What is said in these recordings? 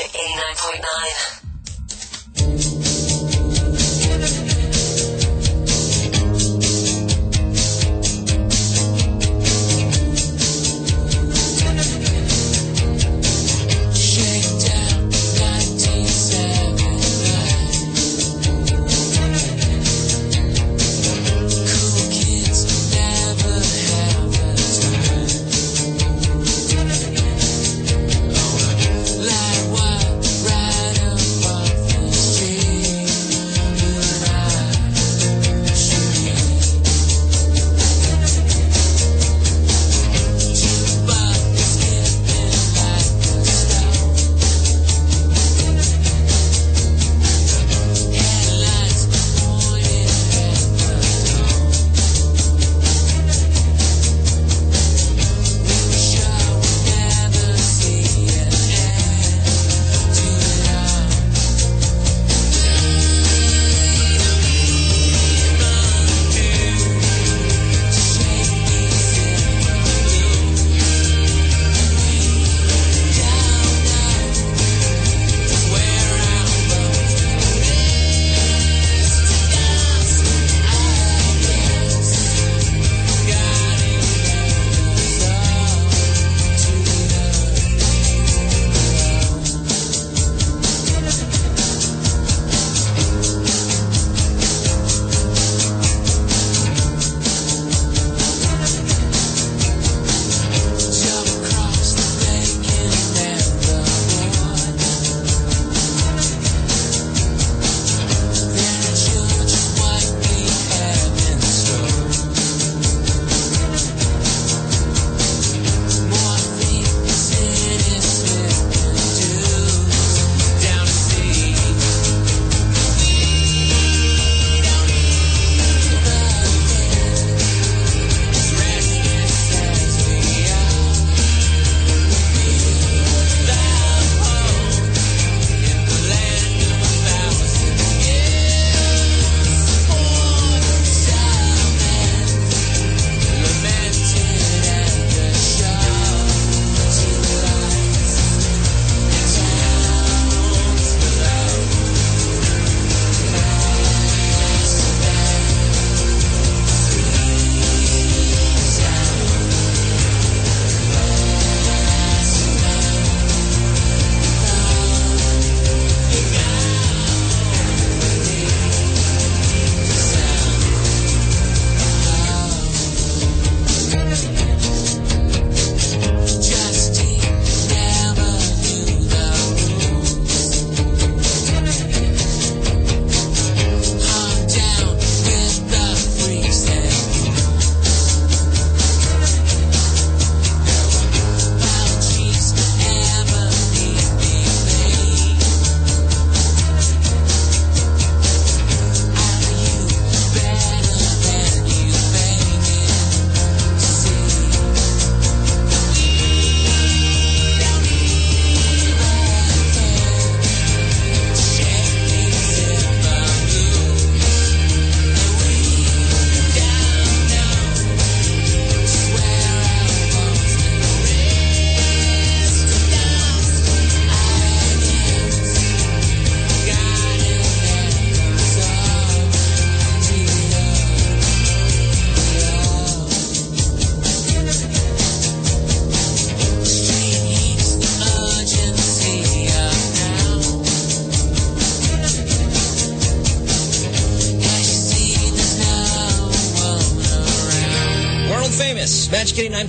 Magic 89.9.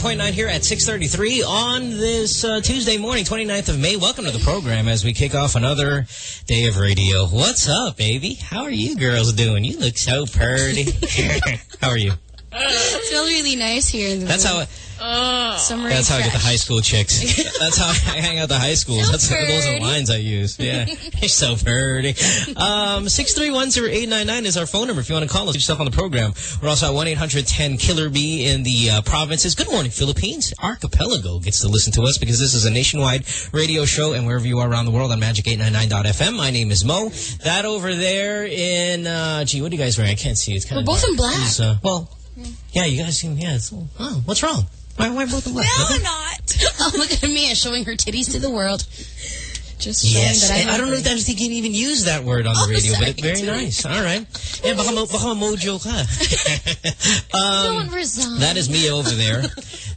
Magic 89.9 here at 6.33 on this uh, Tuesday morning, 29th of May. Welcome to the program as we kick off another day of radio. What's up, baby? How are you girls doing? You look so pretty. how are you? It's feel really nice here. That's how... Oh, Summer That's how I get the high school chicks. That's how I hang out the high schools. So That's those are the lines I use. Yeah, you're so pretty. Um, six three one zero eight nine nine is our phone number. If you want to call us, yourself on the program. We're also at one eight hundred ten Killer B in the uh, provinces. Good morning, Philippines. Archipelago gets to listen to us because this is a nationwide radio show, and wherever you are around the world on Magic899.fm. My name is Mo. That over there in uh, gee, what are you guys wearing? I can't see. It's kind We're of both in black. Uh, well, yeah, you guys seem yeah. It's, oh, what's wrong? Why, why both in black? No, not. oh, look at me showing her titties to the world. Just Yes. that I, I don't know if I think you can even use that word on the Oh, radio, sorry. but it, very nice. All right. Yeah, baka, mo, baka mojo ka. Um, Don't resign. That is me over there.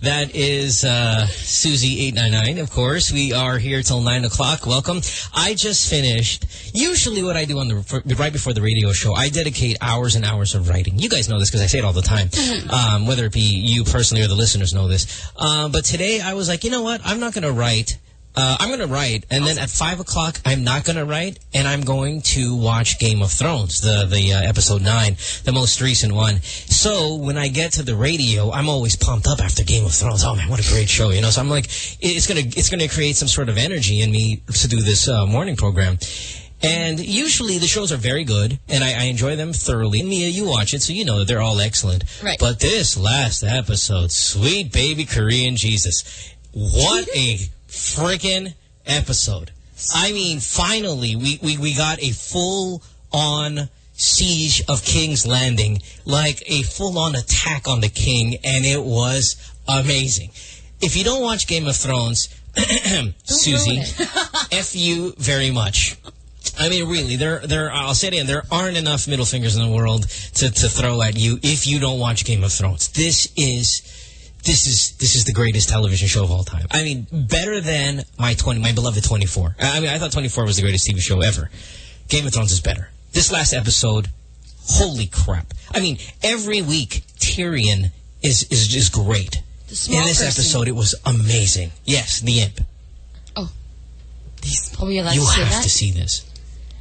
that is uh, Susie899, of course. We are here till 9 o'clock. Welcome. I just finished. Usually what I do on the for, right before the radio show, I dedicate hours and hours of writing. You guys know this because I say it all the time. Um, whether it be you personally or the listeners know this. Um, but today I was like, you know what? I'm not going to write uh, I'm going to write, and then at 5 o'clock, I'm not going to write, and I'm going to watch Game of Thrones, the, the uh, episode 9, the most recent one. So when I get to the radio, I'm always pumped up after Game of Thrones. Oh, man, what a great show, you know? So I'm like, it's going to it's gonna create some sort of energy in me to do this uh, morning program. And usually the shows are very good, and I, I enjoy them thoroughly. And Mia, you watch it, so you know that they're all excellent. Right. But this last episode, sweet baby Korean Jesus, what a freaking episode. I mean, finally, we, we, we got a full-on siege of King's Landing, like a full-on attack on the king, and it was amazing. If you don't watch Game of Thrones, Susie, F you very much. I mean, really, there, there. I'll say it again. There aren't enough middle fingers in the world to, to throw at you if you don't watch Game of Thrones. This is, this is, this is the greatest television show of all time. I mean, better than my 20, my beloved 24. I mean, I thought 24 was the greatest TV show ever. Game of Thrones is better. This last episode, holy crap! I mean, every week Tyrion is is just great. The small In this person. episode, it was amazing. Yes, the imp. Oh, oh are we allowed You to say have that? to see this.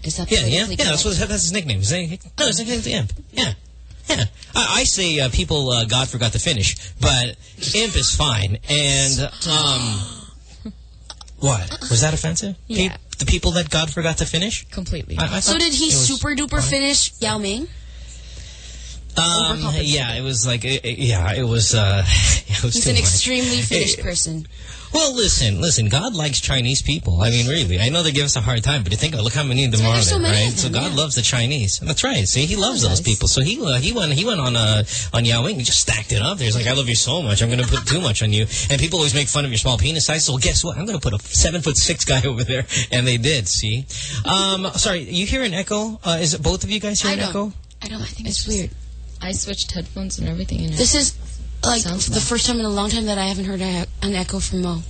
Is that Yeah, yeah, yeah. That's what correct? that's his nickname. His name, no, his nickname's the Imp. Yeah, yeah. I, I say uh, people uh, God forgot to finish, but Imp is fine. And um, what was that offensive? Pe- the people that God forgot to finish. Completely. I, I So did he super duper fine. finish Yao Ming? Um, yeah, it was like, it, it- yeah, it was. Uh, it was He's an much. extremely finished person. Well, listen, listen. God likes Chinese people. I mean, really. I know they give us a hard time, but you think, look how many of them are there's so right? of So God yeah. loves the Chinese. That's right. See, He loves those people. So he uh, he went he went on uh, on Yao Ming. He just stacked it up. There's like, I love you so much. I'm going to put too much on you. And people always make fun of your small penis size. So guess what? I'm going to put a seven foot six guy over there, and they did. See. Um, sorry, you hear an echo? Uh, is it both of you guys hear I an don't. echo? I don't. I think it's, It's just- weird. I switched headphones and everything. And This is like Sounds the bad. first time in a long time that I haven't heard a, an echo from Mo.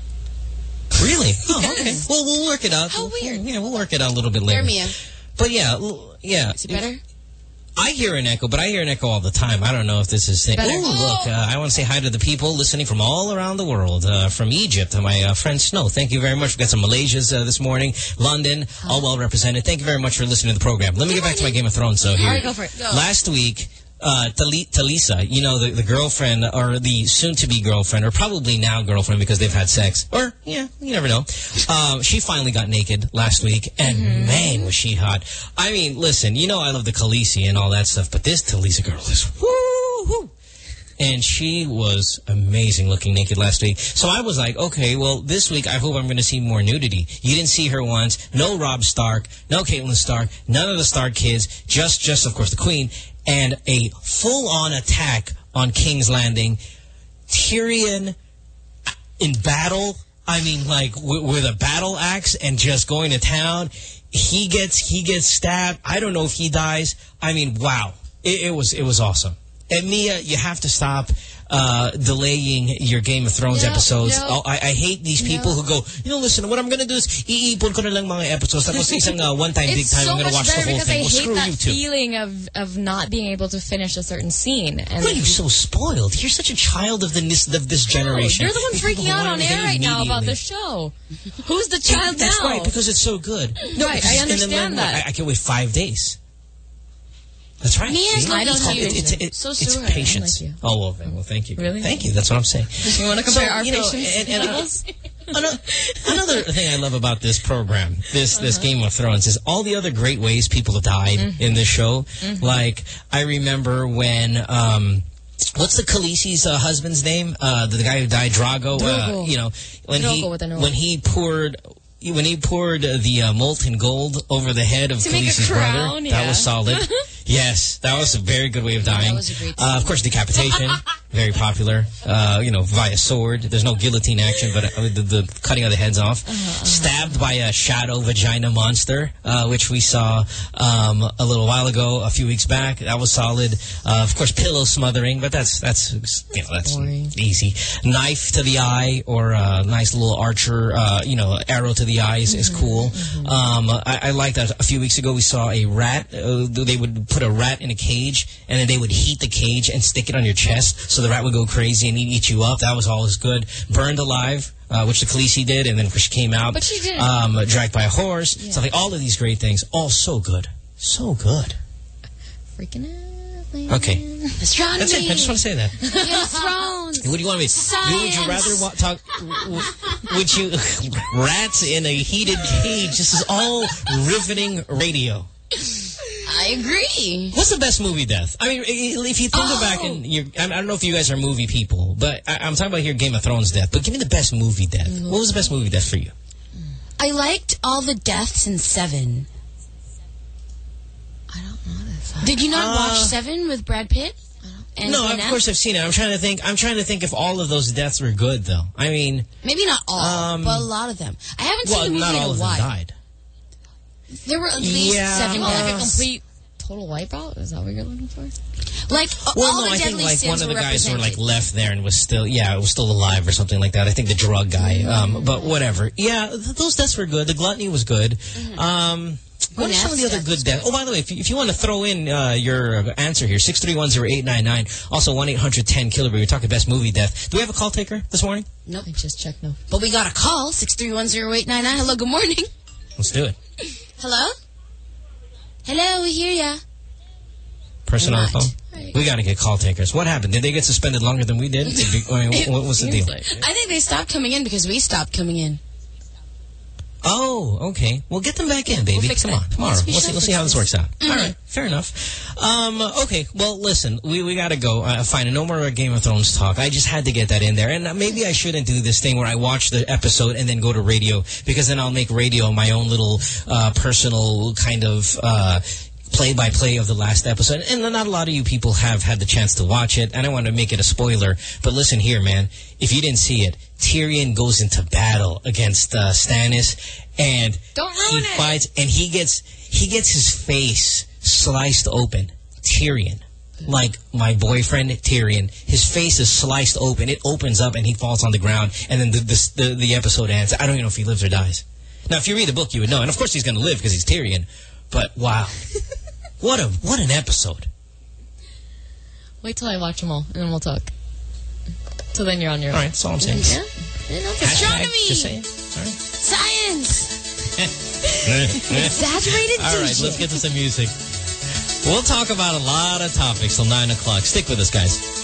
Really? Oh, okay. well, we'll work it out. How weird. Yeah, we'll work it out a little bit later. Hear Mia. But yeah, yeah. Is it better? I hear an echo, but I hear an echo all the time. I don't know if this is... Ooh, better. look, uh, I want to say hi to the people listening from all around the world. Uh, from Egypt, my uh, friend Snow. Thank you very much. We've got some Malaysias uh, this morning. London, all well represented. Thank you very much for listening to the program. Let me get back to my Game of Thrones, so here. All right, go for it. Go. Last week... Uh, Talisa, you know, the, the girlfriend or the soon-to-be girlfriend or probably now girlfriend because they've had sex. Or, yeah, you never know. Um, she finally got naked last week and Mm-hmm. man, was she hot. I mean, listen, you know I love the Khaleesi and all that stuff, but this Talisa girl is woo And she was amazing looking naked last week. So I was like, okay, well, this week I hope I'm going to see more nudity. You didn't see her once. No Rob Stark. No Catelyn Stark. None of the Stark kids. Just, just, of course, the Queen. And a full-on attack on King's Landing. Tyrion uh, in battle. I mean, like with a battle axe and just going to town. He gets he gets stabbed. I don't know if he dies. I mean, wow, it, it was it was awesome. And Mia, you have to stop uh, delaying your Game of Thrones No, episodes. no. Oh, I, I hate these people who go, you know, listen, what I'm going to do is iipon ko na lang mga episodes. Tapos isang uh, one-time big time, so I'm going to much watch the whole because thing. I Well, hate screw that you too. feeling of of not being able to finish a certain scene. And Why are you so spoiled? You're such a child of the this, of this generation. You're the one freaking out on air right now about the show. Who's the child That's now? right, because it's so good. No, Right, I understand that. I, I can wait five days. That's right. Mia's See? I don't It's like you. It's, it's, it's, So it's. Patience. like you. Oh, well, thank you. Really? Thank you. That's what I'm saying. you want to compare So, our you know, patience and- and I- levels? Another thing I love about this program, this this Uh-huh. Game of Thrones, is all the other great ways people have died Mm-hmm. in this show. Like, I remember when... Um, What's the Khaleesi's uh, husband's name? Uh, the, the guy who died, Drago. Uh, Drogo. you know, when Drogo he with an when he poured when he poured uh, the uh, molten gold over the head of To Khaleesi's brother, crown, that was solid. yes, that was a very good way of dying. was a great uh, of course, decapitation. very popular. Uh, you know, via sword. There's no guillotine action, but uh, the, the, cutting of the heads off. Stabbed by a shadow vagina monster, uh, which we saw um, a little while ago, a few weeks back. That was solid. Uh, of course, pillow smothering, but that's that's you know that's Boring. easy. Knife to the eye or a nice little archer, uh, you know, arrow to the eye is, is cool. Um, I, I like that. A few weeks ago, we saw a rat. Uh, they would put a rat in a cage, and then they would heat the cage and stick it on your chest, so the rat would go crazy and eat you up. That was always good. Burned alive. Uh, which the Khaleesi did, and then she came out. But she did. Um, dragged by a horse. Stuff like all of these great things. All so good. So good. Freaking out. Okay. Astronomy. That's it. I just want to say that. Thrones. What do you want me to Would you rather talk? Would you rats in a heated cage? This is all riveting radio. I agree. What's the best movie death? I mean, if you think Oh. back and you're, I I don't know if you guys are movie people, but I, I'm talking about here Game of Thrones death. But give me the best movie death. What was the best movie death for you? I liked all the deaths in Seven. I don't know this. Did you not Uh, watch Seven with Brad Pitt? And no, Ben of course I've seen it. I'm trying to think. I'm trying to think if all of those deaths were good, though. I mean, Maybe not all, Um, but a lot of them. I haven't well, seen the movie not all of them died. There were at least Yeah, seven uh, Like a deaths. complete total wipeout? Is that what you're looking for? Like Well, all no, the I think like one of the were guys were like left there and was still, yeah, was still alive or something like that. I think the drug guy, um, but whatever. Yeah, th those deaths were good. The gluttony was good. Um, what are some of the other good deaths? Oh, by the way, if you, if you want to throw in uh, your answer here, six three one zero eight nine nine. Also one eight hundred ten kilobyte. We're talking best movie death. Do we have a call taker this morning? Nope. I just checked now. But we got a call, 6310899. Hello, good morning. Let's do it. Hello? Hello, we hear ya. Person on the What? phone. We got to get call takers. What happened? Did they get suspended longer than we did? Did we- I mean, what was the deal? Seems like- I think they stopped coming in because we stopped coming in. Oh, okay. Well, get them back in, baby. We'll Come on, tomorrow. We'll we see, we'll see how this works out. Mm-hmm. All right, fair enough. Um, okay, well, listen, we, we got to go. Uh, fine, no more Game of Thrones talk. I just had to get that in there. And maybe I shouldn't do this thing where I watch the episode and then go to radio because then I'll make radio my own little uh, personal kind of... Uh, play-by-play of the last episode. And not a lot of you people have had the chance to watch it. I don't want to make it a spoiler, but listen here, man. If you didn't see it, Tyrion goes into battle against uh, Stannis, and Don't he it. fights, and he gets he gets his face sliced open. Tyrion. Like my boyfriend Tyrion, his face is sliced open. It opens up and he falls on the ground, and then the the, the, the episode ends. I don't even know if he lives or dies. Now, if you read the book, you would know, and of course he's going to live because he's Tyrion. But wow, what a what an episode! Wait till I watch them all, and then we'll talk. So then you're on your All right, that's all I'm saying. Yeah? You know, Hashtag, astronomy, just saying. All right. science, exaggerated All right, let's get to some music. We'll talk about a lot of topics till 9 o'clock. Stick with us, guys.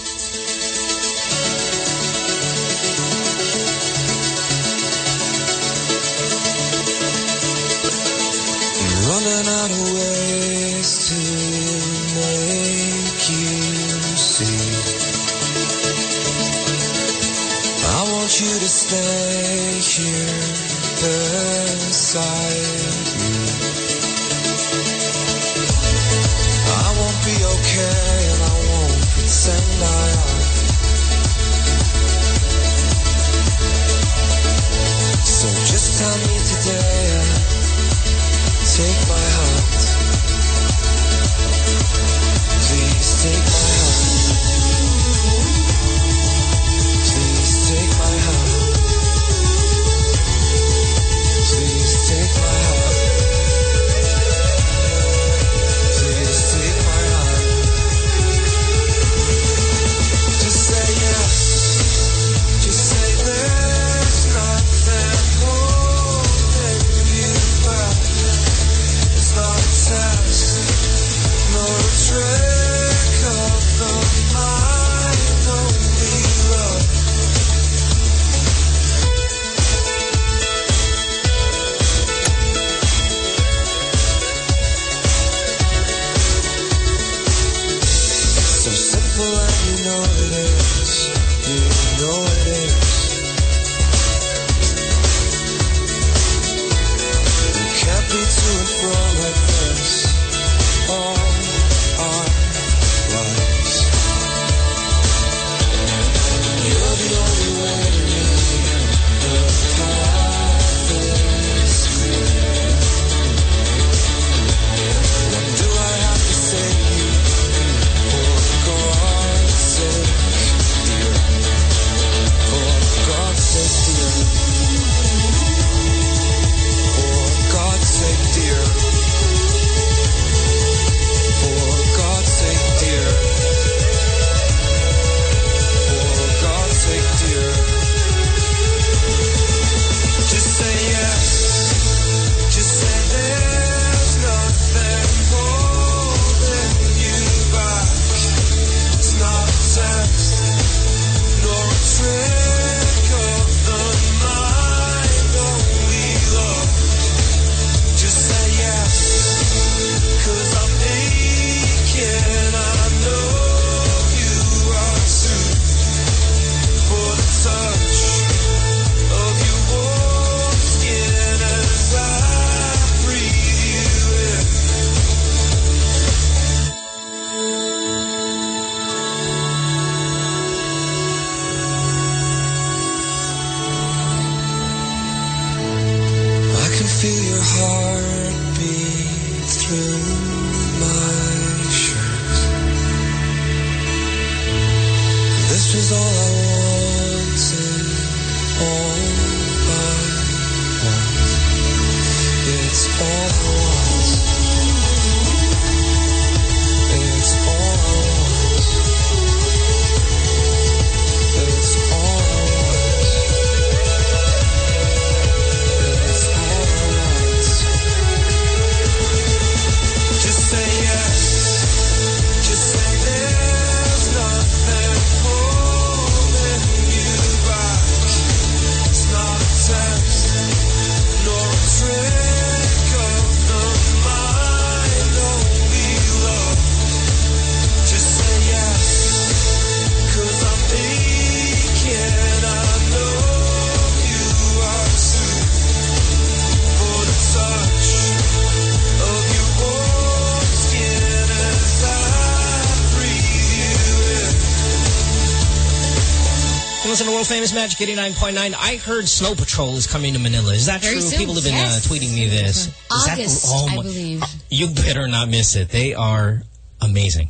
Listen to world famous Magic 89.9. I heard Snow Patrol is coming to Manila. Is that Very true? soon. People have been Yes. uh, tweeting me this. Is that- August, oh I believe. You better not miss it. They are amazing.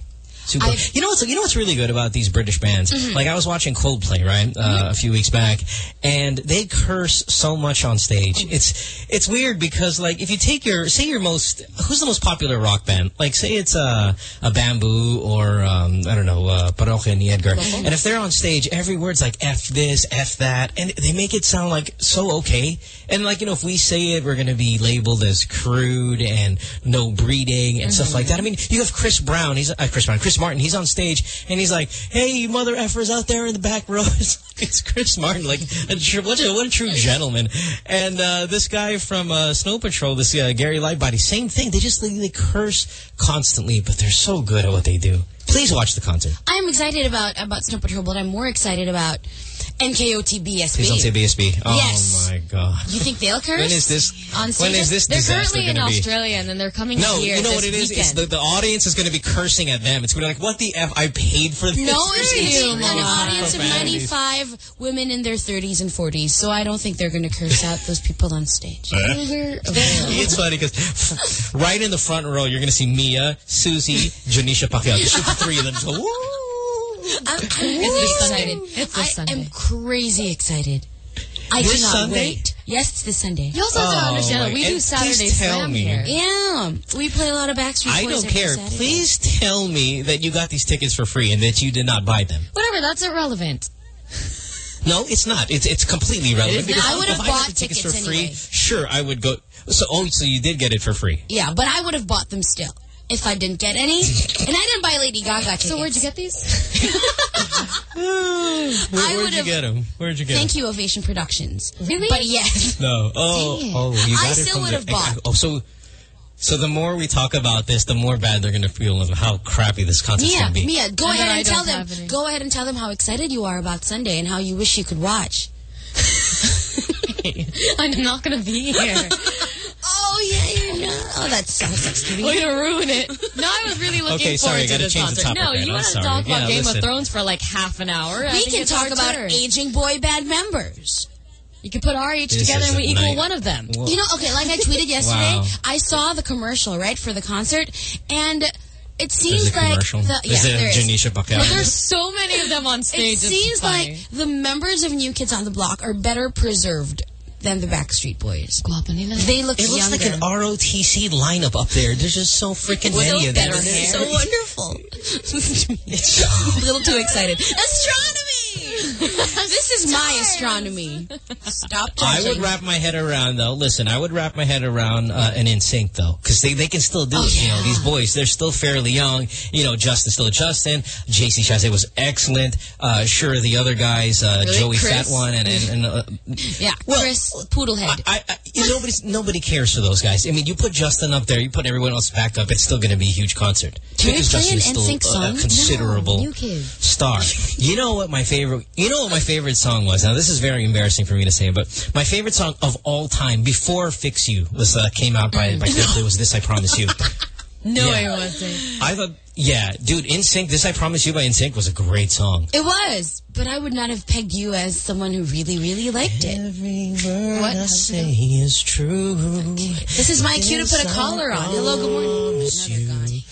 Super. I've- Mm-hmm. you know what's you know what's really good about these British bands? Like I was watching Coldplay right uh, a few weeks back, and they curse so much on stage. Oh. It's it's weird because like if you take your say your most who's the most popular rock band? Like say it's a a Bamboo or um, I don't know uh, Parokya ni Edgar, and if they're on stage, every word's like f this, f that, and they make it sound like so okay. And like you know if we say it, we're gonna be labeled as crude and no breeding and stuff like that. I mean, you have Chris Brown. He's uh, Chris Brown, Chris Martin. He's on stage and he's like, "Hey, you mother effers out there in the back row." It's, it's Chris Martin, like a, what a what a true gentleman. And uh, this guy from uh, Snow Patrol, this uh, Gary Lightbody, same thing. They just they, they curse constantly, but they're so good at what they do. Please watch the concert. I'm excited about about Snow Patrol, but I'm more excited about NKOTB Please don't say SB. BSB. Oh Yes. my god. You think they'll curse? When is this? On When is stage? this They're currently in going to be? Australia, and then they're coming No, here you know what it is? It's the, the audience is going to be cursing at them. It's going to be like, what the F? I paid for this. No, it's going to be you, an audience of 95 women in their 30s and 40s, so I don't think they're going to curse out those people on stage. Eh? It's funny because right in the front row, you're going to see Mia, Susie, Janisha Pacquiao. Just the three of them. Just go, woo! I'm, I'm It's this excited. Sunday. It's this I am crazy excited. I This cannot Sunday? wait. Yes, it's this Sunday. You also have to Oh, understand that we and do Saturday please tell Slam me. here. Yeah, we play a lot of Backstreet I don't care. Saturday. Please tell me that you got these tickets for free and that you did not buy them. Whatever, that's irrelevant. No, it's not. It's it's completely irrelevant. is because. I would have bought the tickets, tickets for free. Sure, I would go. So, oh, so you did get it for free. Yeah, but I would have bought them still if I didn't get any. and I didn't buy Lady Gaga tickets. So where'd you get these? Where, where'd you get them? Where'd you get Thank them? you, Ovation Productions. Really? But yes. No. Oh, Dang oh, you got I it still would have bought. Oh, so. So the more we talk about this, the more bad they're going to feel of how crappy this concert's Mia, going to be. Mia, go And ahead and tell them. Go ahead and tell them how excited you are about Sunday and how you wish you could watch. I'm not going to be here. Oh yeah, you're not. Oh, that sounds like to Way me. to ruin it. No, I was really looking Okay, sorry, forward to gotta this change the concert. topic no, right you want to talk about Yeah, Game listen. of Thrones for like half an hour? We can talk about turn. aging boy band members. You can put RH This together and we equal night. one of them. Well, You know, okay, like I tweeted yesterday, Wow. I saw the commercial, right, for the concert, and it seems a like the yeah, is it there is. Janisha Pacquiao? But there's so many of them on stage. It seems like the members of New Kids on the Block are better preserved than the Backstreet Boys. Guapo nila. They look It looks younger. like an ROTC lineup up there. There's just so freaking With many so of them. better And hair. it's so wonderful. It's a little too excited. Astronomy! this is my astronomy. Stop I would wrap my head around though. Listen, I would wrap my head around uh, an NSYNC though, because they, they can still do Oh, it. You know, these boys, they're still fairly young. You know, Justin's still Justin. JC Chasez was excellent. Uh, sure, the other guys, uh, Really? Joey Chris? Fat One, and and, and uh, Yeah, Well, Chris Poodlehead. I, I, know, nobody cares for those guys. I mean, you put Justin up there, you put everyone else back up, it's still going to be a huge concert. Can we play Justin an NSYNC a- song? a considerable No, star. You know what my favorite? You know what my favorite song was? Now this is very embarrassing for me to say, but my favorite song of all time before "Fix You" was uh, came out by by Coldplay was "This I Promise You." No, Yeah. it wasn't. I thought, yeah, dude, "NSYNC," "This I Promise You" by NSYNC was a great song. It was, but I would not have pegged you as someone who really, really liked it. Every word What? I say is true. This is my cue to put a collar on. Hello, good morning. Promise Now they're you. gone.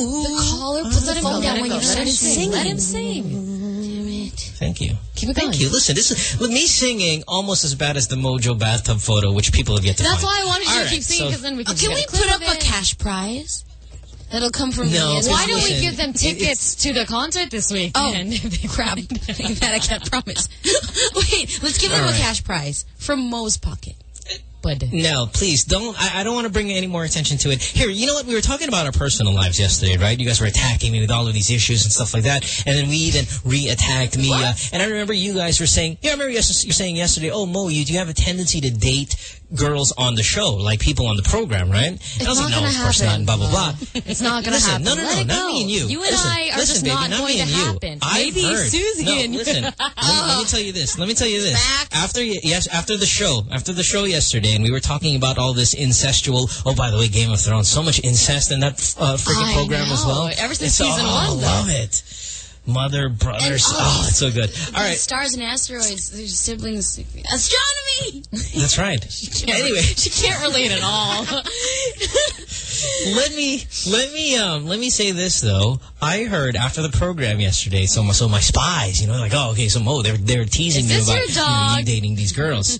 Ooh, The caller Let puts the phone down when you go, started singing. Let him sing. Damn it. Thank you. Keep it Thank you. Listen, this is me singing almost as bad as the Mojo bathtub photo, which people have yet to That's find. why I wanted you All to right, keep singing so- because then we can Can we put up clip a cash prize? That'll come from No, me. Why don't we give them it- tickets to the concert this week? Oh, then? crap. that I can't promise. Wait, let's give them All a cash prize from Mo's pocket. But No, please don't. I, I don't want to bring any more attention to it. Here, you know what? We were talking about our personal lives yesterday, right? You guys were attacking me with all of these issues and stuff like that, and then we even re-attacked Mia. Uh, and I remember you guys were saying, yeah, I remember you're saying yesterday, oh Mo, you do you have a tendency to date girls on the show, like people on the program, right? And I was not like, no, of course happen. not. Blah blah blah. it's not going to happen. No, no, no, not go. me and you. You and listen, I are listen, just baby, not, not going me to you. happen. I've Maybe heard. Susie no, and you. listen. let, me, let me tell you this. Let me tell you this. Back. After yes, after the show, after the show yesterday, and we were talking about all this incestual. Oh, by the way, Game of Thrones, so much incest in that uh, freaking I program as well. Ever since It's- season oh, one, though. I love it. Mother, brothers. And, oh, oh, it's so good. All right, Stars and asteroids, their siblings. Astronomy! that's right. anyway, She can't relate at all. let me let me um let me say this though. I heard after the program yesterday, so my so my spies, you know, like oh okay, so Mo, they're they're teasing me about you, know, dating these girls.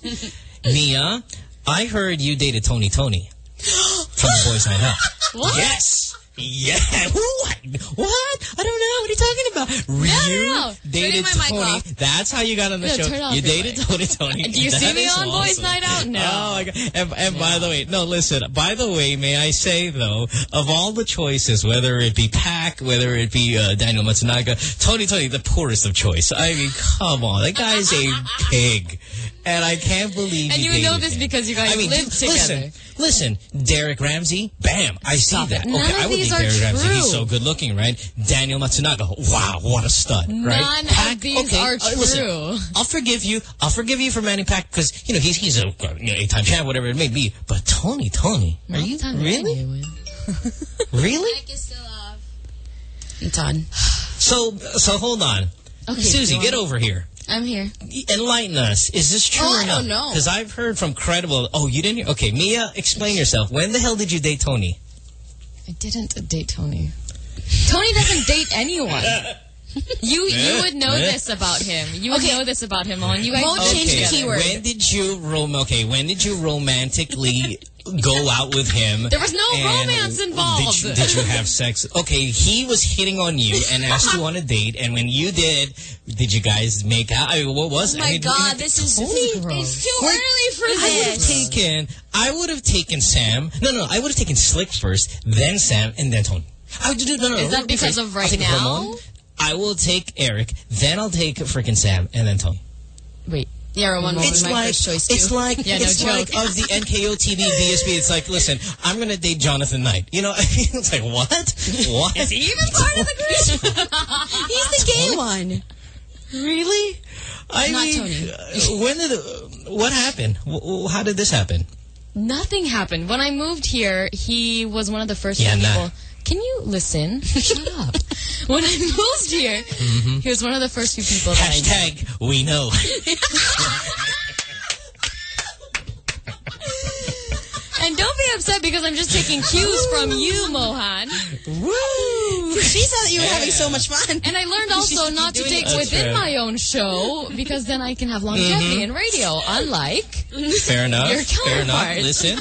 Mia, I heard you dated Tony Tony from the Boys Night Out. What? Yes. Yeah. What? What? I don't know. What are you talking about? you no, no. dated my mic Tony. That's how you got on the No, show. You dated mic. Tony Tony. Do you see me on Boys. Night Out? No. Oh my god! And, and by the way, no, listen. By the way, may I say though, of all the choices, whether it be Pac, whether it be uh, Daniel Matsunaga, Tony Tony, the poorest of choice. I mean, come on, that guy's a pig, and I can't believe. And you you know this him. because you guys I mean, live listen, together. Listen, Derek Ramsey, bam, I see it. that. None okay, of I would these date are Derek Ramsey. He's so good looking, right? Daniel Matsunaga, wow, what a stud, right? None Pac, of these okay, are uh, listen. I'll forgive you. I'll forgive you for Manny Pac because you know he's he's a uh, you know, eight-time champ, whatever it may be. But Tony, Tony, are you Time to really, you win. really? is still off. It's on. So so hold on, Okay, Susie, get on. over here. I'm here. Enlighten us. Is this true Oh, or I not? know. Because I've heard from credible. Oh, you didn't hear? Okay, Mia, explain yourself. When the hell did you date Tony? I didn't date Tony. Tony doesn't date anyone. You you would know this about him. You would Okay. know this about him. When you guys Mo lived changed the together. keyword. When did you rom? Okay, when did you romantically go out with him? There was no romance involved. Did you, did you have sex? Okay, he was hitting on you and asked you on a date, and when you did, did you guys make out? I mean, what was Oh it? my I mean, god, this is, Tony? gross. it's too Wait, early for I would have this. taken. I would have taken Sam. No, no, I would have taken Slick first, then Sam, and then Tony. I would do no, no. Is that because of right now? Ramon, I will take Eric, then I'll take freaking Sam, and then Tony. Wait. Yeah, Ramon was It's my like first choice too. it's like Yeah, no it's joke. like of the NKO TV DSP. It's like, listen, I'm gonna date Jonathan Knight. You know, it's like what? What? Is he even part of the group? He's the gay one. really? I Not mean, Tony. uh, when did uh, what happened? W- how did this happen? Nothing happened. When I moved here, he was one of the first Yeah, few nah. Can you listen? Shut up. When I moved here, Mm-hmm. he was one of the first few people that I Hashtag we know. And don't be upset because I'm just taking cues from you, Mohan. Woo! She thought you were having so much fun. And I learned also not to take within my own show because then I can have longevity in radio. Unlike Fair enough. Your Fair enough. Listen,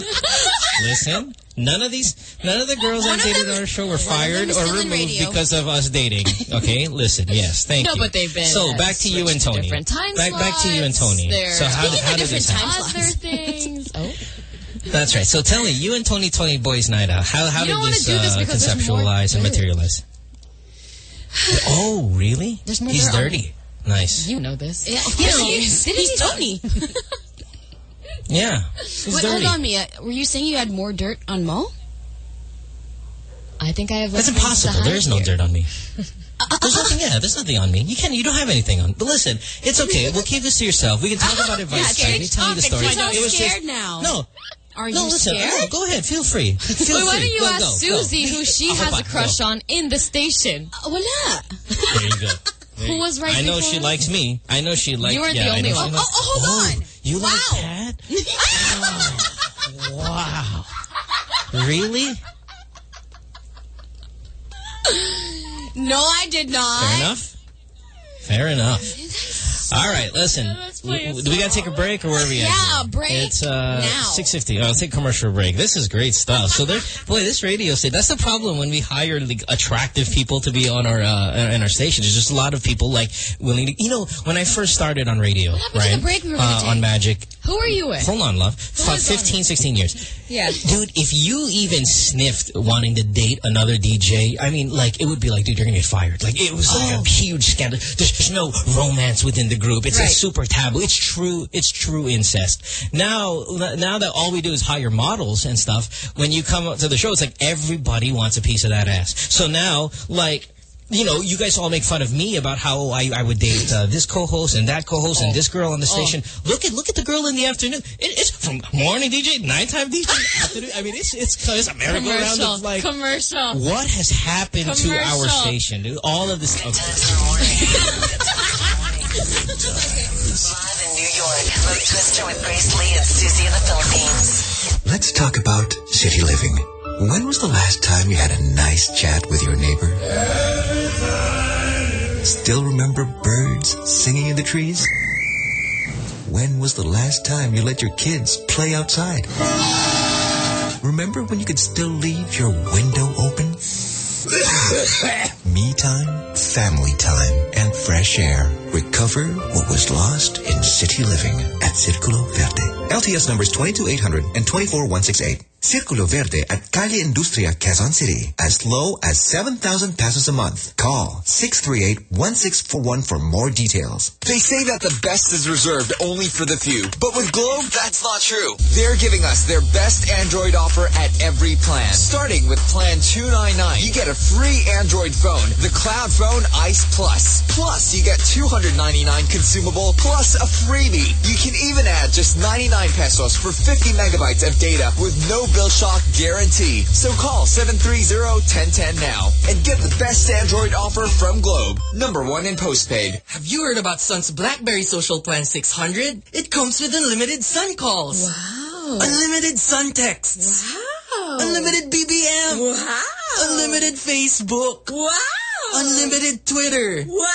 listen. None of these, none of the girls I One of dated them- on our show were one of them fired or removed because of us dating. Okay, listen. Yes, thank No, you. but they've been, So uh, back to you and switched to Tony. different time back, back to you and slots. Tony. So how, did- how did this happen? time other slots. things. Oh, That's right. So tell me, you and Tony, Tony Boys Night Out. How how You did wanna this, do this uh, because there's more conceptualize and materialize? oh, really? There's more He's dirty. Nice. you know this. Yeah, You yes, know. he is. He's Tony. Yeah. Wait, hold on, Mia. Were you saying you had more dirt on Mo? I think I have. That's less things to impossible. There is no here. dirt on me. There's nothing. Yeah, there's nothing on me. You can't, You don't have anything on. But listen, it's okay. We'll keep this to yourself. We can talk about advice. Yeah, Let me tell you the story. He's all It was scared just now. no. Are No, you listen. scared? No, go ahead. Feel free. Feel Wait, why free. don't you Go, ask go, go. Susie who she has a crush go. on in the station? Uh, Wala. There you go. There Who was right I know before? she likes me. I know she likes. You weren't yeah, the only one. Oh, oh, hold on. You Wow. like Pat? wow. Really? No, I did not. Fair enough. Fair enough. All right, listen. Do we got to take a break or where are we at? Yeah, break It's uh, now. 6.50. Oh, I'll take commercial break. This is great stuff. So there, boy, this radio station, that's the problem when we hire like, attractive people to be on our, uh, in our station. There's just a lot of people like willing to, you know, when I first started on radio, right? break we uh, on Magic. Who are you with? Hold on, love. on 15, 16 years. Yeah. Dude, if you even sniffed wanting to date another DJ, I mean, like, it would be like, dude, you're going to get fired. Like, it was like a oh. huge scandal. There's no romance within the group. It's a Oh. Super taboo. It's true. It's true incest. Now, now that all we do is hire models and stuff, when you come up to the show, it's like everybody wants a piece of that ass. So now, like, you know, you guys all make fun of me about how I, I would date uh, this co-host and that co-host Oh. and this girl on the station. Look at look at the girl in the afternoon. It, it's from morning DJ, nighttime DJ, afternoon. I mean, it's it's, it's a merry-go-round of like. Commercial. What has happened to our station, dude? All of this. Okay. Live in New York. Mo Twister with Grace Lee and Susie in the Philippines. Let's talk about city living. When was the last time you had a nice chat with your neighbor? Still remember birds singing in the trees? When was the last time you let your kids play outside? Remember when you could still leave your window open? Me time, family time, and fresh air. Recover what was lost in city living at Circulo Verde. LTS numbers 22800 and 24168. Circulo Verde at Calle Industria, Quezon City. As low as 7,000 pesos a month. Call 638-1641 for more details. They say that the best is reserved only for the few. But with Globe, that's not true. They're giving us their best Android offer at every plan. Starting with Plan 299, you get a free Android phone, the Cloudfone Ice Plus. Plus, you get 299 consumable plus a freebie. You can even add just 99 pesos for 50 megabytes of data with no bill shock guarantee. So call 730-1010 now and get the best Android offer from Globe. Number one in postpaid. Have you heard about Sun's BlackBerry Social Plan 600? It comes with unlimited Sun calls. Wow. Unlimited Sun texts. Wow. Unlimited BBM. Wow. Unlimited Facebook. Wow. Unlimited Twitter. Wow.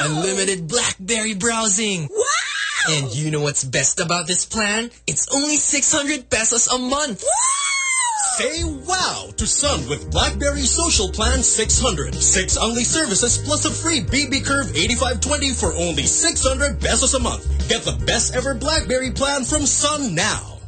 Unlimited BlackBerry browsing. Wow. And you know what's best about this plan? It's only 600 pesos a month. Say wow to Sun with BlackBerry Social Plan 600. Six only services plus a free BB Curve 8520 for only 600 pesos a month. Get the best ever BlackBerry plan from Sun now.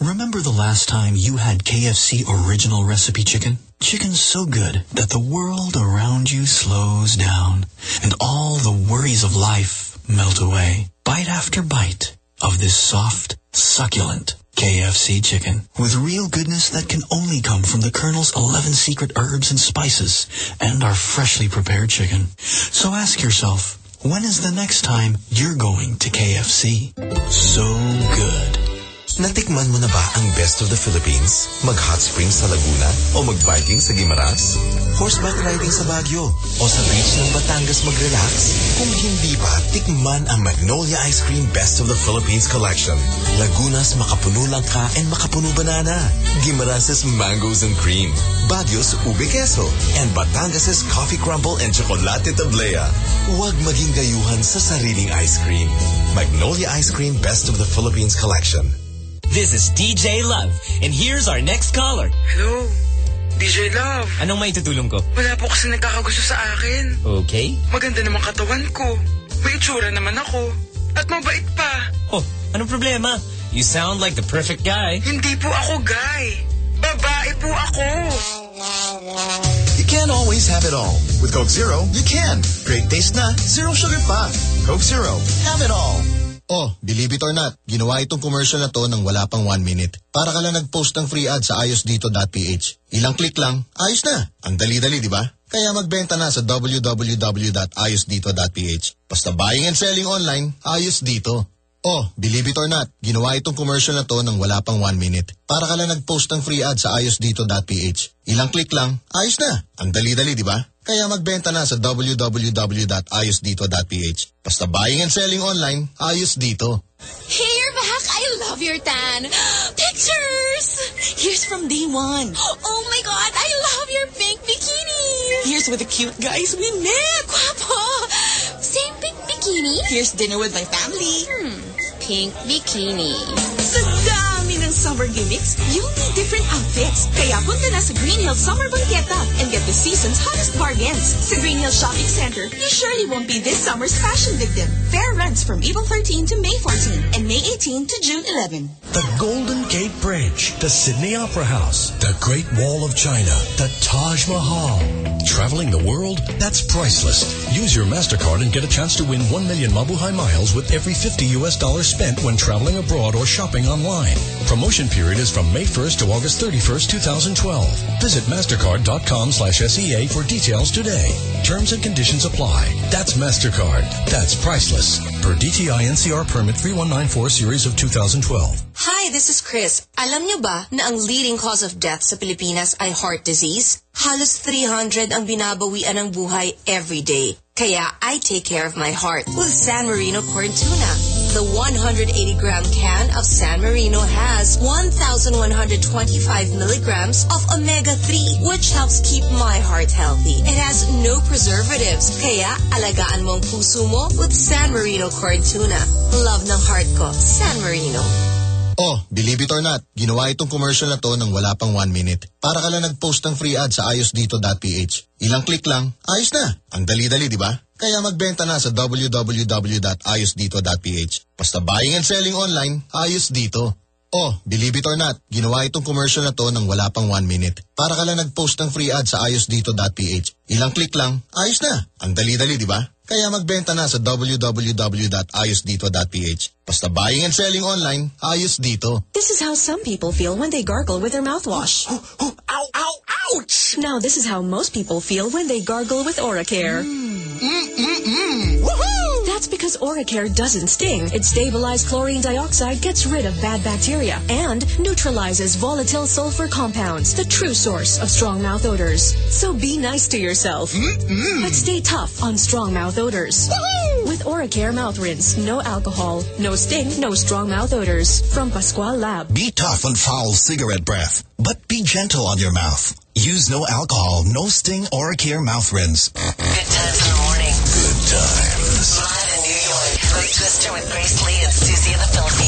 Remember the last time you had KFC original recipe chicken? Chicken so good that the world around you slows down and all the worries of life melt away. Bite after bite of this soft, succulent KFC chicken with real goodness that can only come from the Colonel's 11 secret herbs and spices and our freshly prepared chicken. So ask yourself, when is the next time you're going to KFC? So good. Natikman mo na ba ang best of the Philippines? Mag-hot springs sa Laguna o mag-biking sa Guimaras? Horseback riding sa Baguio o sa beach ng Batangas mag-relax? Kung hindi pa, tikman ang Magnolia Ice Cream Best of the Philippines Collection. Laguna's makapuno langka and makapuno banana. Guimaras' mangoes and cream. Baguio's ube queso. And Batangas' coffee crumble and chocolate tablea. Huwag maging gayuhan sa sariling ice cream. Magnolia Ice Cream Best of the Philippines Collection. This is DJ Love, and here's our next caller. Hello? DJ Love. Anong may tutulong ko? Wala po kasi nagkakagusto sa akin. Okay. Maganda naman katawan ko. May itsura naman ako. At mabait pa. Oh, anong problema? You sound like the perfect guy. Hindi po ako guy. Babae po ako. You can't always have it all. With Coke Zero, you can. Great taste na, zero sugar pa. Coke Zero, have it all. Oh, believe it or not, ginawa itong commercial na to ng wala pang one minute. Para ka lang nag-post ng free ad sa ayosdito.ph. Ilang click lang, ayos na. Ang dali-dali, di ba? Kaya magbenta na sa www.ayosdito.ph. Basta buying and selling online, ayos dito. Oh, believe it or not, ginawa itong commercial na to ng wala pang one minute. Para ka lang nag-post ng free ad sa ayosdito.ph. Ilang click lang, ayos na. Ang dali-dali, di ba? Kaya magbenta na sa www.ayosdito.ph. Basta buying and selling online, ayos dito. You're back. I love your tan. Pictures. Here's from day one. Oh my God, I love your pink bikini. Here's with the cute guys we met. Guapo. Same pink bikini? Here's dinner with my family. Hmm. Pink bikini. Summer gimmicks, you'll need different outfits. Kaya punta na sa Green Hills Summer Banqueta and get the season's hottest bargains. Sa Green Hills Shopping Center, you surely won't be this summer's fashion victim. Fair runs from April 13 to May 14 and May 18 to June 11. The Golden Gate Bridge, the Sydney Opera House, the Great Wall of China, the Taj Mahal. Traveling the world? That's priceless. Use your MasterCard and get a chance to win 1 million Mabuhay miles with every 50 US dollars spent when traveling abroad or shopping online. Promotion period is from May 1st to August 31st, 2012. Visit mastercard.com slash SEA for details today. Terms and conditions apply. That's MasterCard. That's priceless. Per DTI NCR Permit 3194 Series of 2012. Hi, this is Chris. Alam niyo ba na ang leading cause of death sa Pilipinas ay heart disease? Halos 300 ang binabawian ng buhay every day. Kaya I take care of my heart with San Marino corn tuna. The 180-gram can of San Marino has 1,125 milligrams of omega-3, which helps keep my heart healthy. It has no preservatives, kaya alagaan mo ang puso mo with San Marino corn tuna. Love ng heart ko, San Marino. Oh, believe it or not, ginawa itong commercial na to ng wala pang one minute. Para ka lang nag-post ng free ad sa ayosdito.ph. Ilang click lang, ayos na. Ang dali-dali, di ba? Kaya magbenta na sa www.ayosdito.ph. Basta buying and selling online, ayos dito. Oh, believe it or not, ginawa itong commercial na to ng wala pang one minute. Para ka lang nag-post ng free ad sa ayosdito.ph. Ilang click lang, ayos na. Ang dali-dali, di ba? Kaya magbenta na sa www.ayosdito.ph. Basta buying and selling online, ayos dito. This is how some people feel when they gargle with their mouthwash. ow, ow, ouch! Now this is how most people feel when they gargle with Oracare. Mm-mm-mm. Woohoo! That's because Oracare doesn't sting. It stabilized chlorine dioxide gets rid of bad bacteria and neutralizes volatile sulfur compounds, the true source of strong mouth odors. So be nice to yourself. But stay tough on strong mouth odors. With Oracare mouth rinse, no alcohol, no sting, no strong mouth odors. From Pascual Lab. Be tough on foul cigarette breath, but be gentle on your mouth. Use no alcohol, no sting Oracare mouth rinse. Good times in the morning. Good times. Live in New York. Mo Twister with Grace Lee and Susie in the Philippines.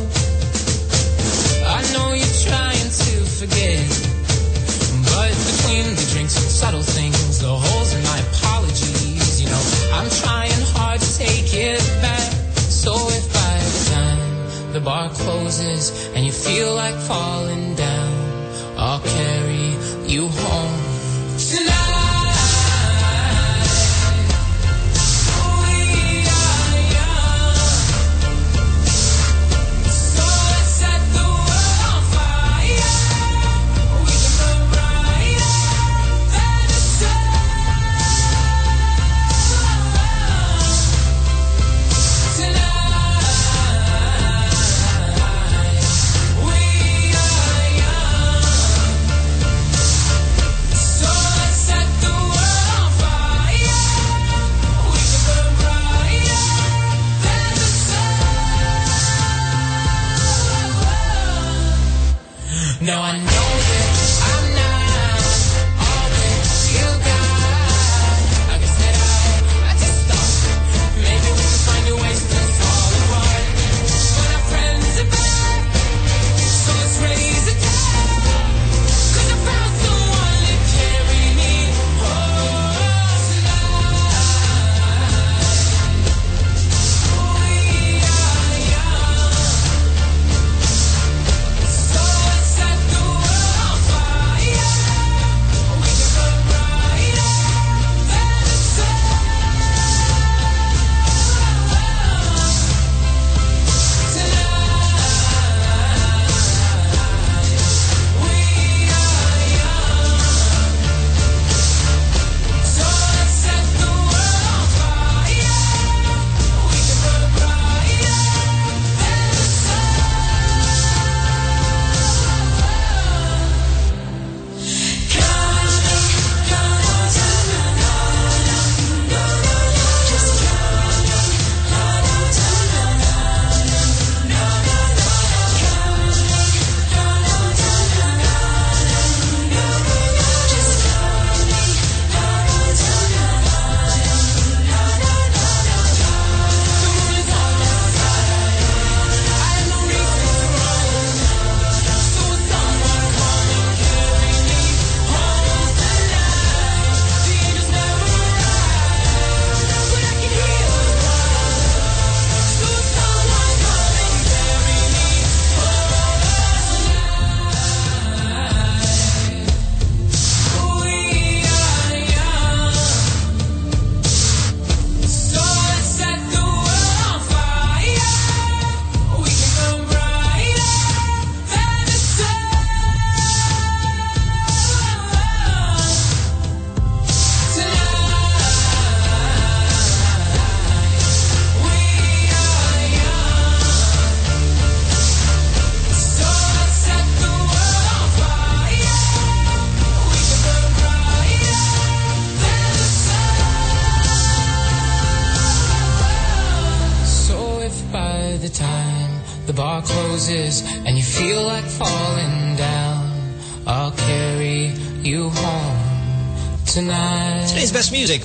Bar closes and you feel like falling down,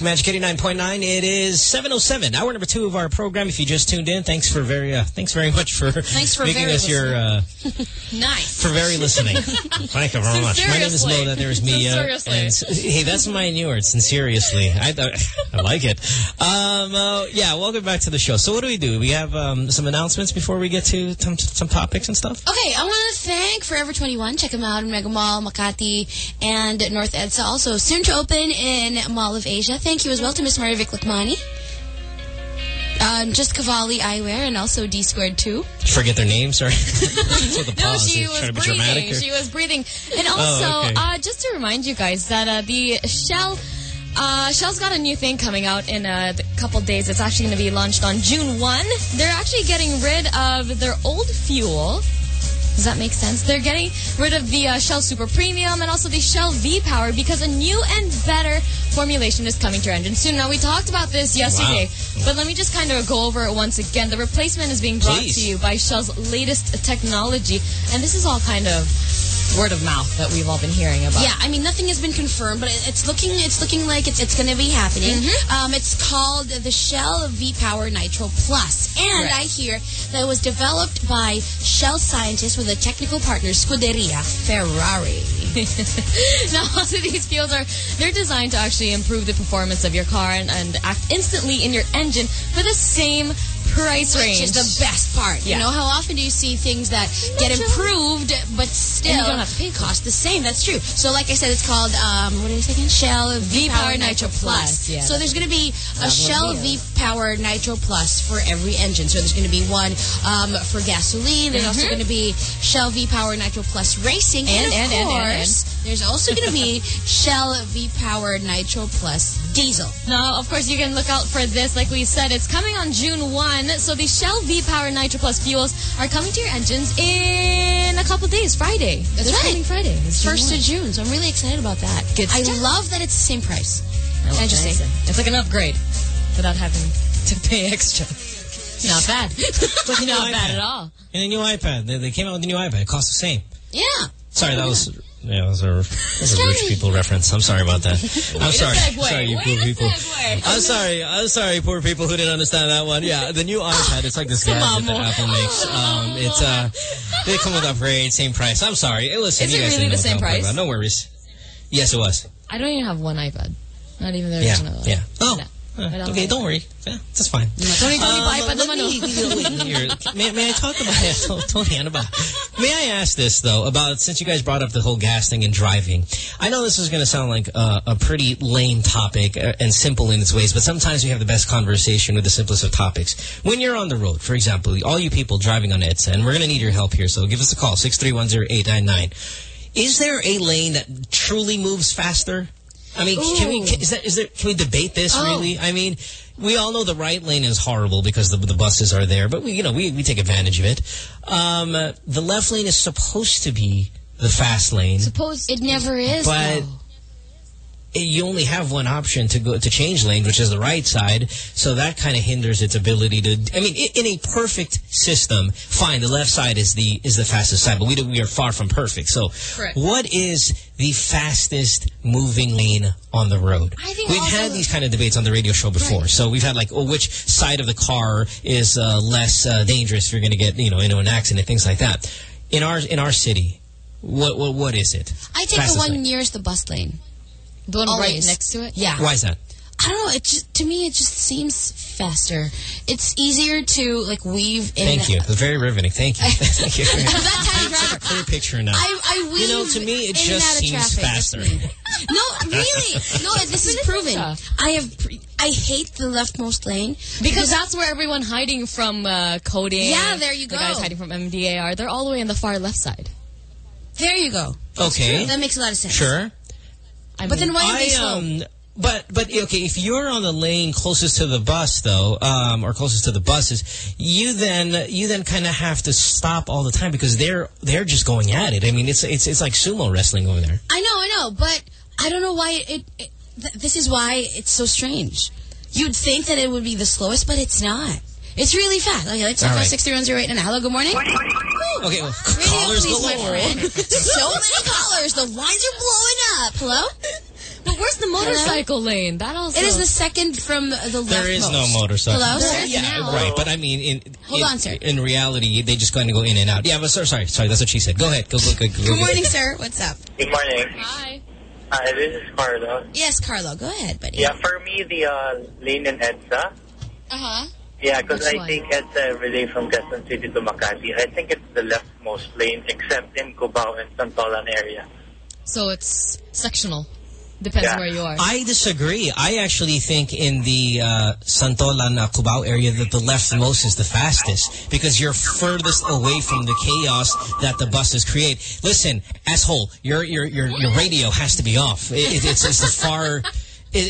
Magic 89.9. It is 7.07, hour number two of our program. If you just tuned in, thanks for very, uh, thanks very much for, Thanks for making us your, uh, nice. for very listening. Thank you very much. My name is. Moda. There's Mia. And, hey, that's my new word, sinceriously. I, I like it. Um, uh, yeah, welcome back to the show. So what do we do? We have um, some announcements before we get to some, some topics and stuff? Okay, I want to thank Forever 21. Check them out in Mega Mall, Makati, and North EDSA. Also, soon to open in Mall of Asia. Thank you as well to Miss Marivic Lakmani. Um, just Cavalli Eyewear and also D Squared 2. Forget their names, sorry. The No, she was breathing. She was breathing. And Oh, also, okay. uh, just to remind you guys that uh, the Shell, uh, Shell's got a new thing coming out in a couple days. It's actually going to be launched on June 1. They're actually getting rid of their old fuel. Does that make sense? They're getting rid of the uh, Shell Super Premium and also the Shell V-Power because a new and better formulation is coming to your engine soon. Now, we talked about this yesterday, but let me just kind of go over it once again. The replacement is being brought to you by Shell's latest technology, and this is all kind of word of mouth that we've all been hearing about. Yeah, I mean nothing has been confirmed, but it's looking it's looking like it's it's going to be happening. Mm-hmm. Um, it's called the Shell V Power Nitro Plus, and Right. I hear that it was developed by Shell scientists with a technical partner Scuderia Ferrari. now, also these fuels are they're designed to actually improve the performance of your car and, and act instantly in your engine for the same price range. Which is the best part. Yeah. You know, how often do you see things that get improved but still And you don't have to pay cost the same? That's true. So like I said, it's called, um, what is it again? Shell V-Power Nitro Plus. yeah. so there's going to be a Shell V-Power Nitro Plus for every engine. So there's going to be one um, for gasoline. There's also Mhm. going to be Shell V-Power Nitro Plus Racing. And- of and- and- and- course, there's also going to be Shell V-Power Nitro Plus Diesel. Now, of course, you can look out for this. Like we said, it's coming on June 1. So the Shell V-Power Nitro Plus fuels are coming to your engines in a couple days, Friday. That's They're right. coming Friday. It's First 1. of June. So I'm really excited about that. Good I stuff. love that it's the same price. Oh, Can I just nice. say? It's like an upgrade without having to pay extra. Not bad. Not bad at all. And the new iPad. They, they came out with the new iPad. It costs the same. Yeah. Sorry, that was yeah, that was a, that was a rich people reference. I'm sorry about that. I'm sorry. Sorry, you Way poor people. I'm sorry. I'm sorry, poor people who didn't understand that one. Yeah, the new iPad. It's like this gadget that Apple makes. Um, it's uh, they come with upgrade, same price. I'm sorry. Listen, Is you it guys really didn't the same what I'm talking price? about. No worries. Yes, it was. I don't even have one iPad. Not even the Yeah, original one. yeah. Oh, I uh, okay. Don't worry. Yeah, that's fine. Tony, Tony, Um, let naman, oh. Here, may, may I talk about it? Tony, ano ba? May I ask this, though, about since you guys brought up the whole gas thing and driving. I know this is going to sound like a, a pretty lame topic uh, and simple in its ways, but sometimes we have the best conversation with the simplest of topics. When you're on the road, for example, all you people driving on EDSA, and we're going to need your help here, so give us a call, 6310899. Is there a lane that truly moves faster? I mean, can we can, is that is there can we debate this Oh. really? I mean, we all know the right lane is horrible because the the buses are there, but we you know we we take advantage of it. Um, uh, the left lane is supposed to be the fast lane, Suppose it never is. but though. You only have one option to go to change lane, which is the right side. So that kind of hinders its ability to. I mean, in a perfect system, fine, the left side is the is the fastest side, but we do, we are far from perfect. So, Correct. what is the fastest moving lane on the road? I think We've had these kind of debates on the radio show before. So we've had like, oh, which side of the car is uh, less uh, dangerous if you're going to get you know into an accident, things like that. In our in our city, what what what is it? I take the one lane. nearest the bus lane. The one right next to it? Yeah. Why is that? I don't know. It just to me, it just seems faster. It's easier to like weave in. Thank you. That's very riveting. Thank you. Thank you. That's how you drive. a clear picture now. I, I weave you know, to me, it just out of seems faster. No, really. No, this is proven. I have. I hate the leftmost lane Because that's where everyone hiding from uh, coding. Yeah, there you go. The guys hiding from MDAR. They're all the way on the far left side. there you go. Okay. That makes a lot of sense. Sure. I But then why are they slow? um, but but okay, if you're on the lane closest to the bus though, um, or closest to the buses, you then you then kind of have to stop all the time because they're they're just going at it. I mean, it's it's it's like sumo wrestling over there. I know, I know, but I don't know why it. it, it th this is why it's so strange. You'd think that it would be the slowest, but it's not. It's really fast. Okay, let's All talk right. about 6108 and hello, good morning. Okay, well, Radio, callers please, my galore. friend. so many callers. The lines are blowing up. Hello? But where's the Motorcycle lane. That also. It is the second from the left There is no motorcycle. Hello, Well, sir? Yeah, Now. right. But I mean, in Hold in, on, sir. In reality, they just kind of go in and out. Yeah, but sorry, sorry, sorry. That's what she said. Go ahead. Go, go, go. go Good morning, sir. What's up? Good morning. Hi. Hi, this is Carlo. Yes, Carlo. Go ahead, buddy. Yeah, for me, the uh, lane in EDSA. Uh-huh. Yeah, because I one? take EDSA every day from Quezon City to Makati. I think it's the leftmost lane, except in Cubao and Santolan area. So it's sectional. Depends Yeah. where you are. I disagree. I actually think in the uh, Santolan uh, Cubao area that the leftmost is the fastest because you're furthest away from the chaos that the buses create. Listen, asshole, your your your, your radio has to be off. It, it, it's it's the far. It,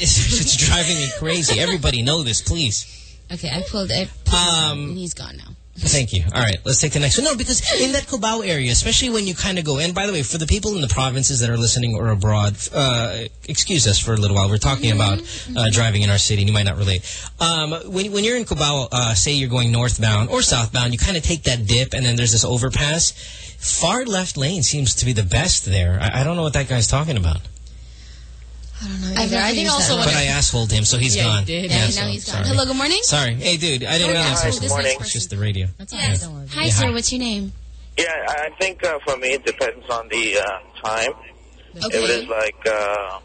it's, it's driving me crazy. Everybody know this, please. Okay, I pulled it. Um, and he's gone now. Thank you. All right, let's take the next one. No, because in that Cubao area, especially when you kind of go, and by the way, for the people in the provinces that are listening or abroad, uh, excuse us for a little while. We're talking about uh, driving in our city, and you might not relate. Um, when, when you're in Cubao, uh, say you're going northbound or southbound, you kind of take that dip, and then there's this overpass. Far left lane seems to be the best there. I, I don't know what that guy's talking about. I don't know. I've either. never I think also that when But I assholed him, so he's Yeah, gone. did. Yeah, so, now he's gone. sorry. Hello, good morning. Sorry. Hey, dude, I didn't Hi, realize hi, this good was morning. it's just the radio. That's Yes. all right. Hi, Yeah, sir. What's your name? Yeah, I think uh, for me, it depends on the uh, time. If it is like uh,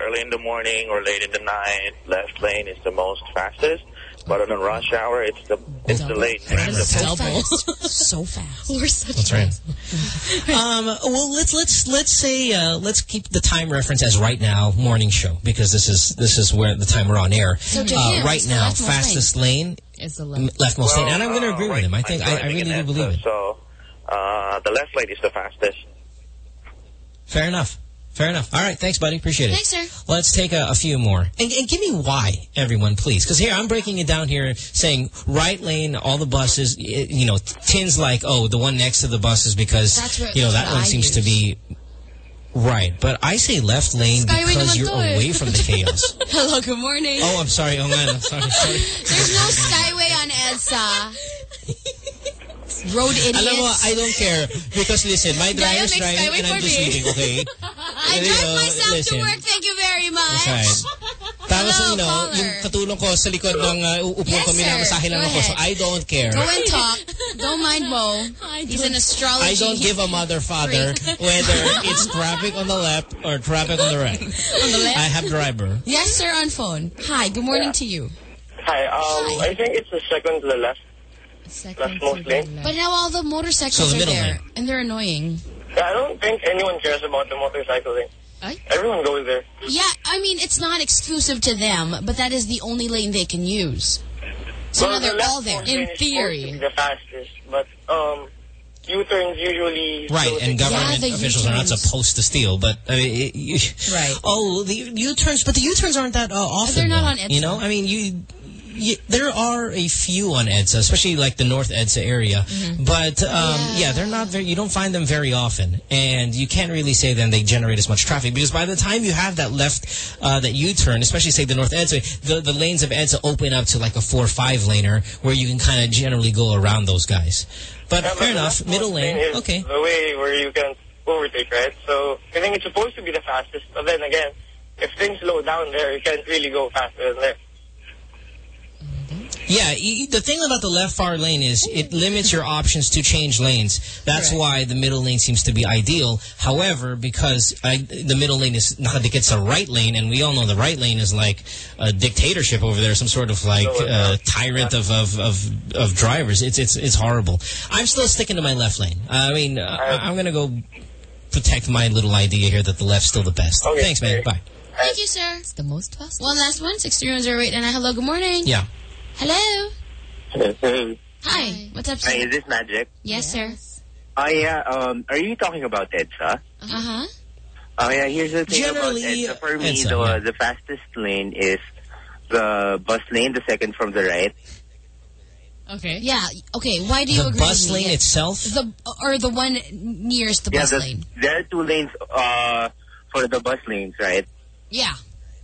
early in the morning or late in the night, left lane is the most fastest. But on a rush hour, it's the it's the late lane. So The fast. so fast. We're such That's right. um, well, let's let's let's say uh, let's keep the time reference as right now morning show because this is this is where the time we're on air. So to uh, him, right it's now, fastest lane, It's the m- left. leftmost lane, and I'm going to uh, agree with right- him. I think I'm I, I really do believe it. So uh, the left lane is the fastest. Fair enough. Fair enough. All right, thanks, buddy. Appreciate it. Thanks, sir. Let's take a, a few more. And, and give me why, everyone, please. Because here, I'm breaking it down here saying right lane, all the buses, you know, Tin's like, oh, the one next to the buses because, what- you know, that one I seems to be right. But I say left lane Skyway because you're away from the chaos. Hello, good morning. oh, I'm sorry. Oh, man. I'm sorry. sorry. There's no Skyway on EDSA. Road idiots. Alam mo, I don't care. Because listen, my Dayo, driver's driving and I'm just me. leaving, okay? I You drive know, myself listen. to work. Thank you very much. That's right. Tapos, Hello, you caller. yung katulong ko sa likod ng uh, uupo Yes, kami sir. lang Go ako. So ahead. I don't care. Go and talk. Don't mind Mo. He's an astrology. I don't give a mother father whether it's traffic on the left or traffic on the right. on the left. I have driver. Yes, sir, on phone. Hi, good morning to you. Hi, um, I think it's the second to the left. Leftmost lane. But now all the motorcycles So the are there, lane. and they're annoying. I don't think anyone cares about the motorcycle lane. Ay? Everyone goes there. Yeah, I mean, it's not exclusive to them, but that is the only lane they can use. So Well, now they're the all there. in lane is supposed to be the fastest, but um, U-turns usually Right, and take- government officials are not supposed to steal, but I mean, it, you, right. Oh, the U-turns, but the U-turns aren't that uh, often. They're not though, on You know, I mean, you, you. There are a few on EDSA, especially like the North EDSA area, Mm-hmm. but um, yeah. they're not very. You don't find them very often, and you can't really say then they generate as much traffic because by the time you have that left, uh, that U-turn, especially say the North EDSA, the the lanes of EDSA open up to like a four or five laner where you can kind of generally go around those guys. But Yeah, fair the enough, middle lane lane, is okay. The way where you can overtake, right? So I think it's supposed to be the fastest, but then again, if things slow down there, you can't really go faster than there. Yeah, y- the thing about the left far lane is it limits your options to change lanes. That's why the middle lane seems to be ideal. However, because I, the middle lane is nakadikit sa right lane, and we all know the right lane is like a dictatorship over there, some sort of like uh, tyrant of, of, of, of drivers. It's, it's, it's horrible. I'm still sticking to my left lane. I mean, uh, I'm going to go protect my little idea here that the left's still the best. Okay, Thanks, man. Bye. Thank you, sir. It's the most fast. One last one, 6108, and I hello, good morning. Yeah. Hello. Hey, Hi. What's up, sir? is this Magic? Yes, sir. Oh, yeah. Um, are you talking about EDSA? Uh-huh. Oh, yeah. Here's the thing Generally, about EDSA. For me, EDSA, the, yeah. the fastest lane is the bus lane, the second from the right. Okay. Yeah, okay. Why do you agree? The agree bus with me? lane itself? The, or the one nearest the yeah, bus the, lane. there are two lanes uh, for the bus lanes, right? Yeah.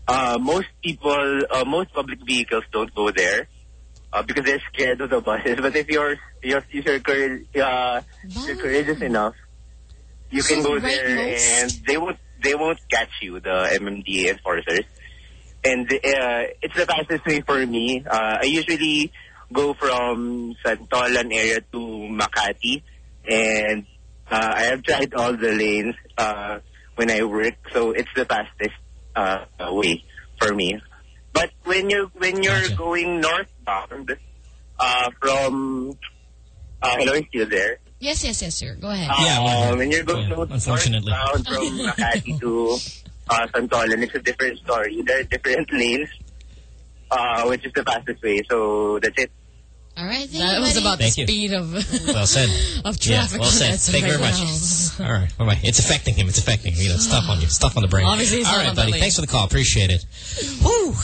Uh, most people, uh, most public vehicles don't go there. Uh, because they're scared of the buses. But if you're you're if you're, courage, uh, you're courageous enough, you can go there and they won't they won't catch you, the MMDA enforcers. And uh, it's the fastest way for me. Uh, I usually go from Santolan area to Makati, and uh, I have tried all the lanes uh, when I work, so it's the fastest uh, way for me. But when you when you're going northbound uh, from uh, hello, you still there? Yes, yes, yes, sir. Go ahead. Uh, when you're going unfortunately. northbound from Makati to uh, Santolan, it's a different story. There are different lanes, uh, which is the fastest way. So that's it. All right, thank That you, was buddy. about the Thank you. speed of Well said. of Yeah, traffic. well said. Thank you very much. now. All right. Bye-bye. It's affecting him. It's affecting him. You know, it's tough on you. It's tough on the brain. Obviously, it's All not right, on buddy. lane. Thanks for the call. Appreciate it. Woo.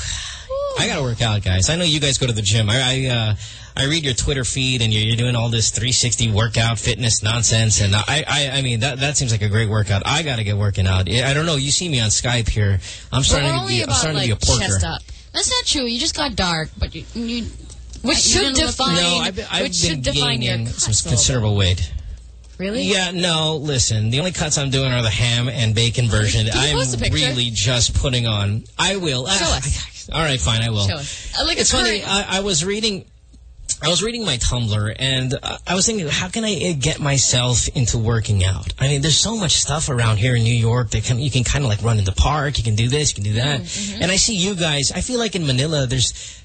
I got to work out, guys. I know you guys go to the gym. I I, uh, I read your Twitter feed, and you're, you're doing all this 360 workout fitness nonsense. And I, I, I mean, that that seems like a great workout. I got to get working out. I don't know. You see me on Skype here. I'm starting we're to only be. I'm about, starting like, to be a porker. chest up. That's not true. You just got dark, but you, you Which should define. No, I've I've which should define your cuts some considerable weight. Really? Yeah, no, listen. The only cuts I'm doing are the ham and bacon version. I'm post a picture? really just putting on. I will. Show Ah, us. All right, fine, I will. Show us. Uh, it's funny. I, I was reading. I was reading my Tumblr, and uh, I was thinking, how can I uh, get myself into working out? I mean, there's so much stuff around here in New York that can, you can kind of like run in the park. You can do this, you can do that. Mm-hmm. And I see you guys. I feel like in Manila, there's.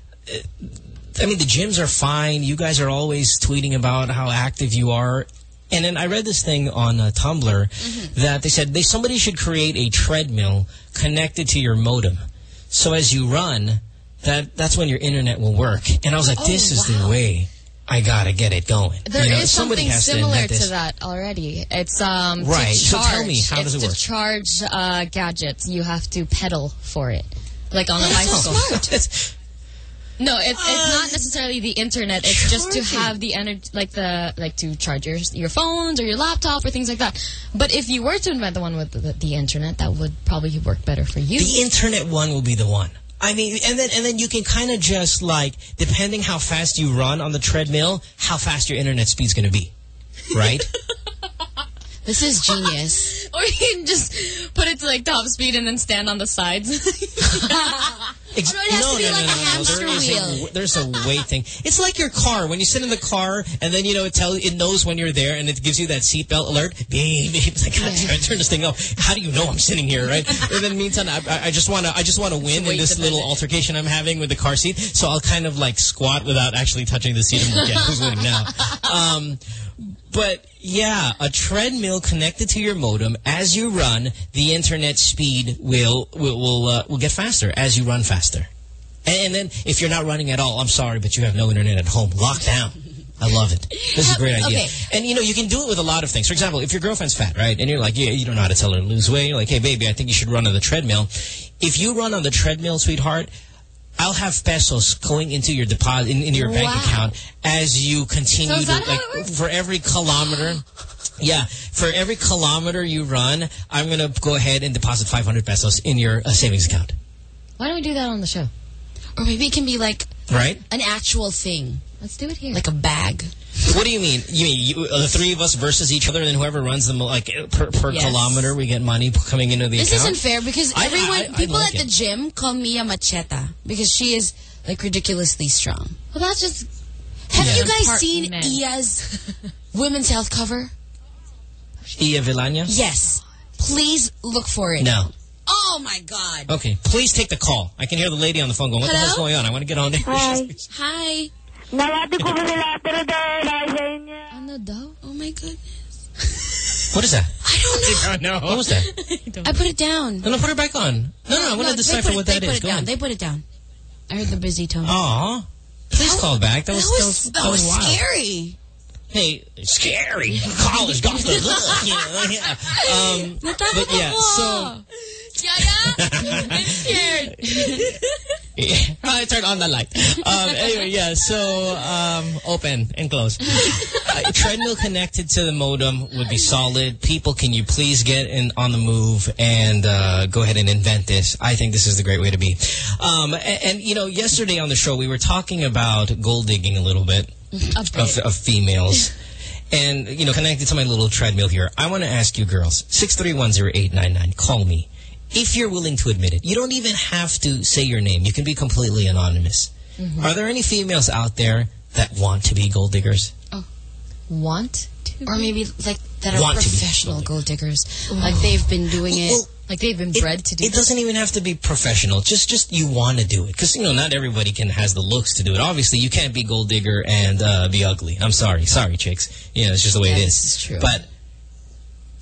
I mean, the gyms are fine. You guys are always tweeting about how active you are. And then I read this thing on uh, Tumblr that they said they somebody should create a treadmill connected to your modem. So as you run, that that's when your internet will work. And I was like, Oh, this is the way I got to get it going. There is you know, somebody something has to similar to, that already. It's um Right. To So tell me, how does it work? To charge uh, gadgets, you have to pedal for it, like on a bicycle. No, it's it's um, not necessarily the internet. It's just to have the energy, like the like to charge your your phones or your laptop or things like that. But if you were to invent the one with the, the internet, that would probably work better for you. The internet one will be the one. I mean, and then and then you can kind of just like, depending how fast you run on the treadmill, how fast your internet speed's going to be, right? This is genius. or you can just put it to like top speed and then stand on the sides. Ex- No, it has to be like a hamster wheel. there's a weight thing. It's like your car. When you sit in the car, and then you know it tells it knows when you're there, and it gives you that seatbelt alert. Beep, beep. It's like, God, turn, turn this thing off. How do you know I'm sitting here, right? and then meantime, I, I- just want to I just want to win in this little it. altercation I'm having with the car seat. So I'll kind of like squat without actually touching the seat. and get who's winning now. Um, but yeah, a treadmill connected to your modem as you run, the internet speed will will will, uh, will get faster as you run faster. And, and then if you're not running at all, I'm sorry, but you have no internet at home. Lock down. I love it. This is a great idea. Okay. And you know, you can do it with a lot of things. For example, if your girlfriend's fat, right? And you're like, yeah, you don't know how to tell her to lose weight. You're like, hey, baby, I think you should run on the treadmill. If you run on the treadmill, sweetheart, I'll have pesos going into your deposit in, in your bank account as you continue So to like for every kilometer. Yeah, for every kilometer you run, I'm gonna go ahead and deposit 500 pesos in your uh, savings account. Why don't we do that on the show? Or maybe it can be like Right? an actual thing. Let's do it here. Like a bag. What do you mean? You mean you, uh, the three of us versus each other, and then whoever runs the like per, per Yes. kilometer, we get money coming into the This account. isn't fair because I- everyone, I- I people like at the gym call me a macheta because she is like ridiculously strong. well, that's just Have Yeah. you guys Part seen men. Iya's women's health cover? Iya Villania? Yes. Please look for it. No. Oh my God. Okay, please take the call. I can hear the lady on the phone going, what the hell's going on? I want to get on there. Hi. Nalati ko ba nila pero dahil sa inyo? ano daw? Oh my goodness. What is that? I don't know. What was that? I put it down. No, no, put it back on. No, no, I want to they decipher put it- what that they is. Put it Go down. on. They put it down. I heard the busy tone. Aw. Please call back. That was, that was, that was wild. scary. Hey, scary. College got the look. You yeah. Um, but yeah, so Yaya, I'm scared. Yeah. I turned on the light. Um, anyway, yeah, so um, open and close. Uh, treadmill connected to the modem would be solid. People, can you please get in on the move and uh, go ahead and invent this? I think this is the great way to be. Um, and, and, you know, yesterday on the show, we were talking about gold digging a little bit of, of females. And, you know, connected to my little treadmill here, I want to ask you girls, 6310899, call me. If you're willing to admit it, you don't even have to say your name. You can be completely anonymous. Mhm. Are there any females out there that want to be gold diggers? Want to? Or maybe like that are Want to be professional gold diggers. Like they've been doing it. like they've been bred to do It It doesn't even have to be professional. Just, just you want to do it. Because, you know, not everybody can has the looks to do it. Obviously, you can't be gold digger and uh, be ugly. I'm sorry. Sorry, chicks. You know, it's just the way it is. this is true. But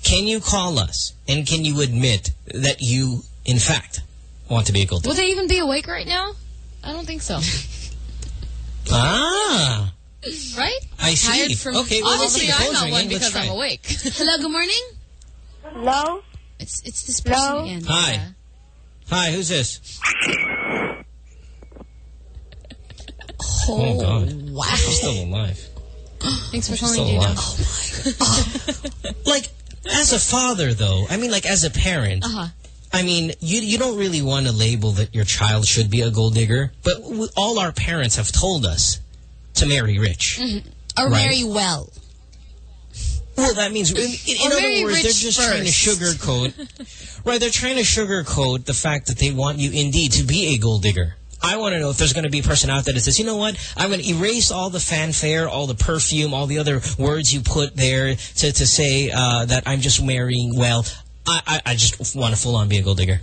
can you call us and can you admit that you, in fact, want to be a gold digger? Will they even be awake right now? I don't think so. Ah. Right? I see. From Okay, well, obviously I'm not ringing. one Let's because I'm awake. Hello, good morning. Hello? It's it's this person Hello? again. Hi. Hi, who's this? Oh, God. Wow. She's still alive. Thanks for She's calling, still Gina. alive. like, as a father, though, I mean, like, as a parent, Uh-huh. I mean, you you don't really want to label that your child should be a gold digger, but w all our parents have told us to marry rich. Or Right. marry well. Well, that means, in, in other words, they're just trying to sugarcoat. right, they're trying to sugarcoat the fact that they want you indeed to be a gold digger. I want to know if there's going to be a person out there that says, you know what, I'm going to erase all the fanfare, all the perfume, all the other words you put there to, to say uh, that I'm just marrying well. I, I, I just want to full-on be a gold digger.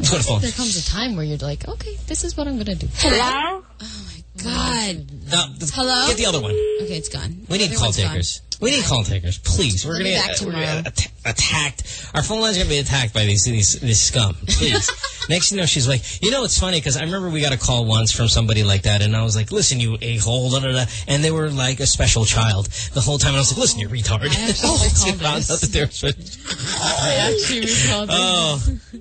Let's go to phone. There comes a time where you're like, okay, this is what I'm going to do. Hello? Oh, my God. No, Hello? Get the other one. Okay, it's gone. We need call one's gone. We need call takers, please. We're gonna be get back we're tomorrow. gonna get atta- attacked. Our phone lines are gonna be attacked by these these this scum. Please. Next thing you know, she's like, you know, it's funny because I remember we got a call once from somebody like that, and I was like, listen, you a hole, da, da, da. and they were like a special child the whole time. And I was like, listen, you retard. I actually recalled found this. out that they were special- I actually recalled this. Oh.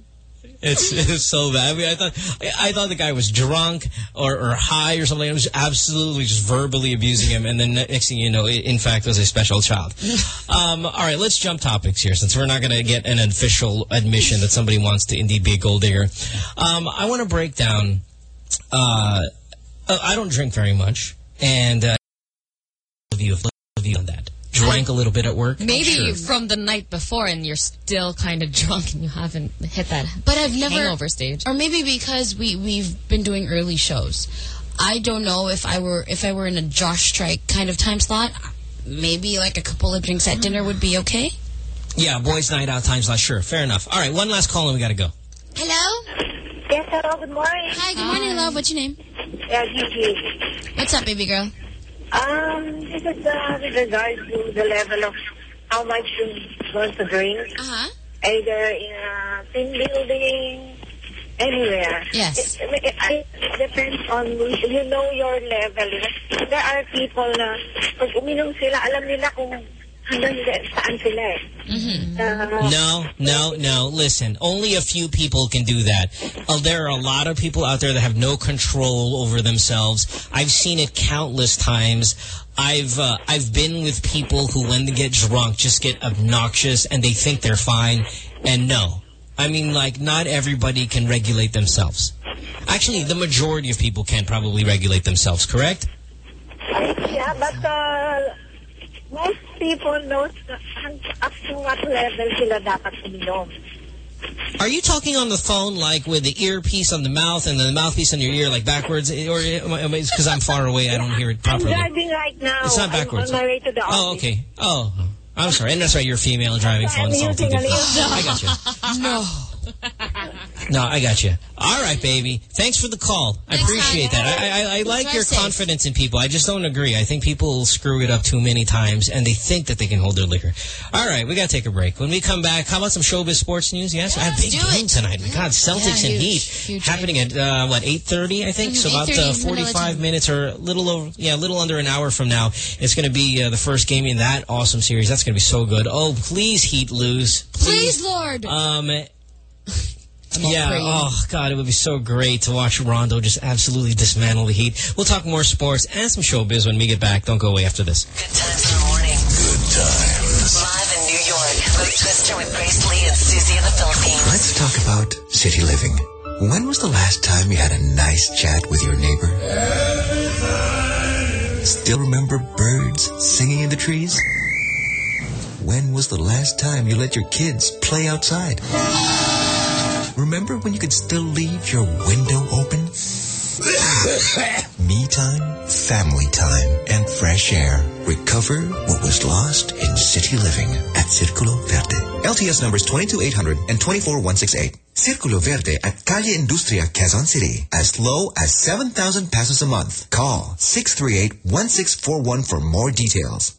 It's, it's so bad. I mean, I thought I, I thought the guy was drunk or, or high or something. I was absolutely just verbally abusing him, and then next thing you know, it, in fact, was a special child. Um, all right, let's jump topics here, since we're not going to get an official admission that somebody wants to indeed be a gold digger. Um, I want to break down. Uh, uh, I don't drink very much, and uh, of view on that. Drank a little bit at work. Maybe Sure. from the night before and you're still kind of drunk and you haven't hit that But I've never hangover stage. Or maybe because we we've been doing early shows. I don't know if I were if I were in a Josh strike kind of time slot. Maybe like a couple of drinks at dinner would be okay. Yeah, boys' night out times last. Sure, fair enough. All right, one last call and we got to go. Hello. Yes, hello, good morning. Hi. Good morning, love. What's your name? Yeah, Gigi. What's up, baby girl? Um, this is uh, with regard to the level of how much you want to drink. Uh-huh. Either in a team building, anywhere. Yes. It, it, it, it depends on, you know your level. There are people na, pag uminom sila, alam nila kung hanggang saan sila. Uh, No, no, no. Listen, only a few people can do that. Uh, there are a lot of people out there that have no control over themselves. I've seen it countless times. I've uh, I've been with people who, when they get drunk, just get obnoxious and they think they're fine. And no, I mean, like, not everybody can regulate themselves. Actually, the majority of people can probably regulate themselves. Correct? Yeah, but uh, people knows up to what level sila dapat uminom. Are you talking on the phone like with the earpiece on the mouth and the mouthpiece on your ear like backwards? Or it's because I'm far away, I don't hear it properly. I'm driving right now. It's not I'm backwards. on my way to the Oh, okay. Oh, I'm sorry. And that's right, you're female driving phone. It's all using taken. an earbud. I got you. No. No, I got you. All right, baby. Thanks for the call. I appreciate that. I, I, I like Drive your safe. confidence in people. I just don't agree. I think people screw it up too many times, and they think that they can hold their liquor. All right, we got to take a break. When we come back, how about some showbiz sports news? Yes, I have a big game it. tonight. God, Celtics Yeah, and Heat huge happening at uh, what 8:30, I think. Mhm, So about 8:30 uh, 45 minutes or a little over, yeah, a little under an hour from now. It's going to be uh, the first game in that awesome series. That's going to be so good. Oh, please, Heat lose, Please, Lord. um, Yeah, praying. oh God, it would be so great to watch Rondo just absolutely dismantle the Heat. We'll talk more sports and some showbiz when we get back. Don't go away after this. Good times in the morning. Good times. Live in New York. With Twister with Grace Lee and Susie in the Philippines. Let's talk about city living. When was the last time you had a nice chat with your neighbor? Still remember birds singing in the trees? When was the last time you let your kids play outside? Remember when you could still leave your window open? Me time, family time, and fresh air. Recover what was lost in city living at Circulo Verde. LTS numbers 22800 and 24168. Circulo Verde at Calle Industria, Quezon City. As low as 7,000 pesos a month. Call 638-1641 for more details.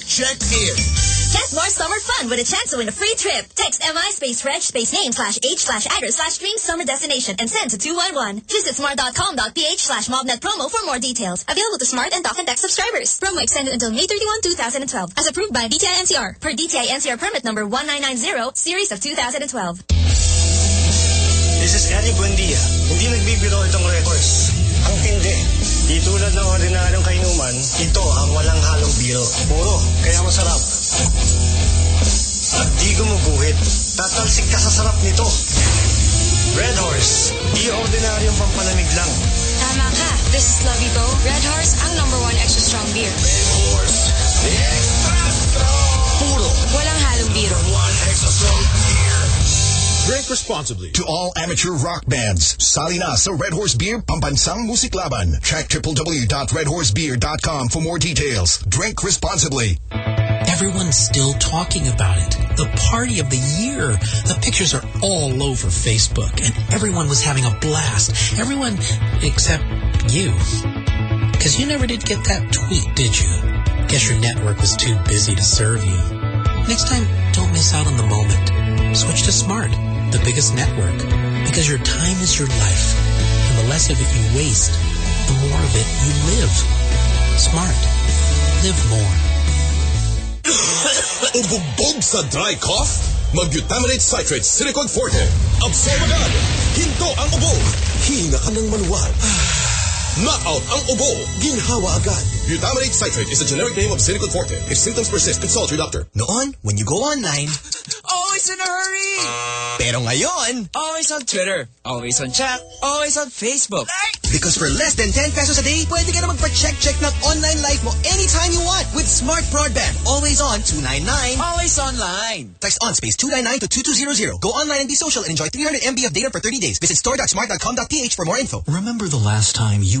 Check in. Get more summer fun with a chance to win a free trip. Text MI space reg space name slash H slash address slash dream summer destination and send to 211. Visit smart.com.ph slash mobnet promo for more details. Available to smart and talk and text subscribers. Promo extended until May 31, 2012. As approved by DTI NCR. Per DTI NCR permit number 1990, series of 2012. This is Ely Buendia. Hindi nagbibiro itong records. Ang tindi. Di tulad ng ordinaryong kainuman, ito ang walang halong biro. Puro, kaya masarap. At di gumuguhit. Tatalsik ka sa sarap nito. Red Horse. Di ordinaryong pampalamig lang. Tama ka. This is Lavito. Red Horse, ang number one extra strong beer. Red Horse. The extra strong. Puro. Walang halong biro. One extra strong beer. Drink responsibly. To all amateur rock bands, sali na sa Red Horse Beer Pambansang Musiklaban. Check www.redhorsebeer.com for more details. Drink responsibly. Everyone's still talking about it. The party of the year. The pictures are all over Facebook, and everyone was having a blast. Everyone except you. Because you never did get that tweet, did you? Guess your network was too busy to serve you. Next time, don't miss out on the moment. Switch to Smart, the biggest network. Because your time is your life. And the less of it you waste, the more of it you live. Smart. Live more. Ubugbog sa dry cough? Mag-Butamirate Citrate Sinecod Forte. Absorb agad. Hinto ang ubo. Hinga ka ng maluwag. Knockout ang ubo. Ginhawa agad. Butamirate Citrate is a generic name of Sinecod Forte. If symptoms persist, consult your doctor. Noon, when you go online, always in a hurry. Pero ngayon, always on Twitter, always on chat, always on Facebook. Because for less than 10 pesos a day, pwede ka na magpa-check-check ng online life mo anytime you want with Smart Broadband. Always on 299. Always online. Text on space 299 to 2200. Go online and be social and enjoy 300 MB of data for 30 days. Visit store.smart.com.ph for more info. Remember the last time you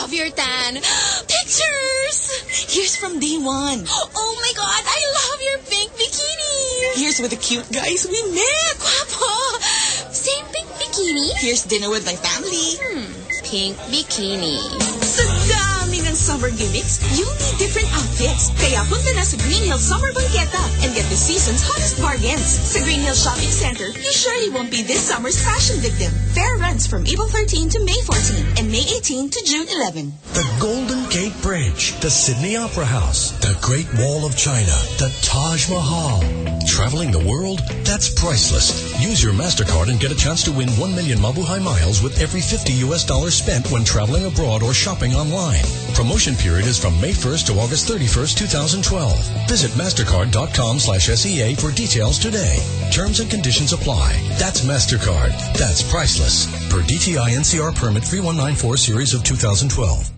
Love your tan. Pictures! Here's from day one. Oh my God, I love your pink bikini. Here's with the cute guys we met. Guapo. Same pink bikini? Here's dinner with my family. Hmm. Pink bikini. Sa dami ng summer gimmicks, you'll need different outfits. Kaya punta na sa Greenhills Summer Bangketa and get the season's hottest bargains. Sa Greenhills Shopping Center, you surely won't be this summer's fashion victim. Fair runs from April 13 to May 14 and May 18 to June 11. The Golden Gate Bridge, the Sydney Opera House, the Great Wall of China, the Taj Mahal. Traveling the world? That's priceless. Use your MasterCard and get a chance to win 1 million Mabuhay miles with every 50 US dollars spent when traveling abroad or shopping online. Promotion period is from May 1st to August 31st, 2012. Visit mastercard.com slash SEA for details today. Terms and conditions apply. That's MasterCard. That's priceless. Per DTI NCR permit 3194 series of 2012.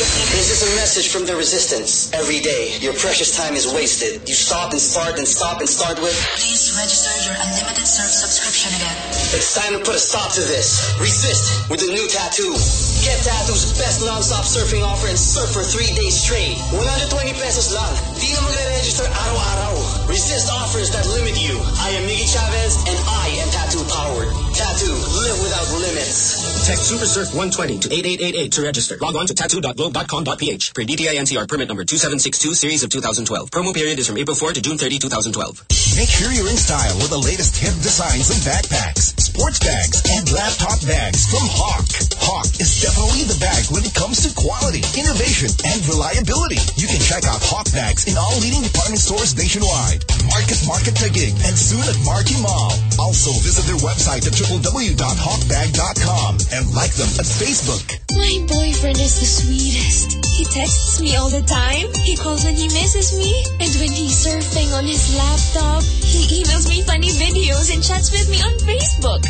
This is a message from the resistance. Every day, your precious time is wasted. You stop and start and stop and start with. Please register your unlimited surf subscription again. It's time to put a stop to this. Resist with the new tattoo. Get Tattoo's best non-stop surfing offer and surf for three days straight. 120 pesos lang. Di na magre-register araw-araw. Resist offers that limit you. I am Miggy Chavez and I am Tattoo powered. Tattoo, live without limits. Text SuperSurf 120 to 8888 to register. Log on to tattoo.globe.com.ph. Per DTI NCR permit number 2762 series of 2012. Promo period is from April 4 to June 30, 2012. Make sure you're in style with the latest hip designs in backpacks, sports bags, and laptop bags from Hawk. Hawk is definitely the bag when it comes to quality, innovation, and reliability. You can check out Hawk bags in all leading department stores nationwide. Market Market Taguig and soon at Marquee Mall. Also visit their website at www.hawkbag.com and like them at Facebook. My boyfriend is the sweetest. He texts me all the time. He calls when he misses me. And when he's surfing on his laptop, he emails me funny videos and chats with me on Facebook.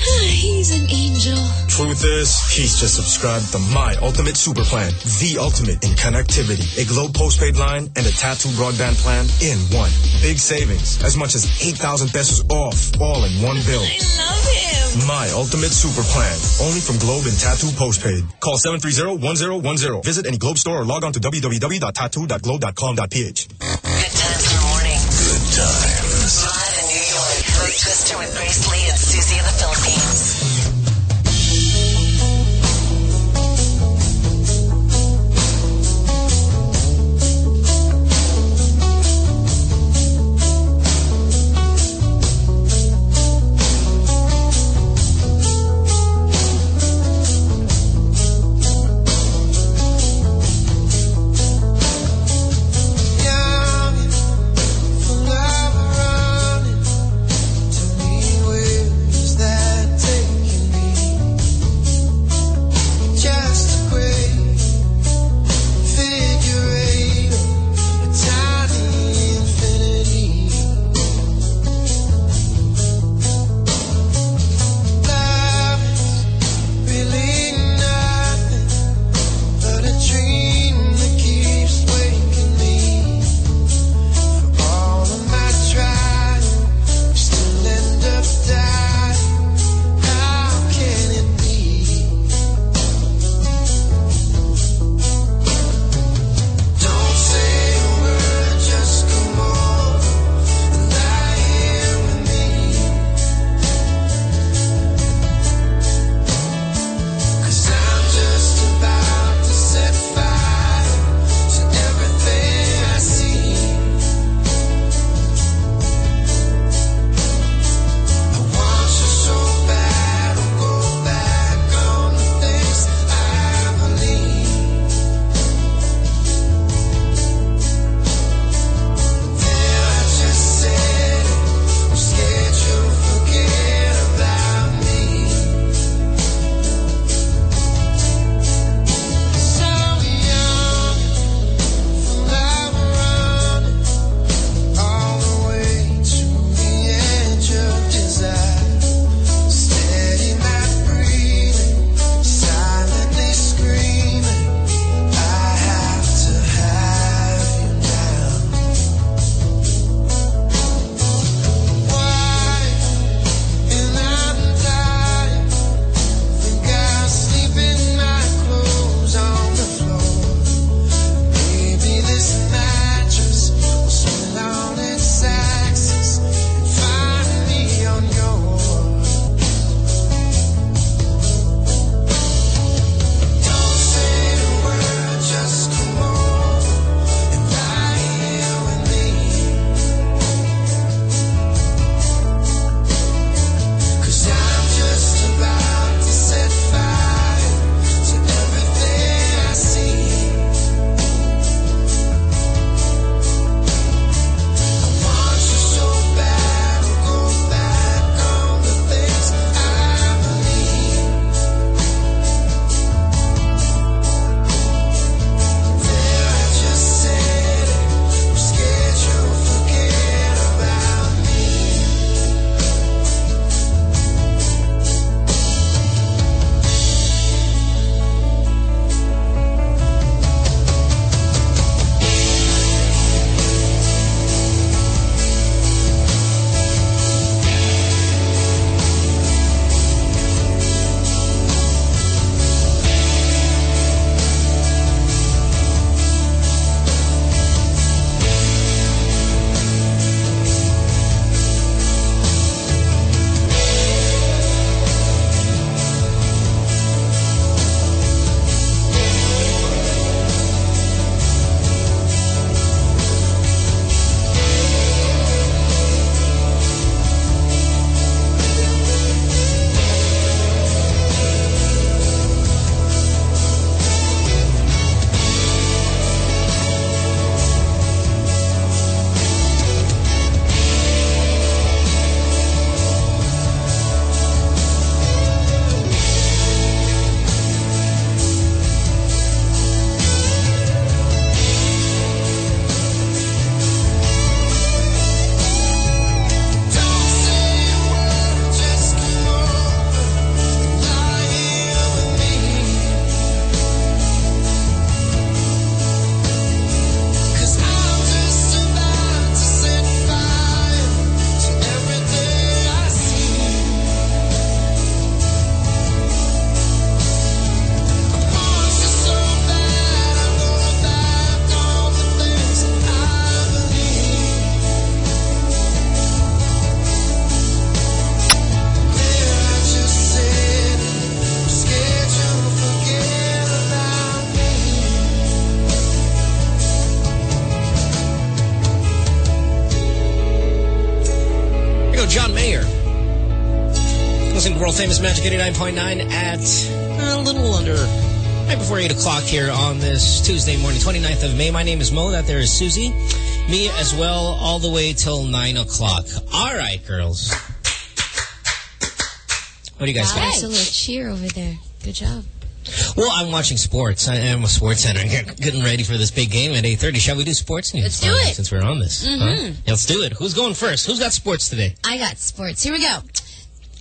He's an angel. Truth is, he's just subscribed to My Ultimate Super Plan, the ultimate in connectivity. A Globe postpaid line and a Tattoo broadband plan in one. Big savings, as much as 8,000 pesos off, all in one bill. I love him. My Ultimate Super Plan, only from Globe and Tattoo postpaid. Call 730-1010. Visit any Globe store or log on to www.tattoo.globe.com.ph. Good times in the morning. Good times. Live in New York. Mo Twister with Grace Lee Listening to world famous Magic 89.9 at a little under right before 8 o'clock here on this Tuesday morning, 29th of May. My name is Mo. That there is Susie. Me as well, all the way till 9 o'clock. All right, girls. What do you guys got? a little cheer over there. Good job. Well, I'm watching sports. I am a sports center. Getting ready for this big game at 8.30. Shall we do sports news? Let's do it. Since we're on this. Mhm. Huh? Let's do it. Who's going first? Who's got sports today? I got sports. Here we go.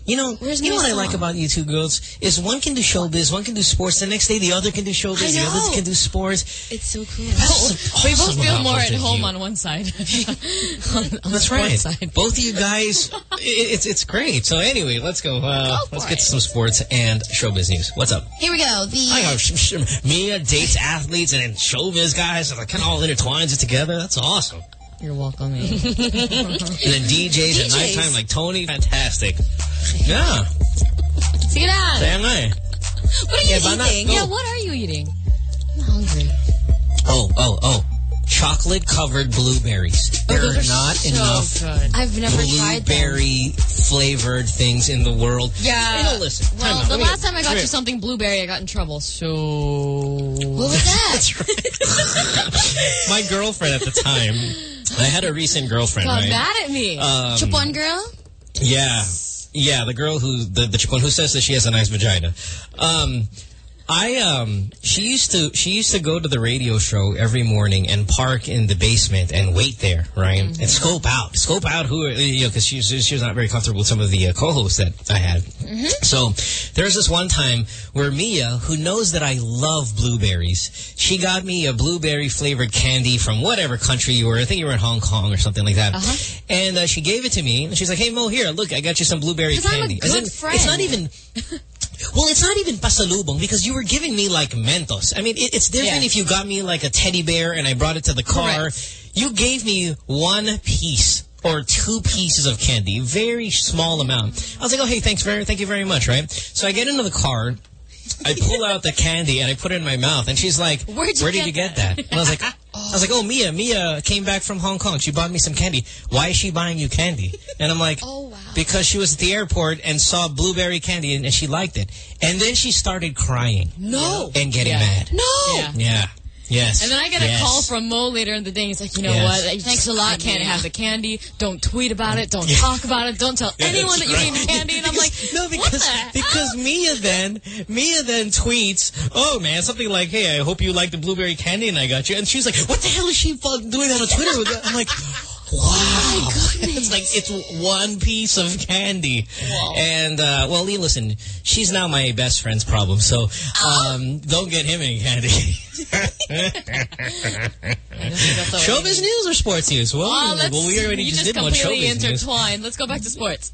You know, Where's you know what I like about you two girls is one can do showbiz, one can do sports. The next day, the other can do showbiz, the other can do sports. It's so cool. That's we both feel more at home you. on one side. on, on That's the right. side. Both of you guys, i- it's it's great. So anyway, let's go. Uh, let's get to some sports and showbiz news. What's up? Here we go. The I know Mia dates athletes and then showbiz guys. Like, kind of all intertwines it together. That's awesome. You're welcome. And then DJs, at DJs. nighttime like Tony. Fantastic. Yeah. Sige na. Kaya nga eh. What are you Yeah, Bana, eating? go. Yeah, what are you eating? I'm hungry. Oh, oh, oh. Chocolate covered blueberries. Oh, There are are not so enough good. I've never tried blueberry flavored things in the world. Yeah. You know, listen. Well, out. the Let last time I got come you here. something blueberry, I got in trouble. So. What was that? That's right. My girlfriend at the time, I had a recent girlfriend, Got right? mad at me. Um, Chupon girl? Yeah. Yeah, the girl who, the, the chick one who says that she has a nice vagina. Um, I, um, she used to, she used to go to the radio show every morning and park in the basement and wait there, right? Mm-hmm. And scope out, scope out who, you know, cause she, was- she was not very comfortable with some of the uh, co-hosts that I had. Mm-hmm. So there's this one time where Mia, who knows that I love blueberries, she got me a blueberry flavored candy from whatever country you were. I think you were in Hong Kong or something like that. Uh-huh. And uh, she gave it to me, and she's like, "Hey Mo, here, look, I got you some blueberry 'Cause I'm a candy." Good in, friend. It's not even. Well, it's not even pasalubong because you were giving me like Mentos. I mean, it, it's different Yeah. if you got me like a teddy bear and I brought it to the car. You gave me one piece or two pieces of candy, very small amount. I was like, oh, hey, thanks very, thank you very much, right? So I get into the car. I pull out the candy and I put it in my mouth, and she's like, Where'd you "Where did get you get that?" And I was like, oh. "I was like, oh, Mia, Mia came back from Hong Kong. She bought me some candy. Why is she buying you candy?" And I'm like, Oh, wow. because she was at the airport and saw blueberry candy and, and she liked it. And then she started crying No. and getting Yeah. mad. No. Yeah. Yeah. Yes. And then I get Yes. a call from Mo later in the day. He's like, you know Yes. what? I- Thanks a lot, I can't Mia. have the candy. Don't tweet about it. Don't talk about it. Don't tell Yeah, anyone that you right. gave me candy. And I'm like, no, because what the because Mia then Mia then tweets, "Oh man, something like, hey, I hope you like the blueberry candy and I got you." And she's like, "What the hell is she doing that on Twitter?" I'm like. Wow. it's like, it's one piece of candy. And, uh, well, Lee, listen, she's now my best friend's problem, so, um, don't get him any candy. showbiz news or sports news? Well, Oh, let's, well we already just, just did one showbiz news. intertwined. Let's go back to sports.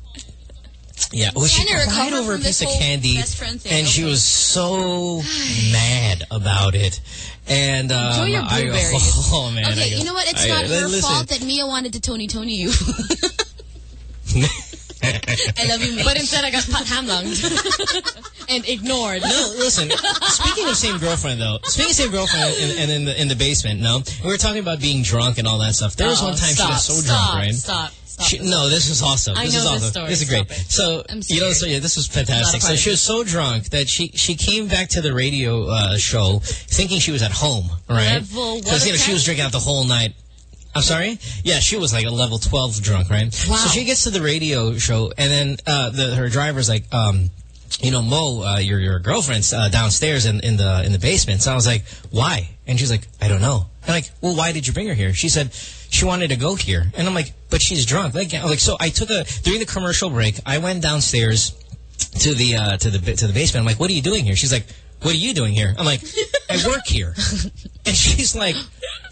Yeah, well, she cried over a piece of candy, best friend thing. and she was so mad about it. And um, Enjoy your I, blueberries. oh man, Okay, I go- you know what? It's I- not her listen. fault that Mia wanted to Tony Tony you. I love you, Mia. But instead I got pat hamlunged and ignored. No, listen. Speaking of same girlfriend, though. Speaking of same girlfriend, and, and in the in the basement. No, we were talking about being drunk and all that stuff. There was Oh, one time stop, she was so stop, drunk, right? Stop. She, no, this is awesome. I This know is this awesome. story. This is great. So you know, so yeah, this was fantastic. So she was so drunk that she she came back to the radio uh, show thinking she was at home, right? Because you know she was drinking out the whole night. I'm sorry? Yeah, she was like a level 12 drunk, right? Wow. So she gets to the radio show, and then uh, the, her driver's like, um, you know, Mo, uh, your your girlfriend's uh, downstairs in, in the in the basement. So I was like, why? And she's like, I don't know. I'm like, well, why did you bring her here? She said she wanted to go here, and I'm like, but she's drunk. Like, like, so I took a during the commercial break. I went downstairs to the uh, to the to the basement. I'm like, what are you doing here? She's like, what are you doing here? I'm like, I work here, and she's like,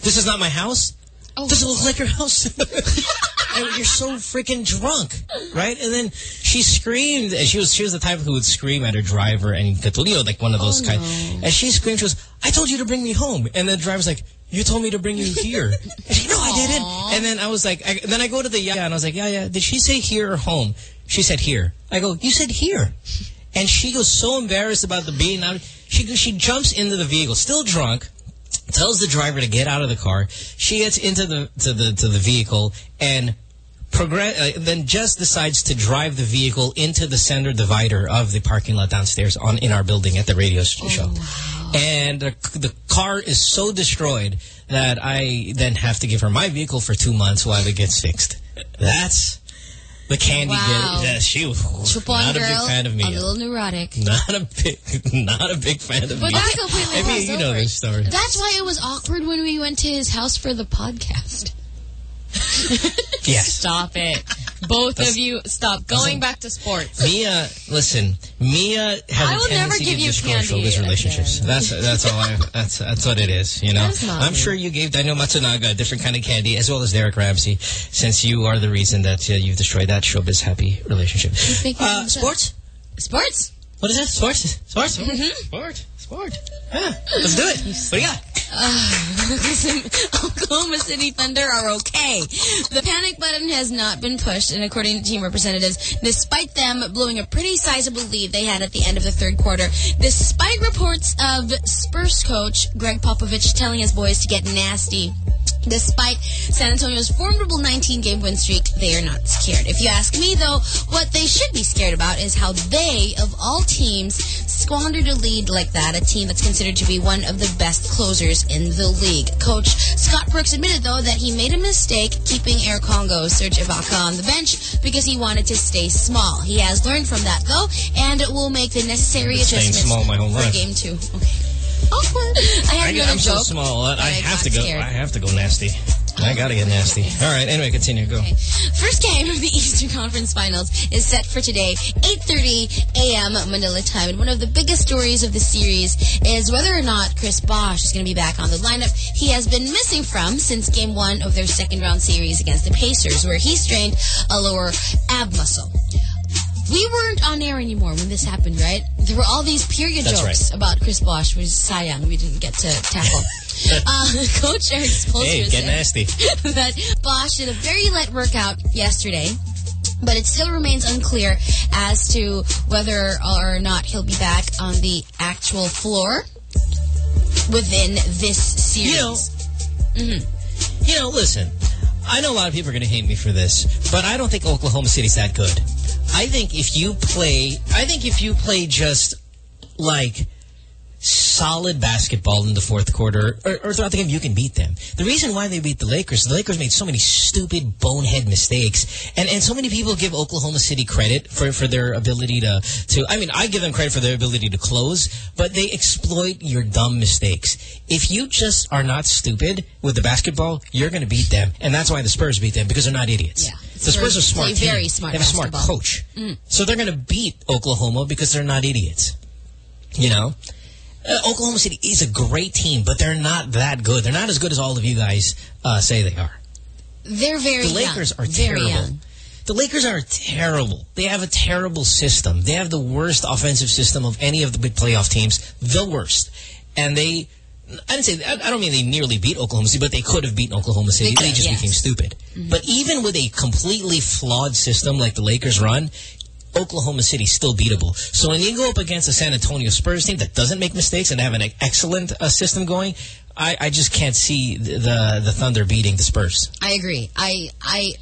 this is not my house. Does it look like your house? And you're so freaking drunk, right? And then she screamed, and she was she was the type who would scream at her driver and Catulio, like one of those oh, kind. And she screamed, she goes, "I told you to bring me home." And the driver's like, "You told me to bring you here." And she, "No, I didn't." And then I was like, I, then I go to the yeah, and I was like, "Yeah, yeah." Did she say here or home? She said here. I go, "You said here." And she was so embarrassed about the being out. She she jumps into the vehicle, still drunk tells the driver to get out of the car. She gets into the to the to the vehicle and progress, uh, then just decides to drive the vehicle into the center divider of the parking lot downstairs on in our building at the radio sh- show. And the, the car is so destroyed that I then have to give her my vehicle for two months while it gets fixed. That's the candy Wow. get. Yeah, she was not a girl, big fan of me. a little neurotic. Not a big, not a big fan of But me. that's completely I mean, you know this story. That's why it was awkward when we went to his house for the podcast. Yes. Stop it. Both That's- of you, stop. Going back to sports. Mia, listen, Mia has I a will never give to you destroy candy showbiz relationships. That's that's all I. That's that's what it is. You know, I'm me. sure you gave Daniel Matsunaga a different kind of candy, as well as Derek Ramsey, since you are the reason that uh, you've destroyed that showbiz happy relationship. Uh, sports. Sports. What is it? Sports. Sports. Sport. Let's do it. What do you got? Ah, Oklahoma City Thunder are okay. The panic button has not been pushed, and according to team representatives, despite them blowing a pretty sizable lead they had at the end of the third quarter, despite reports of Spurs coach Gregg Popovich telling his boys to get nasty. Despite San Antonio's formidable 19-game win streak, they are not scared. If you ask me, though, what they should be scared about is how they, of all teams, squandered a lead like that, a team that's considered to be one of the best closers in the league. Coach Scott Brooks admitted, though, that he made a mistake keeping Air Congo Serge Ibaka on the bench because he wanted to stay small. He has learned from that, though, and will make the necessary adjustments small my whole for life. game two. Okay. Awkward. I had I, am so small. I, I have to go. scared. I have to go nasty. I gotta get nasty. All right. Anyway, continue. Go. First game of the Eastern Conference Finals is set for today, 8.30 a.m. Manila time. And one of the biggest stories of the series is whether or not Chris Bosh is going to be back on the lineup he has been missing from since game one of their second round series against the Pacers, where he strained a lower ab muscle. We weren't on air anymore when this happened, right? There were all these period That's jokes right. about Chris Bosh, which is sayang we didn't get to tackle. uh, Coach Erik Spoelstra Hey, get said- nasty. that Bosh did a very light workout yesterday. But it still remains unclear as to whether or not he'll be back on the actual floor within this series. You know, Mm-hmm. You know, listen, I know a lot of people are going to hate me for this, but I don't think Oklahoma City's that good. I think if you play, I think if you play just like solid basketball in the fourth quarter or, or throughout the game, you can beat them. The reason why they beat the Lakers, the Lakers made so many stupid bonehead mistakes, and and so many people give Oklahoma City credit for for their ability to to. I mean, I give them credit for their ability to close, but they exploit your dumb mistakes. If you just are not stupid with the basketball, you're going to beat them, and that's why the Spurs beat them because they're not idiots. Yeah, the Spurs are smart. team. very smart They have a smart coach, Mm. so they're going to beat Oklahoma because they're not idiots. You know. Uh, Oklahoma City is a great team, but they're not that good. They're not as good as all of you guys uh, say they are. They're very The Lakers young. are terrible. young. The Lakers are terrible. They have a terrible system. They have the worst offensive system of any of the big playoff teams. The worst. And they, I didn't say, I don't mean they nearly beat Oklahoma City, but they could have beaten Oklahoma City. They They, just yes. became stupid. But even with a completely flawed system like the Lakers run, Oklahoma City still beatable. So when you go up against a San Antonio Spurs team that doesn't make mistakes and have an excellent uh, system going, I, I just can't see the, the the Thunder beating the Spurs. I agree. I I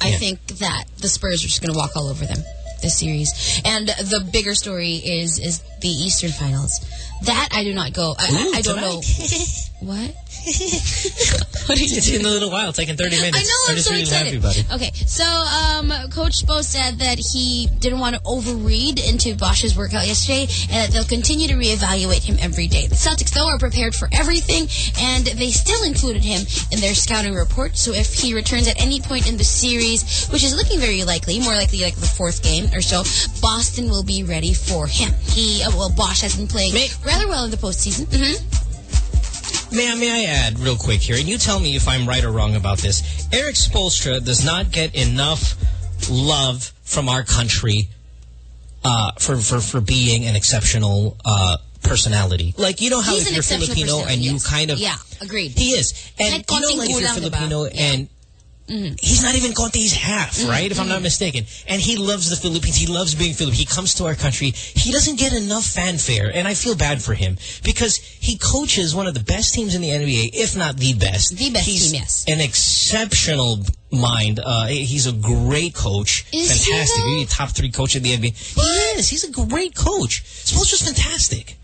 I Yeah. think that the Spurs are just going to walk all over them this series. And the bigger story is is the Eastern Finals. That I do not go. I, Ooh, I, don't tonight. know. what? What are you It's in a little while, taking 30 minutes. I know, I'm so 33 excited. everybody. Okay, so um, Coach Spo said that he didn't want to overread into Bosh's workout yesterday and that they'll continue to reevaluate him every day. The Celtics, though, are prepared for everything and they still included him in their scouting report. So if he returns at any point in the series, which is looking very likely, more likely like the fourth game or so, Boston will be ready for him. He, uh, well, Bosh has been playing rather well in the postseason. Mm-hmm. May I, may I add real quick here, and you tell me if I'm right or wrong about this. Erik Spoelstra does not get enough love from our country uh, for, for, for being an exceptional uh, personality. Like, you know how He's if you're Filipino and personality, you kind of... Yeah, agreed. He is. And Kahit you know, like if you're kulang, diba? And He's not even Conte, he's half, right? If I'm not mistaken. And he loves the Philippines. He loves being Filipino. He comes to our country. He doesn't get enough fanfare, and I feel bad for him because he coaches one of the best teams in the NBA, if not the best. The best he's team, yes. an exceptional mind. Uh, he's a great coach. Is he, fantastic. a top three coach in the NBA. He is. He's a great coach. Spoelstra's fantastic.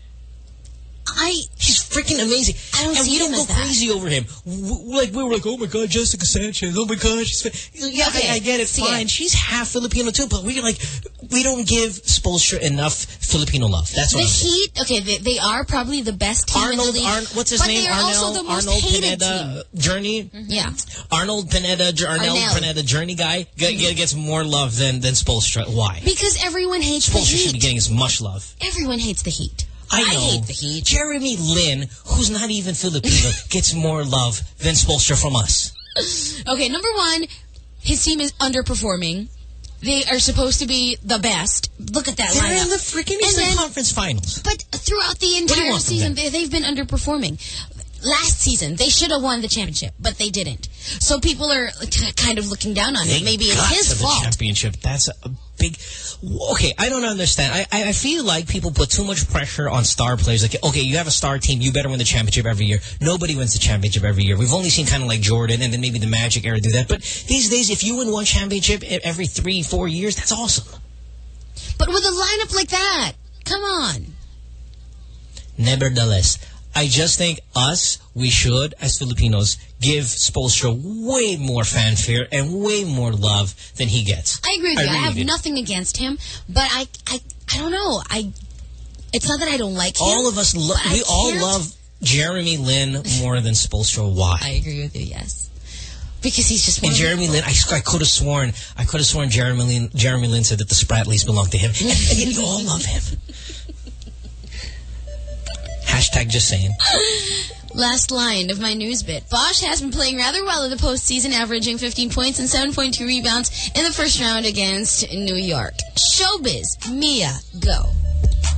I He's freaking amazing. I don't and see we don't go as that. crazy over him. W- like we were like, oh my god, Jessica Sanchez. Oh my god, she's yeah, Okay, I, I get it, see fine. it. She's half Filipino too, but we're like, we don't give Spoelstra enough Filipino love. That's The what saying. Heat, okay, they, they are probably the best team Arnold, in the. Arn, what's his but name? Arnold, the Arnold Pineda team. Journey. Mm-hmm. Yeah. Arnold Pineda, Arnold. Pineda Journey guy get, mm-hmm. get- gets more love than than Spoelstra. Why? Because everyone hates the Spoelstra should be getting as much love. Everyone hates the Heat. I know. hate the Heat. Jeremy Lin, who's not even Filipino, gets more love than Spoelstra from us. Okay, number one, his team is underperforming. They are supposed to be the best. Look at that They're lineup. in the freaking Eastern Conference Finals. But throughout the entire season, they, they've been underperforming. Last season, they should have won the championship, but they didn't. So people are kind of looking down on it. Maybe it's his fault. championship. That's a big. Okay, I don't understand. I, I feel like people put too much pressure on star players. Like, okay, you have a star team, you better win the championship every year. Nobody wins the championship every year. We've only seen kind of like Jordan and then maybe the Magic era do that. But these days, if you win one championship every three, four years, that's awesome. But with a lineup like that, come on. Nevertheless, I just think us, we should, as Filipinos, give Spoelstra way more fanfare and way more love than he gets. I agree with you. I have do. nothing against him, but I, I, I don't know. I, it's not that I don't like him. All of us, lo but I we all can't- love Jeremy Lin more than Spoelstra. Why? I agree with you. Yes, because he's just. and Jeremy Lin, I, I could have sworn, I could have sworn Jeremy Lin, Jeremy Lin said that the Spratlys belong to him, and, and yet you all love him. Hashtag just saying. Last line of my news bit. Bosh has been playing rather well in the postseason, averaging 15 points and 7.2 rebounds in the first round against New York. Showbiz, Mia, go.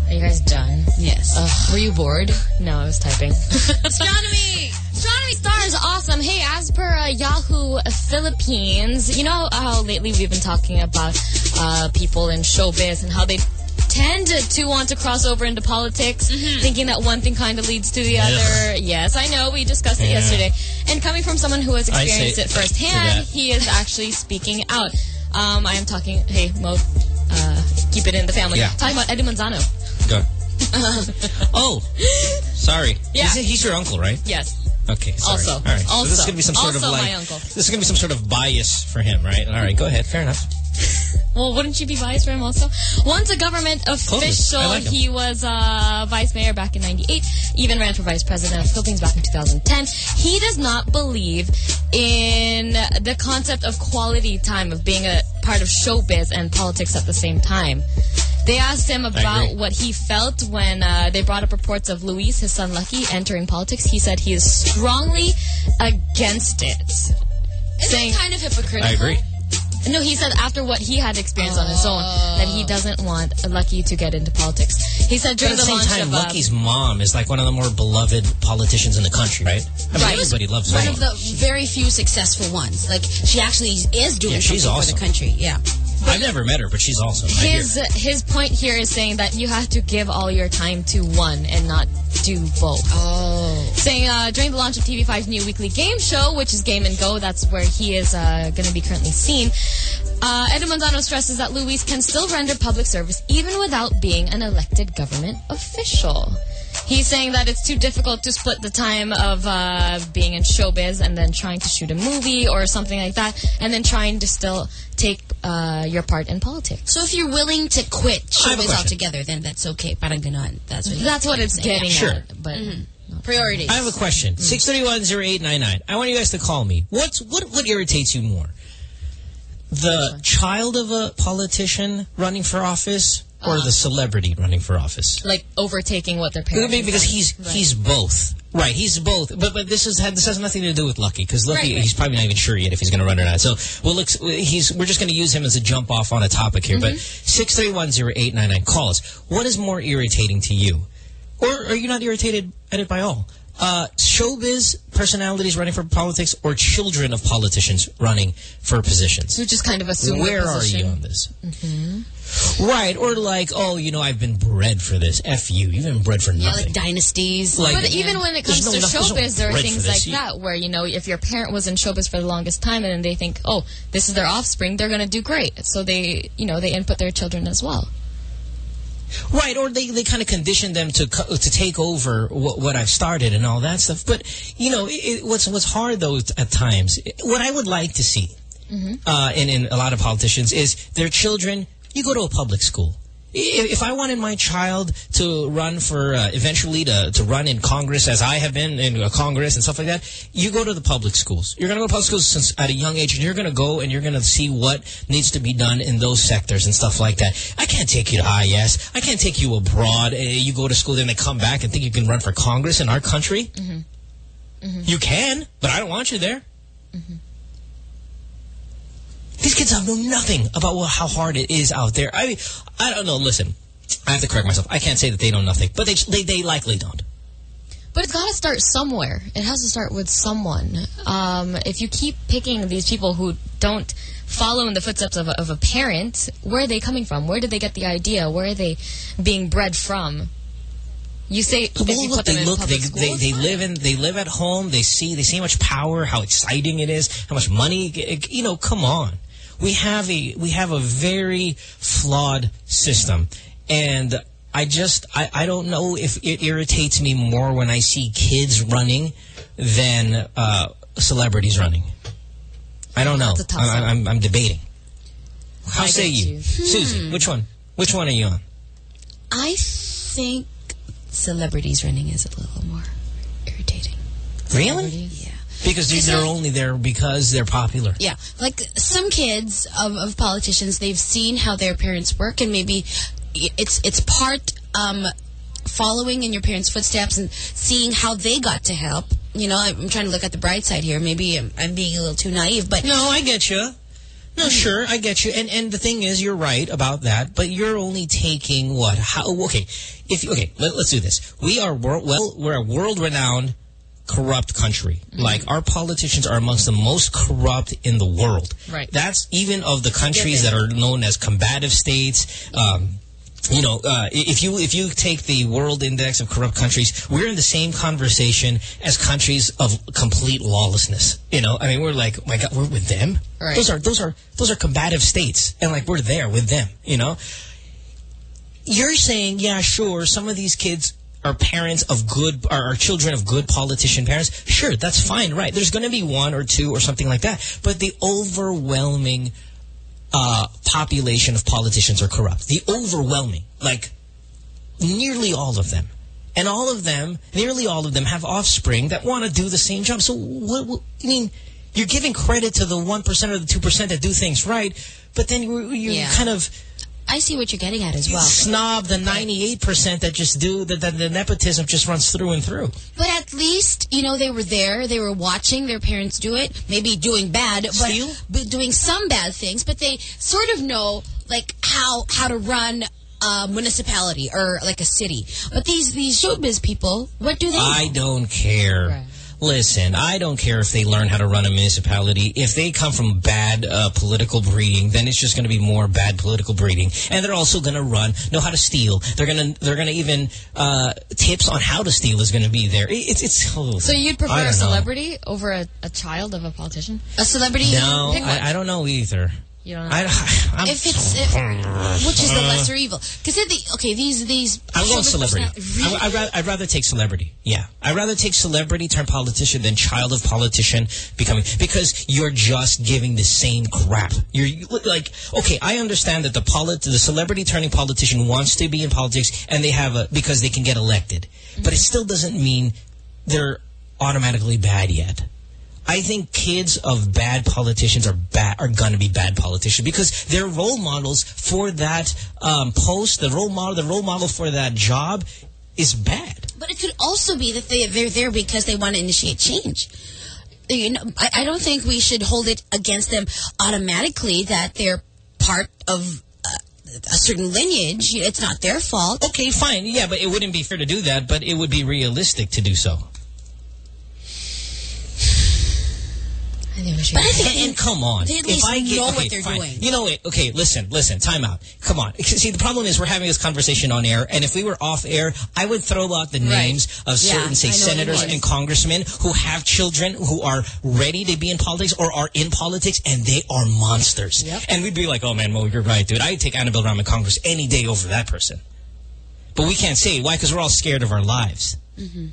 Are you guys done? Yes. Ugh. Were you bored? No, I was typing. Astronomy! Astronomy stars, awesome. Hey, as per uh, Yahoo Philippines, you know how lately we've been talking about uh, people in showbiz and how they tend to want to cross over into politics, thinking that one thing kind of leads to the other. Yes, I know. We discussed it Yeah. yesterday. And coming from someone who has experienced it firsthand, he is actually speaking out. Um, I am talking, hey, Mo, uh, keep it in the family. Yeah. Talking about Edu Manzano. Go. oh, sorry. Yeah. He's, he's your uncle, right? yes. Okay, sorry. Also. All right. so this is going to be some sort of like... my uncle. This is going to be some sort of bias for him, right? All right, go ahead. Fair enough. Well, wouldn't you be biased for him also? Once a government official, like he was uh, vice mayor back in 98, even ran for vice president of the Philippines back in 2010. He does not believe in the concept of quality time, of being a part of showbiz and politics at the same time. They asked him about what he felt when uh, they brought up reports of Luis, his son Lucky, entering politics. He said he is strongly against it. saying, kind of hypocritical? I agree. No, he said after what he had experienced on his own, that he doesn't want Lucky to get into politics. He said But during at the the same launch time, of uh, Lucky's mom is like one of the more beloved politicians in the country, right? I mean, Right. everybody loves One her. of the very few successful ones. Like, she actually is doing Yeah, she's something awesome. for the country. Yeah. I've never met her, but she's awesome. His his point here is saying that you have to give all your time to one and not do both. Oh. Saying uh, during the launch of TV5's new weekly game show, which is Game and Go, that's where he is uh, going to be currently seen. Uh, Edu Manzano stresses that Luis can still render public service even without being an elected government official. He's saying that it's too difficult to split the time of uh, being in showbiz and then trying to shoot a movie or something like that, and then trying to still take uh, your part in politics. So if you're willing to quit I have a showbiz altogether, then that's okay. Parang ganon. That's what, That's what it's getting Sure. at. But Priorities. I have a question. Six thirty one zero eight nine nine. I want you guys to call me. What's what? What irritates you more? The child of a politician running for office, or the uh-huh. celebrity running for office? like overtaking what their parents. Because he's Right. he's both. Right, he's both. But but this is this has nothing to do with Lucky because Lucky Right, right. he's probably not even sure yet if he's going to run or not. So we'll look. He's we're just going to use him as a jump off on a topic here. But mm-hmm. six three one zero eight nine nine. Call us. What is more irritating to you, or are you not irritated at it by all? Uh, showbiz personalities running for politics or children of politicians running for positions? So just kind of assume Where are you on this? Mm-hmm. Right, or like, oh, you know, I've been bred for this. F you. You've been bred for Yeah, nothing. like dynasties. Like- but even when it comes no- to showbiz, there are things like that where, you know, if your parent was in showbiz for the longest time and then they think, oh, this is their offspring, they're going to do great. So they, you know, they input their children as well. Right, or they, they kind of condition them to to take over what, what I've started and all that stuff. But, you know, it, what's, what's hard, though, at times, what I would like to see uh, in, in a lot of politicians is their children, you go to a public school. If, I wanted my child to run for, uh, eventually to, to run in Congress as I have been in Congress and stuff like that, you go to the public schools. You're going to go to public schools since at a young age and you're going to go and you're going to see what needs to be done in those sectors and stuff like that. I can't take you to IS. I can't take you abroad. Uh, you go to school, then they come back and think you can run for Congress in our country. You can, but I don't want you there. These kids have know nothing about what, how hard it is out there. I mean, I don't know. Listen, I have to correct myself. I can't say that they know nothing, but they they, they likely don't. But it's got to start somewhere. It has to start with someone. Um, if you keep picking these people who don't follow in the footsteps of a, of a parent, where are they coming from? Where did they get the idea? Where are they being bred from? You say Well, you look, they look, they, they, they live in, they live at home. They see, they see how much power, how exciting it is, how much money. You know, come on. We have a, we have a very flawed system, and I just, I, I don't know if it irritates me more when I see kids running than uh, celebrities running. I don't know. That's I'm. I'm, I'm debating. How I say you, you. Susie? Hmm. Which one? Which one are you on? I think celebrities running is a little more irritating. Really? Yeah. Because they're, Is they're only there because they're popular. Yeah, like some kids of, of politicians, they've seen how their parents work, and maybe it's it's part um, following in your parents' footsteps and seeing how they got to help. You know, I'm trying to look at the bright side here. Maybe I'm, I'm being a little too naive, but No, I get you. No, sure, I get you. And and the thing is, you're right about that. But you're only taking what? How? Okay, if you okay, let, us do this. We are world well, we're a world renowned corrupt country. Like our politicians are amongst the most corrupt in the world. Right. That's even of the countries that are known as combative states. Um, you know, uh, if you if you take the World Index of Corrupt Countries, we're in the same conversation as countries of complete lawlessness. You know, I mean, we're like, oh my God, we're with them. Right. Those are those are those are combative states, and like we're there with them. You know, you're saying, yeah, sure, some of these kids are parents of good, are, are children of good politician parents. Sure, that's fine, right? There's going to be one or two or something like that. But the overwhelming uh, population of politicians are corrupt. The overwhelming, like nearly all of them. And all of them, nearly all of them have offspring that want to do the same job. So what, what I mean, you're giving credit to the 1% or the 2% that do things right, but then you, you Yeah. kind of I see what you're getting at as well. snob the 98% that just do, that, that the nepotism just runs through and through. But at least, you know, they were there. They were watching their parents do it. Maybe doing bad, but, but doing some bad things. But they sort of know, like, how how to run a municipality or, like, a city. But these, these showbiz people, what do they I don't care. Listen, I don't care if they learn how to run a municipality. If they come from bad uh, political breeding, then it's just going to be more bad political breeding. And they're also going to run, know how to steal. They're going to, they're going to even uh, tips on how to steal is going to be there. It- It's, it's. oh, So you'd prefer don't a know. celebrity over a, a child of a politician? A celebrity? No, I, I don't know either. You don't know? I, I'm, if it's if, which is the uh. lesser evil? Because the okay, these these I'm going celebrity. Really? I, I'd, rather, I'd rather take celebrity. Yeah. I'd rather take celebrity turn politician than child of politician becoming because you're just giving the same crap. You're like, okay, I understand that the polit the celebrity turning politician wants to be in politics and they have a because they can get elected, but it mm-hmm. still doesn't mean they're automatically bad yet. I think kids of bad politicians are bad are going to be bad politicians because they're role models for that um, post. The role model, the role model for that job, is bad. But it could also be that they they're there because they want to initiate change. You know, I, I don't think we should hold it against them automatically that they're part of uh, a certain lineage. It's not their fault. Okay, fine, yeah, but it wouldn't be fair to do that. But it would be realistic to do so. But I think and, and come on. they at If least I get- know okay, what they're fine. doing. You know what? Okay, listen, listen, time out. Come on. See, the problem is we're having this conversation on air, and if we were off air, I would throw out the names of Yeah, certain, say, I know what you senators and congressmen who have children who are ready to be in politics or are in politics, and they are monsters. And we'd be like, oh, man, well, you're right, dude. I'd take Annabelle Rama in Congress any day over that person. But we can't say. Why? Because we're all scared of our lives. Mm-hmm.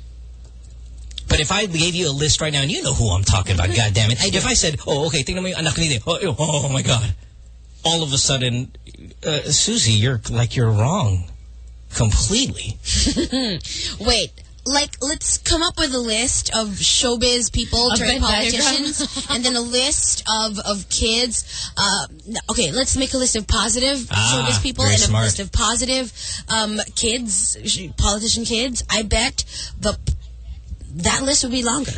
But if I gave you a list right now, and you know who I'm talking about, God damn it. if I said, oh, okay, tingnan mo yung anak ni Dave. Oh, oh, oh, my God. All of a sudden, uh, Susie, you're like, you're wrong. Completely. Wait, like, let's come up with a list of showbiz people A turned politicians, and then a list of of kids. Uh, okay, let's make a list of positive Ah, showbiz people very and a list of positive um, kids, politician kids. I bet the that list would be longer.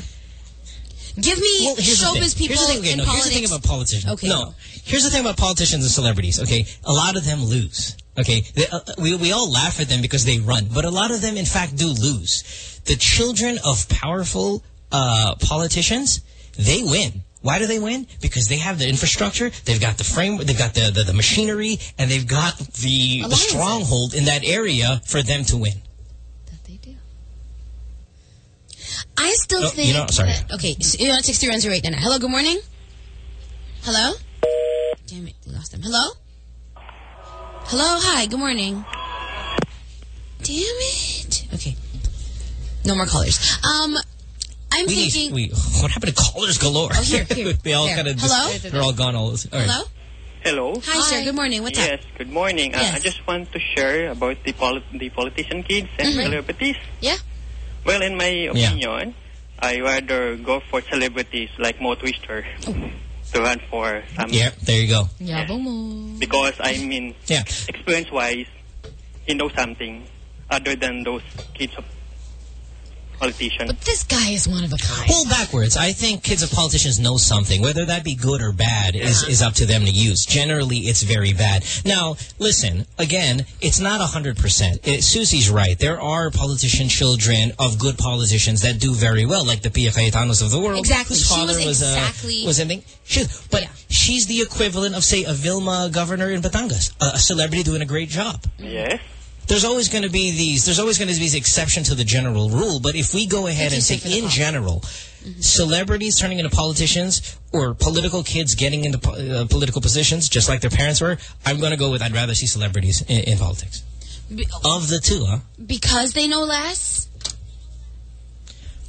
Give me Well, here's the thing. showbiz people Here's the thing, okay, in no, politics. Here's the thing about politicians. Okay. No, here's the thing about politicians and celebrities. Okay, a lot of them lose. Okay, they, uh, we we all laugh at them because they run, but a lot of them, in fact, do lose. The children of powerful uh, politicians, they win. Why do they win? Because they have the infrastructure, they've got the frame, they've got the, the, the machinery, and they've got the, the stronghold in that area for them to win. I still Oh, think. you know- sorry. that- okay, so you're on 6310899. Hello, good morning. Hello? Damn it, we lost him. Hello? Hello, hi, good morning. Damn it. Okay. No more callers. Um, I'm we thinking. need, we, what happened to callers galore? Oh, here, here. we all There. kind of Hello? they're all gone. All, all right. Hello? Hello. Hi, sir. Good morning. What's yes, up? Yes, good morning. Uh, Yes. I just want to share about the poli- the politician kids and Mhm. celebrities. Yeah. Well, in my opinion, I rather go for celebrities like Mo Twister to run for some. Yeah, there you go. Yeah, because I mean, Yeah. experience-wise, he knows something other than those kids of politicians. But this guy is one of a kind. Well, backwards. I think kids of politicians know something. Whether that be good or bad is, is up to them to use. Generally, it's very bad. Now, listen, again, it's not 100%. It, Susie's right. There are politician children of good politicians that do very well, like the Pia Cayetanos of the world. Exactly. Whose She father was was, exactly- uh, was anything. She, but she's the equivalent of, say, a Vilma governor in Batangas. A, a celebrity doing a great job. Yes. There's always going to be these. There's always going to be these exception to the general rule. But if we go ahead and say, in general, celebrities turning into politicians or political kids getting into po- uh, political positions, just like their parents were, I'm going to go with. I'd rather see celebrities in, in politics. Be- Of the two, huh? because they know less?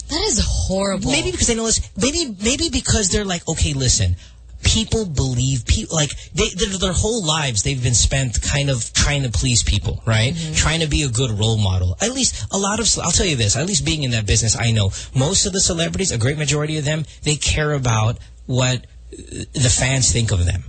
That is horrible. Maybe because they know less. Maybe maybe because they're like, okay, listen. People believe people like they their, their whole lives they've been spent kind of trying to please people, right? Trying to be a good role model. At least a lot of I'll tell you this. At least being in that business, I know most of the celebrities, a great majority of them, they care about what uh, the fans think of them.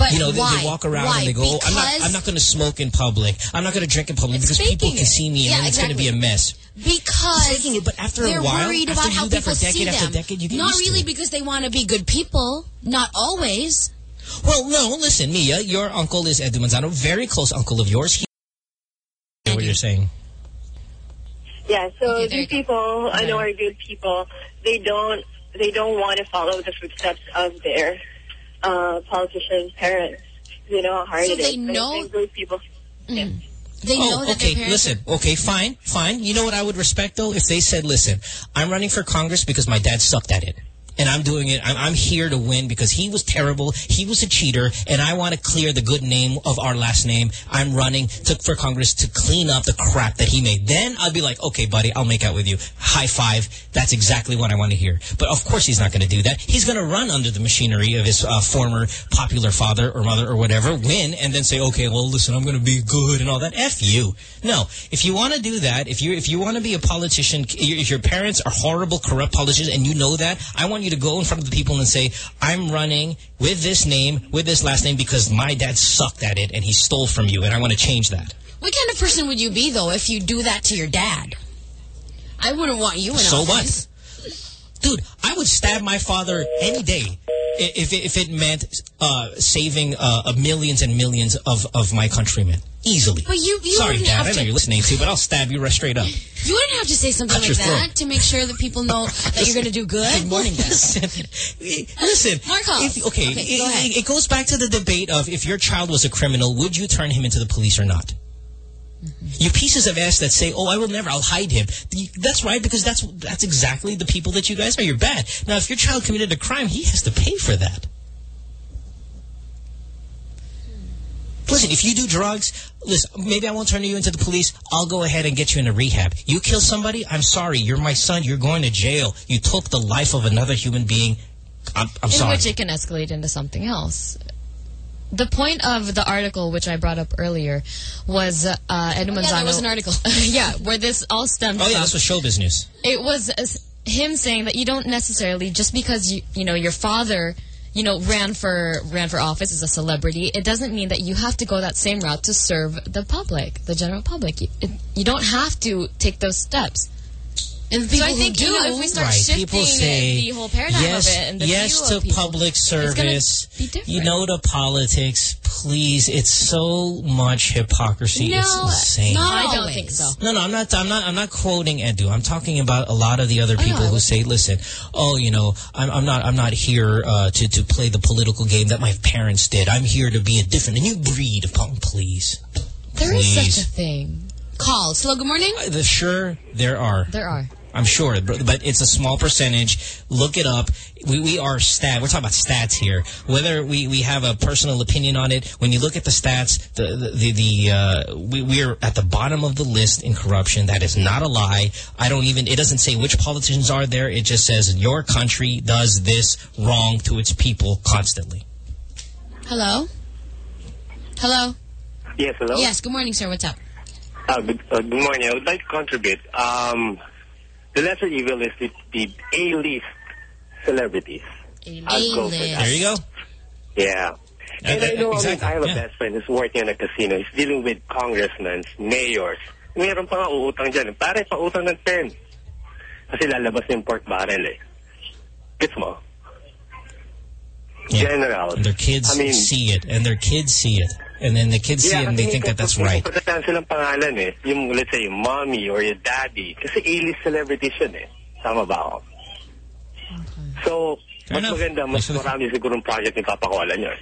But you know, they, why? they walk around Why? and they go, oh, I'm not, I'm not going to smoke in public. I'm not going to drink in public because people faking can it. see me and Yeah, then it's going to be a mess. Because it, but after a they're while, worried about you how do people decade see them. decade, you get Not really because they want to be good people. Not always. Well, no, listen, Mia, your uncle is Edu Manzano, very close uncle of yours. He what you're saying. Yeah, so these people I know are good people. They don't they don't want to follow the footsteps of their uh, politicians' parents. You know how hard So it is. they But I know- think those people. They oh, know that okay, their parents listen, okay, fine, fine. You know what I would respect, though? If they said, listen, I'm running for Congress because my dad sucked at it. And I'm doing it. I'm, I'm here to win because he was terrible. He was a cheater. And I want to clear the good name of our last name. I'm running to, for Congress to clean up the crap that he made. Then I'd be like, okay, buddy, I'll make out with you. High five. That's exactly what I want to hear. But of course he's not going to do that. He's going to run under the machinery of his uh, former popular father or mother or whatever, win, and then say, okay, well, listen, I'm going to be good and all that. F you. No. If you want to do that, if you if you want to be a politician, if your parents are horrible, corrupt politicians, and you know that, I want you to go in front of the people and say, I'm running with this name, with this last name, because my dad sucked at it and he stole from you, and I want to change that. What kind of person would you be, though, if you do that to your dad? I wouldn't want you in So office. what? Dude, I would stab my father any day if it, if it meant uh, saving uh, millions and millions of of my countrymen easily. But you, you sorry, Dad. I know you're listening to, but I'll stab you right straight up. You wouldn't have to say something Cut like that throat. to make sure that people know that you're going to do good. Good morning, Dad. Listen, Marcos. if- okay, Okay, it, go it goes back to the debate of if your child was a criminal, would you turn him into the police or not? You pieces of ass that say, "Oh, I will never. I'll hide him." That's right, because that's that's exactly the people that you guys are. You're bad. Now, if your child committed a crime, he has to pay for that. Listen, if you do drugs, listen, maybe I won't turn you into the police. I'll go ahead and get you into rehab. You kill somebody, I'm sorry. You're my son. You're going to jail. You took the life of another human being. I'm, I'm in sorry. which it can escalate into something else. The point of the article, which I brought up earlier, was uh, Ed Manzano. Yeah, there was an article. yeah, where this all stemmed oh, from. yeah, this was show business. It was uh, him saying that you don't necessarily just because you you know your father you know ran for ran for office as a celebrity, it doesn't mean that you have to go that same route to serve the public, the general public. You, it, you don't have to take those steps. And so people I think who you know, if we start right. shifting People say the whole paradigm yes, of it and the yes view to people, public service. be different. You know to politics. Please, it's so much hypocrisy. No, it's insane. no, I don't think so. No, no, I'm not. I'm not. I'm not quoting Edu. I'm talking about a lot of the other Oh, no, people who say, "Listen, oh, you know, I'm, I'm not. I'm not here uh, to to play the political game that my parents did. I'm here to be a different, a new breed of punk. Please, There is please. such a thing. Call. Slow good morning. Uh, the- sure, there are. There are. I'm sure, but but it's a small percentage. Look it up. We, we are stat. We're talking about stats here. Whether we, we have a personal opinion on it, when you look at the stats, the the, the, the uh, we we are at the bottom of the list in corruption. That is not a lie. I don't even. It doesn't say which politicians are there. It just says your country does this wrong to its people constantly. Hello? Hello? Yes, hello? Yes, good morning, sir. What's up? Uh, good, uh, good morning. I would like to contribute. Um, the lesser evil is the, the A-list celebrities. I'll go for that. There you go. Yeah. And Uh, I know, exactly, I, mean, I have yeah. a best friend who's working in a casino. He's dealing with congressmen, mayors. Meron pa nga uutang dyan. Pare, pa utang ng 10. Kasi lalabas na yung pork barrel eh. Gets mo? General. And their kids I mean, see it, and their kids see it, and then the kids see it, and they think that that's right. Pagkataan silang pangalan eh. Yung, let's say, yung mommy or your daddy. Kasi A-list celebrities yun eh. Tama ba ako? So, mas maganda, mas marami sigurong project ni Papa Kuala nyo.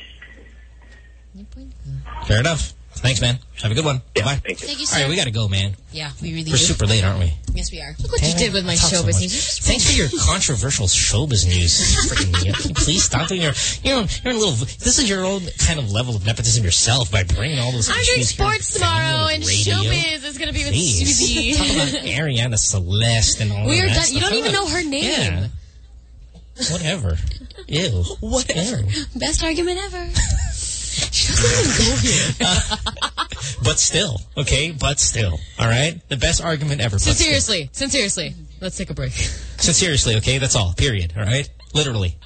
Fair enough. Thanks, man. Have a good one. Bye. Thank you. Thank you, All right, sir. we got to go, man. Yeah, we really We're do. super late, aren't we? Yes, we are. Look what you did with my talk so show much. business. Thanks for your controversial showbiz news. Freaking me up. Please stop doing your, you're, you're a little, this is your own kind of level of nepotism yourself by bringing all those I'm doing issues here sports tomorrow, and radio. showbiz is going to be with Please. Susie. Talk about Ariana Celeste and all We of are that done. stuff. You don't Come even on. know her name. Yeah. Whatever. Ew. Whatever. Best argument ever. She doesn't even go here. But still, okay? But still, all right? The best argument ever. but still. Sincerely, sincerely, let's take a break. So seriously, okay? That's all. Period. All right? Literally.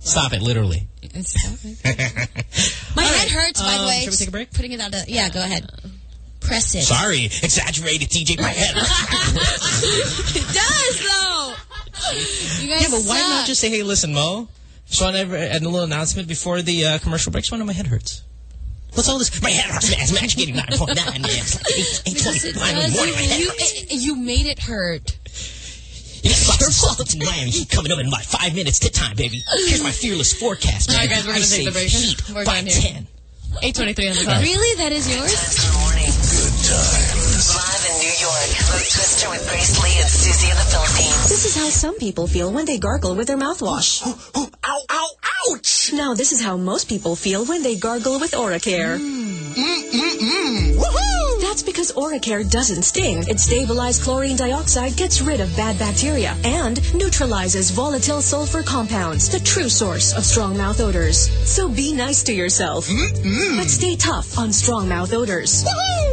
Stop it, literally. My head hurts, by the Um, way. shall we take a break? Putting it out. Of, yeah, go ahead. Press it. Sorry. Exaggerated, TJ. My head it does, though. You guys Yeah, but why not just say, hey, listen, Mo? Just want to have a little announcement before the uh, commercial break. Just want my head hurts. What's all this? My head hurts, man. It's match getting 9.9, man. It's like 8, Because it 8.25 in the does. morning. My head You, hurts. you, you made it hurt. You got lots of Celtics in Miami Heat coming up in about five minutes. Tip time, baby. Here's my fearless forecast, All man. right, guys, we're I going to take the break. say Heat We're by done here. 10. 823 on the clock. Really? That is yours? Live in New York, the Twister with Grace Lee and Susie in the Philippines. This is how some people feel when they gargle with their mouthwash. ow, ow, ouch! Now this is how most people feel when they gargle with Oracare. Mm, mm, mm, Woohoo! That's because Oracare doesn't sting. Its stabilized chlorine dioxide gets rid of bad bacteria and neutralizes volatile sulfur compounds, the true source of strong mouth odors. So be nice to yourself. But stay tough on strong mouth odors.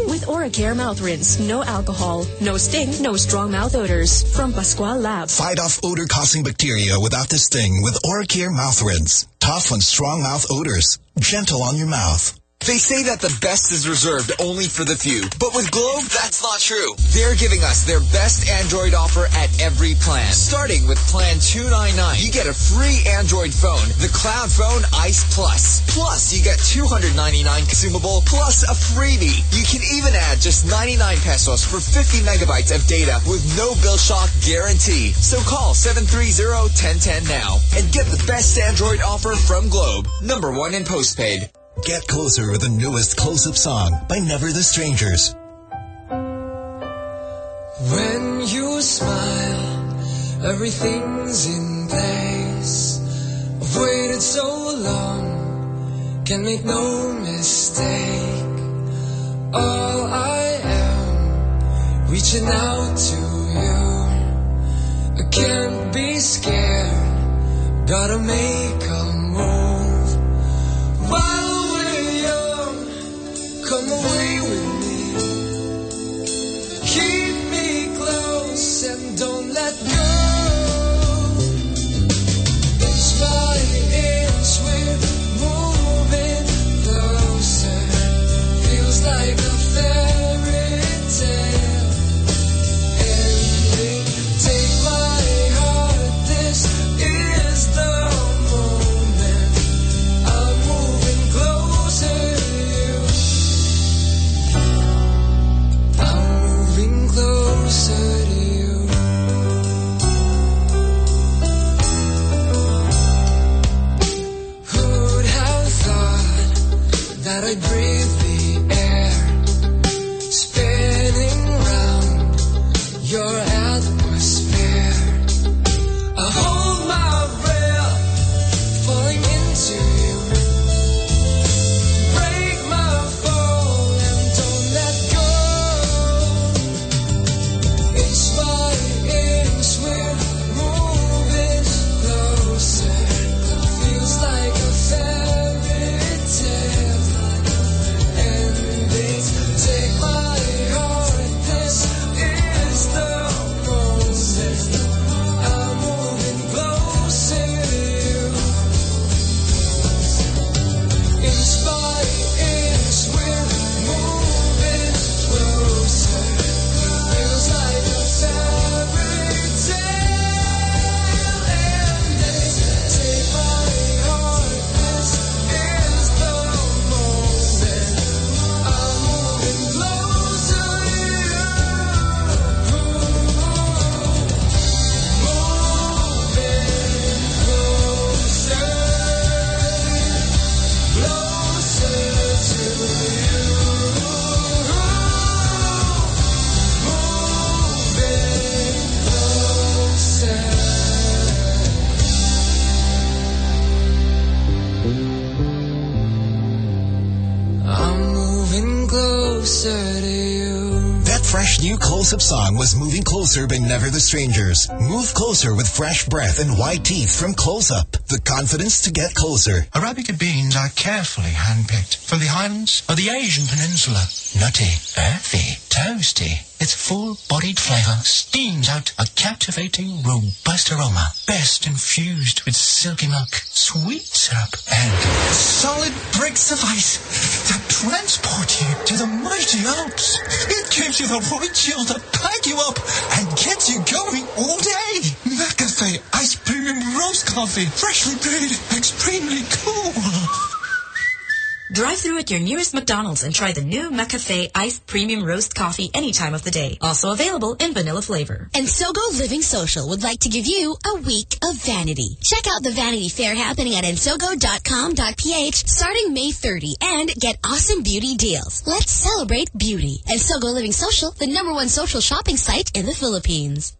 With Oracare mouth rinse, no alcohol, no sting, no strong mouth odors. From Pascual Labs. Fight off odor-causing bacteria without the sting with Oracare Mouth Rinse. Tough on strong mouth odors. Gentle on your mouth. They say that the best is reserved only for the few. But with Globe, that's not true. They're giving us their best Android offer at every plan. Starting with Plan 299, you get a free Android phone, the Cloudfone Ice Plus. Plus, you get 299 consumable plus a freebie. You can even add just 99 pesos for 50 megabytes of data with no bill shock guarantee. So call 730-1010 now and get the best Android offer from Globe. Number one in postpaid. Get closer with the newest close-up song by Never the Strangers. When you smile, everything's in place. I've waited so long, can make no mistake. All I am, reaching out to you. I can't be scared, gotta make a move. By Never the Strangers. Move closer with fresh breath and white teeth from Close-Up. The confidence to get closer. Arabica beans are carefully handpicked from the highlands of the Asian peninsula. Nutty, earthy, toasty. Its full-bodied flavour out a captivating, robust aroma. Best infused with silky milk, sweet syrup, and solid bricks of ice that transport you to the mighty Alps. It gives you the right chill to pack you up and get you going all day. McCafe Ice Premium Roast Coffee. Freshly brewed, extremely cool. Drive through at your nearest McDonald's and try the new McCafe Iced Premium Roast Coffee any time of the day. Also available in vanilla flavor. Ensogo Living Social would like to give you a week of vanity. Check out the Vanity Fair happening at ensogo.com.ph starting May 30 and get awesome beauty deals. Let's celebrate beauty. Ensogo Living Social, the number one social shopping site in the Philippines.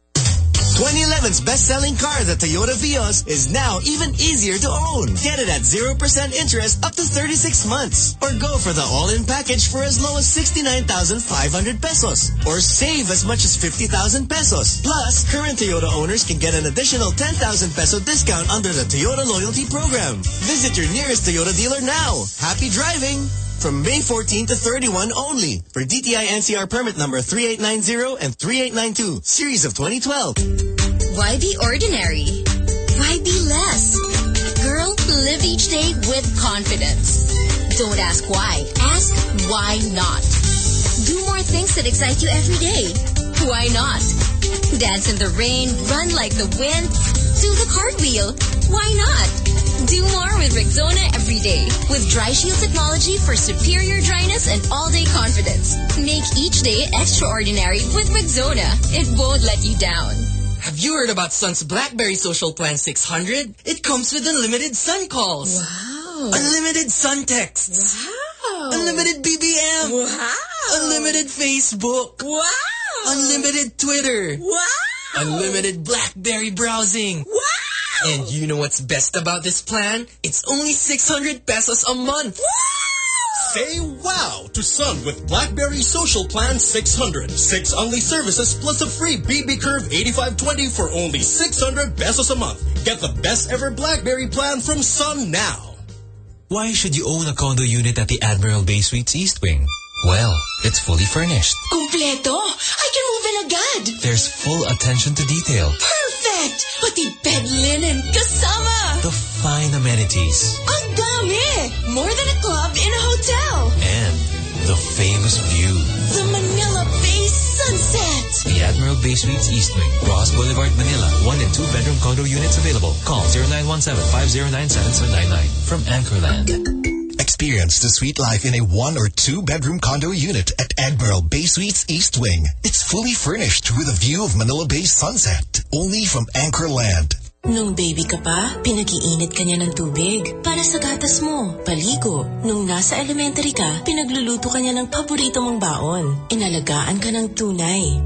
2011's best-selling car, the Toyota Vios, is now even easier to own. Get it at 0% interest up to 36 months. Or go for the all-in package for as low as 69,500 pesos. Or save as much as 50,000 pesos. Plus, current Toyota owners can get an additional 10,000 peso discount under the Toyota Loyalty Program. Visit your nearest Toyota dealer now. Happy driving! From May 14 to 31 only for DTI NCR permit number 3890 and 3892, series of 2012. Why be ordinary? Why be less? Girl, live each day with confidence. Don't ask why. Ask why not. Do more things that excite you every day. Why not? Dance in the rain, run like the wind, do the cartwheel. Why not? Do more with Rexona every day. With Dry Shield technology for superior dryness and all-day confidence. Make each day extraordinary with Rexona. It won't let you down. Have you heard about Sun's BlackBerry Social Plan 600? It comes with unlimited Sun calls. Wow. Unlimited Sun texts. Wow. Unlimited BBM. Wow. Unlimited Facebook. Wow. Unlimited Twitter. Wow. Unlimited BlackBerry browsing. Wow. And you know what's best about this plan? It's only 600 pesos a month. Say wow to Sun with BlackBerry Social Plan 600. Six only services plus a free BB Curve 8520 for only 600 pesos a month. Get the best ever BlackBerry plan from Sun now. Why should you own a condo unit at the Admiral Bay Suites East Wing? Well, it's fully furnished. Kompleto! I can move in agad! There's full attention to detail. Perfect! Pati bed linen kasama! The fine amenities. Ang dami! More than a club in a hotel! And the famous view. The Manila Bay Sunset! The Admiral Bay Suites East Wing, Roxas Boulevard, Manila. One and two bedroom condo units available. Call 0917-509-7799 from Anchorland. Experience the sweet life in a one or two bedroom condo unit at Admiral Bay Suites East Wing. It's fully furnished with a view of Manila Bay sunset. Only from Anchor Land. Nung baby ka pa, pinag-iinit ka niya ng tubig para sa gatas mo, paligo. Nung nasa elementary ka, pinagluluto ka niya ng paborito mong baon. Inalagaan ka ng tunay.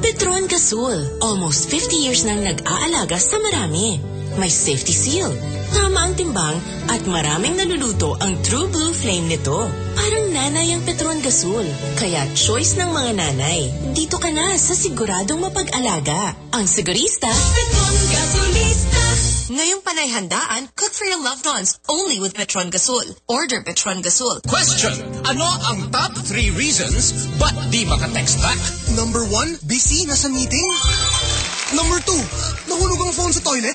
Petron Gasul, almost 50 years nang nag-aalaga sa marami. May safety seal, tama ang timbang at maraming naluluto ang True Blue Flame nito. Parang nanay ang Petron Gasol, kaya choice ng mga nanay. Dito ka na sa siguradong mapag-alaga. Ang sigurista, Petron Gasolista! Ngayong panay handaan, cook for your loved ones only with Petron Gasol. Order Petron Gasol. Question. Ano ang top three reasons ba't di maka-text back? Number one, busy, nasa meeting. Number two, nahulog ang phone sa toilet.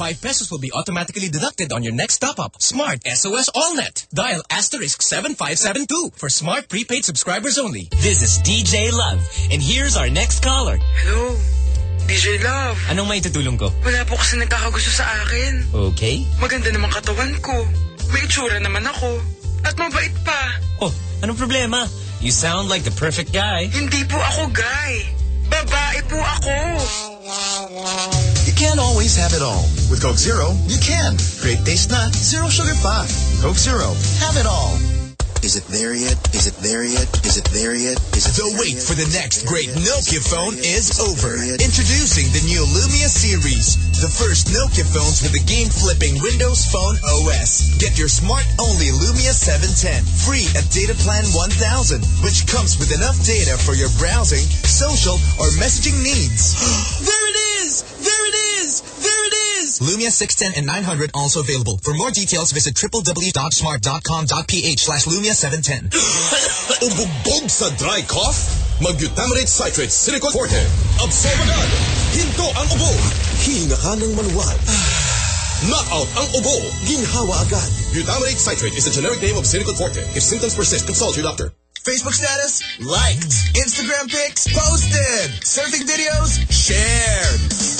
5 pesos will be automatically deducted on your next top-up. Smart SOS AllNet. Dial asterisk 7572 for smart prepaid subscribers only. This is DJ Love. And here's our next caller. Hello, DJ Love. Anong may tutulong ko? Wala po kasi nagkakagusto sa akin. Okay. Maganda naman katawan ko. May itsura naman ako. At mabait pa. Oh, anong problema? You sound like the perfect guy. Hindi po ako guy. Babae po ako. You can't always have it all. With Coke Zero, you can. Great taste na, zero sugar pa. Coke Zero, have it all. Is it there yet? Is it there yet? Is it there yet? Is it The wait for the next great Nokia phone is over. Introducing the new Lumia series. The first Nokia phones with a game-flipping Windows Phone OS. Get your smart-only Lumia 710 free at Data Plan 1000, which comes with enough data for your browsing, social, or messaging needs. there it is! There it is! There it is! Lumia 610 and 900 also available. For more details, visit www.smart.com.ph slash Lumia 710. Ubugbog sa dry cough? Mag-Butamirate Citrate Sinecod Forte. Absorb agad. Hinto ang ubo. Hinga ka ng manual. Knock out ang ubo. Ginhawa agad. Butamirate Citrate is the generic name of Sinecod Forte. If symptoms persist, consult your doctor. Facebook status? Liked. Instagram pics? Posted. Surfing videos? Shared.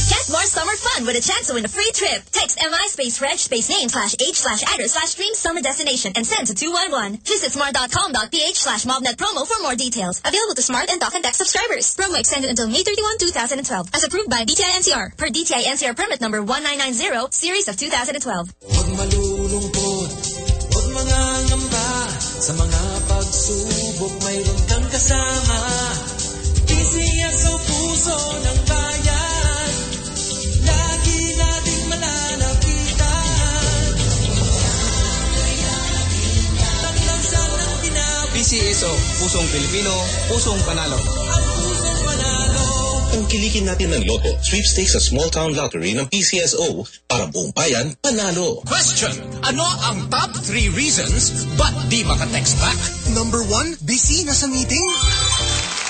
Get more summer fun with a chance to win a free trip. Text MI space reg space name slash age slash address slash dream summer destination and send to 211. Visit smart.com.ph slash mobnet promo for more details. Available to smart and dock and deck subscribers. Promo extended until May 31, 2012. As approved by DTI NCR. Per DTI NCR permit number 1990, series of 2012. Huwag malulungkot, huwag mangangamba Sa mga pagsubok, mayroon kang kasama Isiya sa puso ng bayan pusong Pilipino, pusong panalo. Tangkilikin natin ng Lotto Sweepstakes sa Small Town Lottery ng PCSO para buong bayan panalo. Question, ano ang top 3 reasons ba't di maka-text back? Number one, busy, nasa meeting.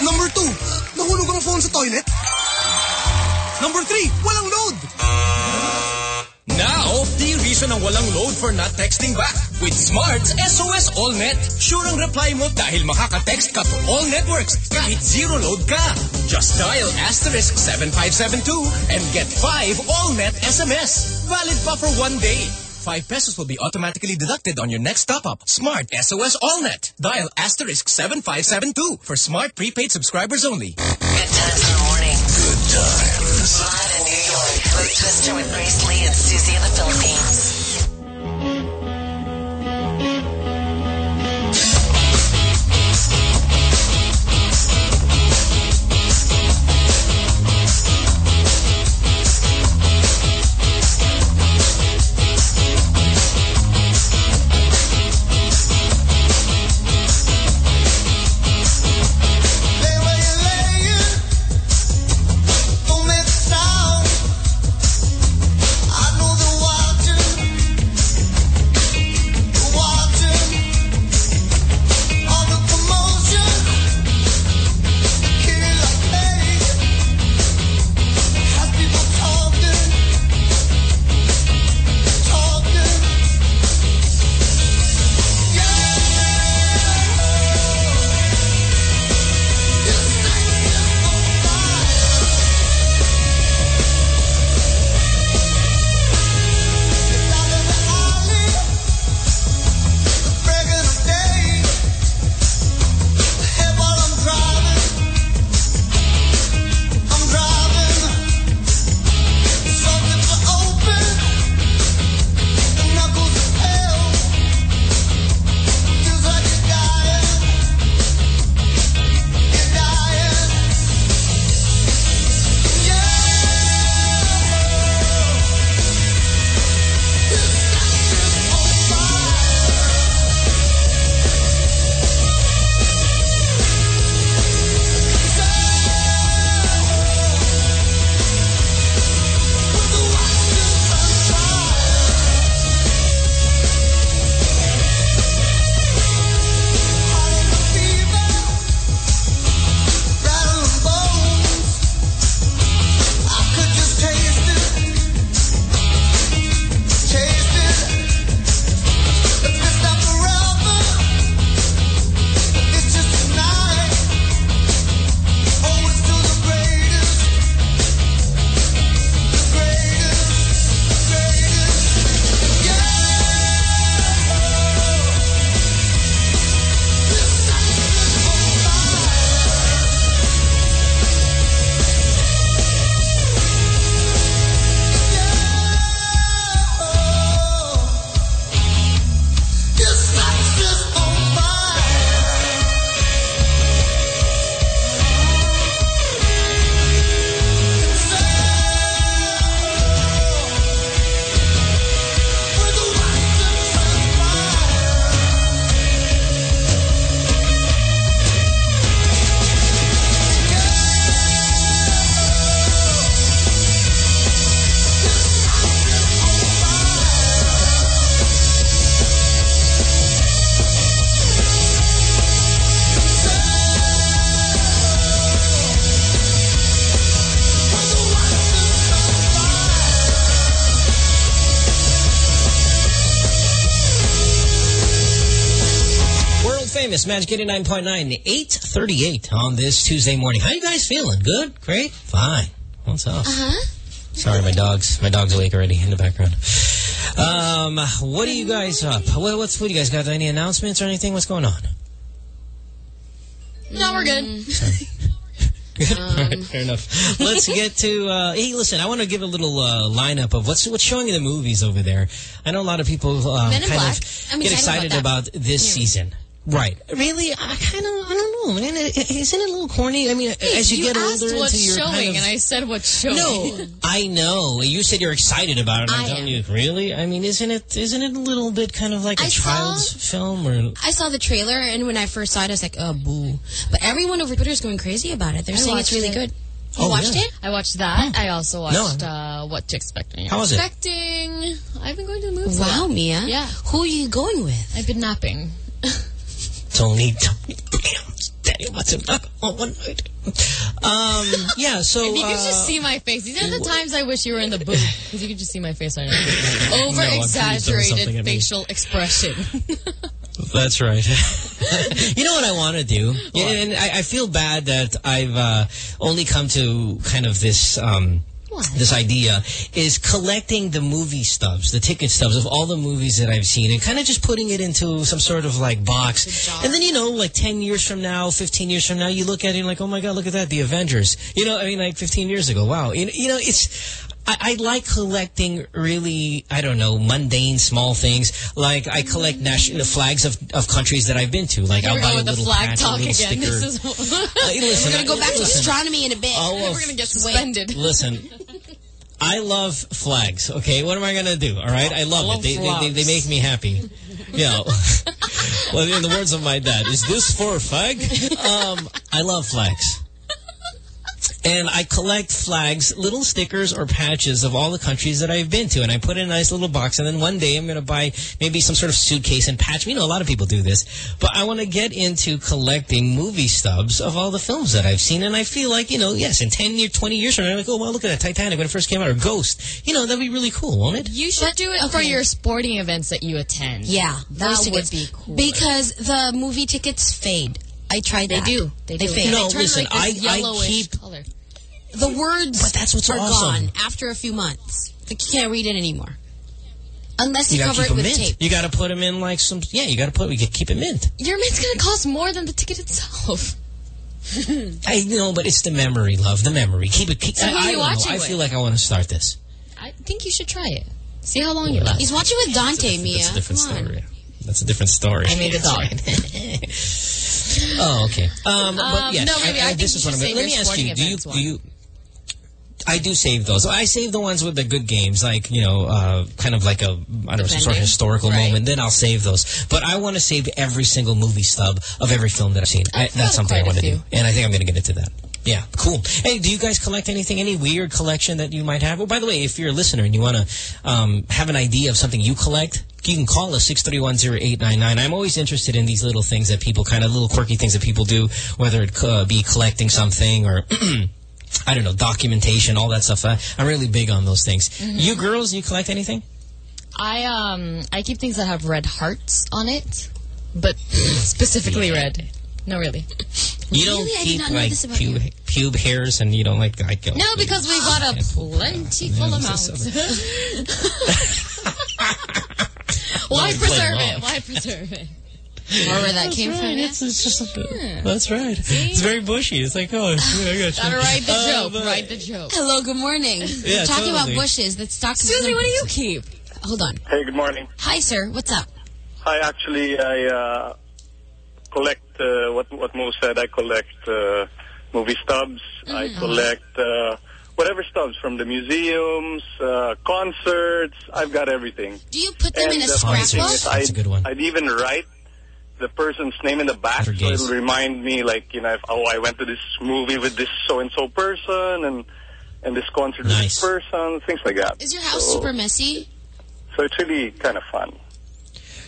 Number two, nahulog ang phone sa toilet. Number three, walang load. Now, reason ang walang load for not texting back. With Smart's SOS AllNet. Sure ang reply mo dahil makaka-text ka to all networks kahit zero load ka. Just dial asterisk 7572 and get 5 AllNet SMS. Valid pa for one day. 5 pesos will be automatically deducted on your next top-up. Smart SOS AllNet. Dial asterisk 7572 for smart prepaid subscribers only. Good times in the morning. Good times. Live in New York with Twister with Grace Lee and Susie in the Philippines. Magic 89.9, 838 on this Tuesday morning. How you guys feeling? Good? Great? Fine. What's up? Uh-huh. Sorry, my dog's my dog's awake already in the background. Um, what are you guys up? What, what's what? You guys got any announcements or anything? What's going on? No, we're good. Good. All right, fair enough. Let's get to. Uh, hey, listen, I want to give a little uh, lineup of what's what's showing in the movies over there. I know a lot of people uh, kind Black. of I'm get excited about about, this season. Right. Really? I kind of, I don't know, man. Isn't it a little corny? I mean, as you, you get older into your showing, kind of... and I said what's showing. No, I know. You said you're excited about it. I'm I telling am. you, really? I mean, isn't it, isn't it a little bit kind of like a I saw- child's film or... I saw the trailer, and when I first saw it, I was like, oh, boo. But everyone over Twitter is going crazy about it. They're I saying it's really it. good. You Oh, watched yeah. it? I watched that. I also No. watched uh, What to Expect. How was it? Expecting. I've been going to the movies. Wow. Mia. Yeah. Who are you going with? I've been napping. Tony, Tony, damn, Daniel Matsunaga on one night. Um, yeah, so... if you could uh, just see my face. These are the times I wish you were in the booth. Because you could just see my face right now. Over I'm sure he's doing something exaggerated at me. facial expression. That's right. you know what I want to do? And I, I feel bad that I've uh, only come to kind of this... Um, this idea is collecting the movie stubs, the ticket stubs of all the movies that I've seen and kind of just putting it into some sort of like box. And then, you know, like 10 years from now, 15 years from now, you look at it and like, oh my God, look at that, the Avengers. You know, I mean, like 15 years ago, wow. You know, you know it's... I, I like collecting really, I don't know, mundane, small things. Like I collect national flags of, of countries that I've been to. Like Here I'll buy a little flag patch, a talk little again. sticker. This is. listen, We're going to go back to astronomy in a bit. Oh, well, We're gonna get suspended. Listen, I love flags. Okay, what am I gonna do? All right, I love, I love it. They, they, they they make me happy. Yeah. well, in the words of my dad, is this for a flag? Um, I love flags. And I collect flags, little stickers or patches of all the countries that I've been to. And I put in a nice little box. And then one day I'm going to buy maybe some sort of suitcase and patch. You know, a lot of people do this. But I want to get into collecting movie stubs of all the films that I've seen. And I feel like, you know, yes, in 10 years, 20 years from now, I'm like, oh, well, look at that Titanic when it first came out. Or Ghost. You know, that'd be really cool, won't it? You should do it for your sporting events that you attend. Yeah, That would be cool. Because the movie tickets fade. I tried They that. do. They do. fade. No, They listen, like I- I keep- color. The words But that's what's are awesome. gone after a few months. Like, you can't read it anymore. Unless you, You cover it with mint. tape. You gotta put them in like some, yeah, you gotta put, we keep it mint. Your mint's going to cost more than the ticket itself. I know, but it's the memory, love, the memory. Keep it, keep, So who I, I know. I feel like I want to start this. I think you should try it. See how long you last. He's watching with Dante, Mia. That's a different story. That's a different story. I made the dog. oh, okay. Um, but Um, yes, no, maybe I think this you is what should I'm. save Let me ask you: Do you events do you? I do save those. I save the ones with the good games, like you know, uh, kind of like a I don't know, some sort of historical Right. moment. Then I'll save those. But I want to save every single movie stub of every film that I've seen. I, I've that's something I want to do, and I think I'm going to get into that. Yeah, cool. Hey, do you guys collect anything? Any weird collection that you might have? Oh, by the way, if you're a listener and you want to um, have an idea of something you collect, you can call us, 6310899. I'm always interested in these little things that people, kind of little quirky things that people do, whether it uh, be collecting something or... I don't know, documentation, all that stuff. I, I'm really big on those things. Mm-hmm. You girls, you collect anything? I um I keep things that have red hearts on it, but specifically red. No, really. You don't Really? Keep like this about pube, pube hairs and you don't like... like No, because we've got a plentiful amount. so- Why preserve it? Why preserve it? Or where that came from. It's, it's just a, That's right. It's very bushy. It's like, oh, I got you. Gotta ride the Uh, joke. but- Ride the joke. Hello, good morning. Yeah, We're talking totally. about bushes. Let's talk to Susie, some- what do you keep? Hold on. Hey, good morning. Hi, sir. What's up? Hi, actually, I uh, collect uh, what what Mo said. I collect uh, movie stubs. I collect uh, whatever stubs from the museums, uh, concerts. I've got everything. Do you put them and in a the funny thing scrapbook? That's a I'd, good one. I'd even write the person's name in the back, so it'll remind me, like you know, if, oh, I went to this movie with this so and so person, and and this concert with this person, things like that. Is your house so, super messy? So it's really kind of fun.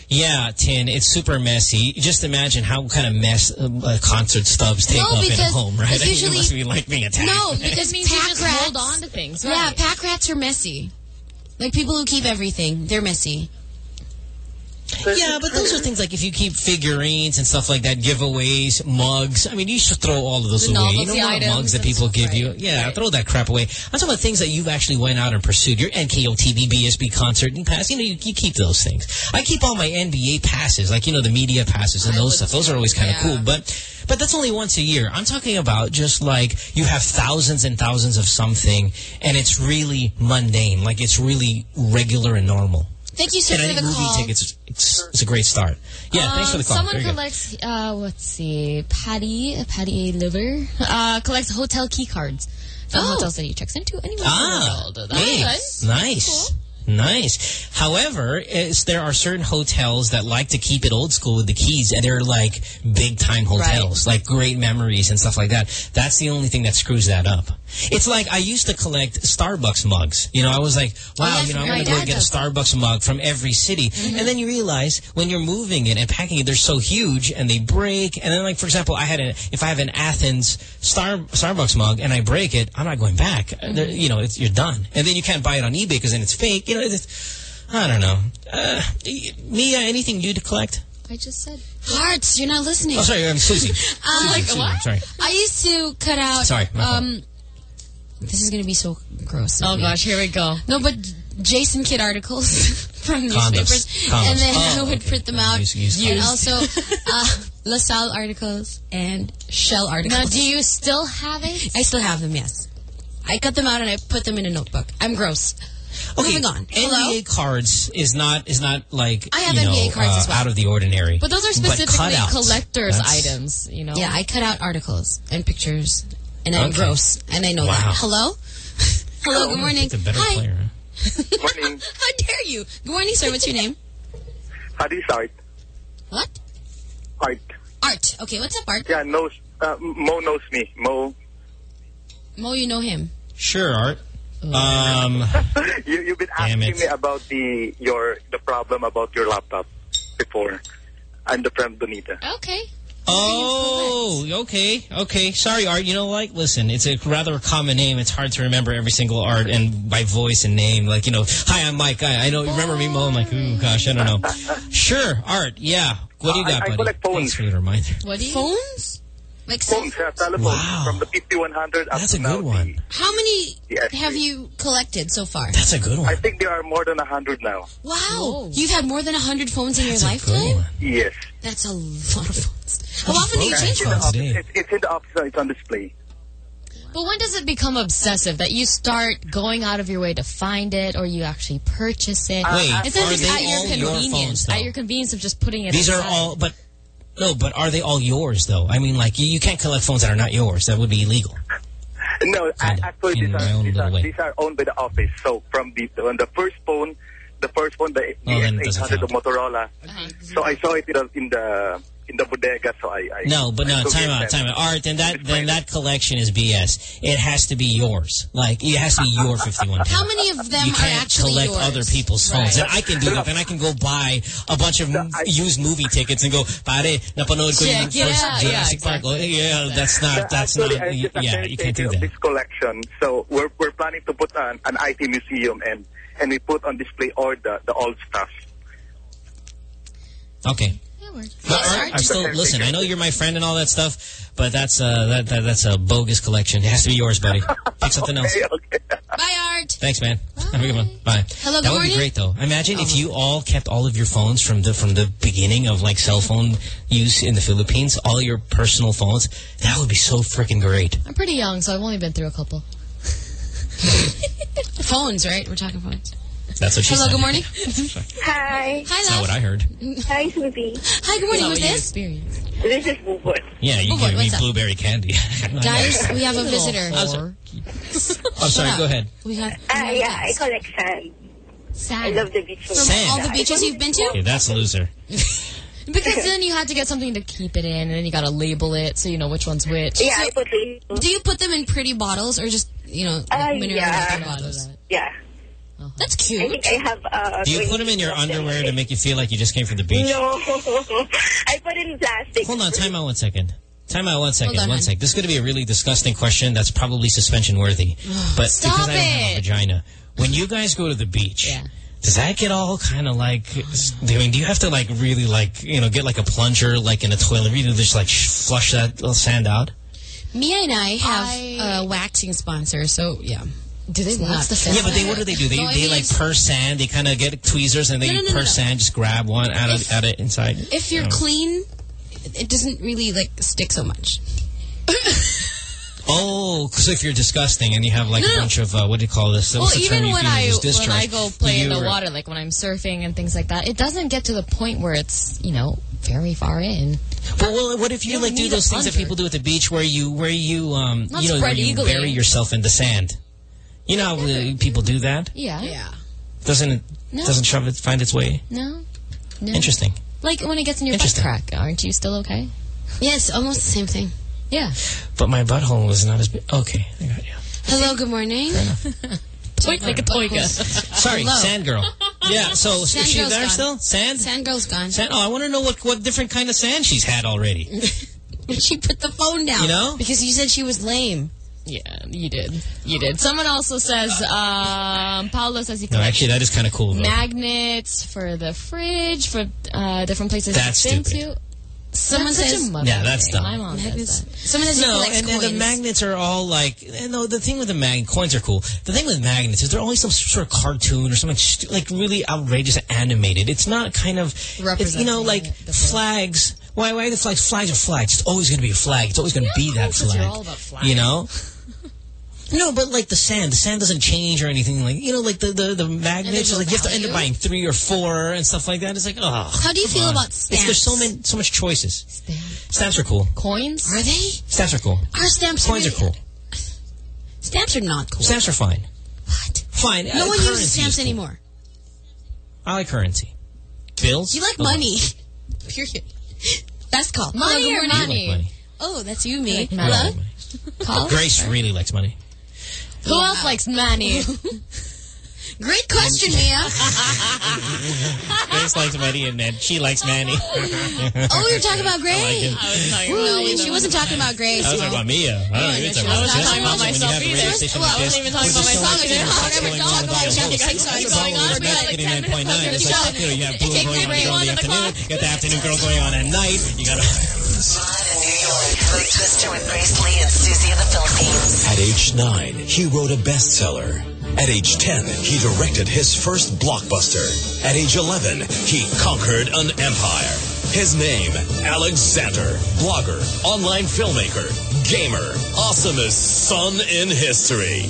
Yeah, Tin, it's super messy. Just imagine how kind of mess uh, uh, concert stubs take No, up in a home, right? it's I mean, usually- it must be like being attacked. No, because It means you pack just rats. hold on to things, Yeah, right. pack rats are messy. Like people who keep everything, they're messy. Yeah, but those are things like if you keep figurines and stuff like that, giveaways, mugs. I mean, you should throw all of those The away. You know, novelty a lot of items mugs that people give right. you. Yeah, Right. throw that crap away. I'm talking about things that you've actually went out and pursued. Your NKOTB, BSB concert and pass. You know, you, you keep those things. I keep all my NBA passes, like, you know, the media passes and I those stuff. Those are always kind of yeah. cool. But but that's only once a year. I'm talking about just like you have thousands and thousands of something and it's really mundane. Like it's really regular and normal. Thank you, so much for the movie call. tickets, it's, it's a great start. Yeah, thanks for the call. Someone collects, uh, let's see, Patty, Patty A. Liver, uh, collects hotel key cards from Oh. hotels that he checks into anywhere Ah, in the world. hey, That's nice. Nice. However, there are certain hotels that like to keep it old school with the keys, and they're like big time hotels, like great memories and stuff like that. That's the only thing that screws that up. It's like I used to collect Starbucks mugs. You know, I was like, wow, yes, you know, I'm going to go get a. Starbucks mug from every city. And then you realize when you're moving it and packing it, they're so huge and they break. And then, like, for example, I had a, if I have an Athens Star Starbucks mug and I break it, I'm not going back. There- You know, it's, you're done. And then you can't buy it on eBay because then it's fake. You know, it's, I don't know. Uh, Mia, anything new to collect? I just said. Hearts, you're not listening. Oh, sorry, I'm Susie. Um, Susie, Susie, I'm sorry. I used to cut out. Sorry. Um, this is gonna be so gross. Oh gosh, here we go. No, but Jason Kidd articles from Condoms. newspapers, Condoms. and then Oh, I would okay. print them out, Used- used and also uh, LaSalle articles and Shell articles. Now, do you still have it? I still have them. Yes, I cut them out and I put them in a notebook. I'm gross. Okay, Moving on. Hello. NBA cards is not is not like I have you know, NBA cards uh, as well. out of the ordinary. But those are specifically collector's that's- items, you know? Yeah, I cut out articles and pictures, and I'm Okay. gross, and I know Wow. that. Hello. Hello. Good morning. It's a better Hi. player. Morning. How dare you? Good morning, sir. What's your name? How do you start? What? Art. Art. Okay, what's up, Art? Yeah, knows, uh, Mo knows me. Mo, Mo, you know him. Sure, Art. Um, you, you've been asking it. me about the your the problem about your laptop before. I'm the friend Bonita. Okay. oh, okay, okay. Sorry, Art. You know, like, listen, it's a rather common name. It's hard to remember every single Art and by voice and name. Like, you know, hi, I'm Mike. I, I know. You remember me, Mo? I'm like, ooh, gosh, I don't know. Sure, Art. Yeah. What do you Uh, I- got, I buddy? collect phones. Thanks for the reminder. What do you? Phones? Like cell Phones, uh, telephones Wow. from the 5100 up That's to a now good the- one. How many Yes, have you collected so far? That's a good one. I think there are more than 100 now. Wow. Whoa. You've had more than 100 phones in That's your a good lifetime? Yes. That's a lot of phones. How often do you change are phones? It's, it's in the office. It's on display. But when does it become obsessive that you start going out of your way to find it or you actually purchase it? Wait, It's at are they at your all your convenience. phones, though? at your convenience of just putting it These are all, but no, but are they all yours though? I mean, like you, you can't collect phones that are not yours. That would be illegal. No, actually, these are, these, are, these are owned by the office. So from the on the first phone, the first phone, the, the Oh, then S800 of count. Motorola. Uh-huh. So I saw it in the in the, in the bodega. So I, I No, but no, took time out, time out. Art, then that then that collection is BS. It has to be yours. Like it has to be your 51. How many of them you can't actually collect yours? other people's phones. And I can do that. Then I can go buy a bunch of m- used movie tickets and go, pare, napanood ko yung Check it first out. Yeah, Jurassic Park. Oh, Yeah, that's not, Yeah, that's actually, not, I'm yeah, you can't do that. this collection. So we're we're planning to put an, an IT museum and and we put on display all the the old stuff. Okay. That. But Art, I'm still listen. I know you're my friend and all that stuff, but that's uh that, that that's a bogus collection. It has to be yours, buddy. Pick something else. Okay, okay. Bye, Art. Thanks, man. Have a good one. Bye. Hello, that good would be great, though. Imagine if you all kept all of your phones from the from the beginning of like cell phone use in the Philippines, all your personal phones. That would be so freaking great. I'm pretty young, so I've only been through a couple. Phones, right? We're talking phones. That's what she Hello, said. good morning. Hi. Hi, That's not what I heard. Hi, Susie. Hi, good morning. How Who's this? experience? This is Bubot. Yeah, you Oh, gave me what's up? blueberry candy. Guys, we have a visitor. I'm sorry. I'm sorry. Go ahead. We have, Uh, yeah, I collect sand. Sand. I love the beach. from Sand. all the beaches you've been to? Okay, that's a loser. Because then you had to get something to keep it in, and then you got to label it so you know which one's which. Yeah, I put labels. Do you put them in pretty bottles or just, you know, Uh, mineral yeah. water bottles? Yeah. That's I cute. think I have. Uh, Do you put them in your underwear to make you feel like you just came from the beach? No. I put in plastic. Hold on, time out one second. Time out one second. on, one hon. sec. This is going to be a really disgusting question that's probably suspension worthy. but Stop because I don't have a it. vagina. When you guys go to the beach, Yeah. does that get all kind of like, I mean, do you have to like really like, you know, get like a plunger like in a toilet, really just like flush that little sand out? Mia and I have I- a waxing sponsor, so yeah. Do they It's wax the fair. Yeah, but they, what do they do? They, No, they like it's- purse sand. They kind of get tweezers and they No, no, no, no, purse no. sand, just grab one out of, out of inside. If you're you know. clean, it doesn't really like stick so much. Oh, because if you're disgusting and you have like No, a no. bunch of uh, what do you call this? Well, What's the term even when? I when. I go play in the water, like when I'm surfing and things like that, it doesn't get to the point where it's you know very far in. But well, what if you, You like do those things that people do at the beach where you where you um Not you know where you eagling. bury yourself in the sand? You know how uh, people do that? Yeah. Yeah. Doesn't it No. doesn't shove it find its way? No. No. Interesting. Like when it gets in your butt crack, aren't you still okay? Yes, almost the same thing. Yeah. But my butthole was not as big. Okay, I got you. Hello, good morning. Toy, like a toiga. Sorry, Hello. sand girl. Yeah, so Sand is she girl's there gone. still? Sand? Sand girl's gone. Sand? Oh, I want to know what what different kind of sand she's had already. she put the phone down. You know? Because you said she was lame. Yeah, you did. You did. Someone also says, um, Paolo says he No, actually, that is kind of cool. Though. magnets for the fridge, for uh, different places That's he's been stupid. to. Someone That's such says- a mother Yeah, that's dumb. My mom Magnets. does that. Someone says No, and, and coins. the magnets are all like, and no, the thing with the mag coins are cool. The thing with magnets is they're always some sort of cartoon or something like really outrageous animated. It's not kind of, it's, you know, like the- the flags. Why, why are the flags? Flags are flags. It's always going to be a flag. It's always going to be that Because flag. you're all about flags. You know? No, but like the sand, the sand doesn't change or anything. Like you know, like the the, the magnets, no like you have to end up buying three or four and stuff like that. It's like, oh. How do you feel on. about It's, there's so many, so much choices. Stamps are cool. Coins? Are they? Stamps are cool. Our stamps Coins are cool. Stamps are not cool. Stamps are fine. What? Fine. No Uh, one uses stamps cool. anymore. I like currency. Bills? You like I money. Period. That's called Money Hello, or money? You like money. Oh, that's you, me. like I like money. Call? Grace really likes money. Who else likes money? Great question, Mia. Grace likes money and then she likes Manny. oh, you're talking about Grace. I like. I was talking Ooh, about she wasn't talking about Grace. I was talking about Mia. I don't know. Talking wasn't about talking about myself either. Well, I wasn't even talking with about myself much either. things Whatever, going about with it. all You guys the started hosts. going on. We had like 10 minutes 89.9. left It's of the like, you have Blue going on in the afternoon. You got the afternoon girl going on at night. You got New Lee and Susie in the Philippines. At age 9, he wrote a bestseller. At age 10, he directed his first blockbuster. At age 11, he conquered an empire. His name, Alexander. Blogger, online filmmaker, gamer, awesomest son in history.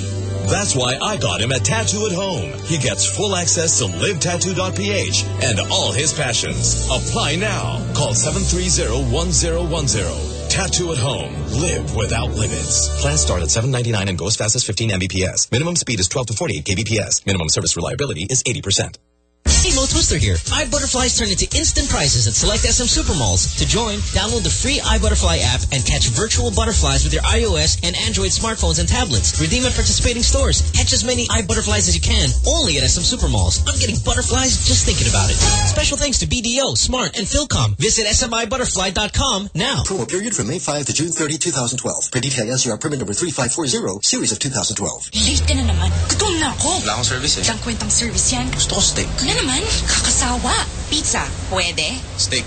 That's why I got him a tattoo at home. He gets full access to livetattoo.ph and all his passions. Apply now. Call 730-1010. Tattoo at home. Live without limits. Plans start at $7.99 and go as fast as 15 Mbps. Minimum speed is 12 to 48 kbps. Minimum service reliability is 80%. Hey, Mo Twister here. iButterflies turn into instant prizes at select SM Supermalls. To join, download the free iButterfly app and catch virtual butterflies with your iOS and Android smartphones and tablets. Redeem at participating stores. Catch as many iButterflies as you can, only at SM Supermalls. I'm getting butterflies just thinking about it. Special thanks to BDO, Smart, and Philcom. Visit smibutterfly.com now. Promo period from May 5 to June 30, 2012. Per DTI NCR permit number 3540, series of 2012. Late ka na naman. Gutom na ako. Wala akong service eh. Walang kwentang service yan. Gusto ko steak. Ano naman? Kakasawa. Pizza. Pwede? Steak.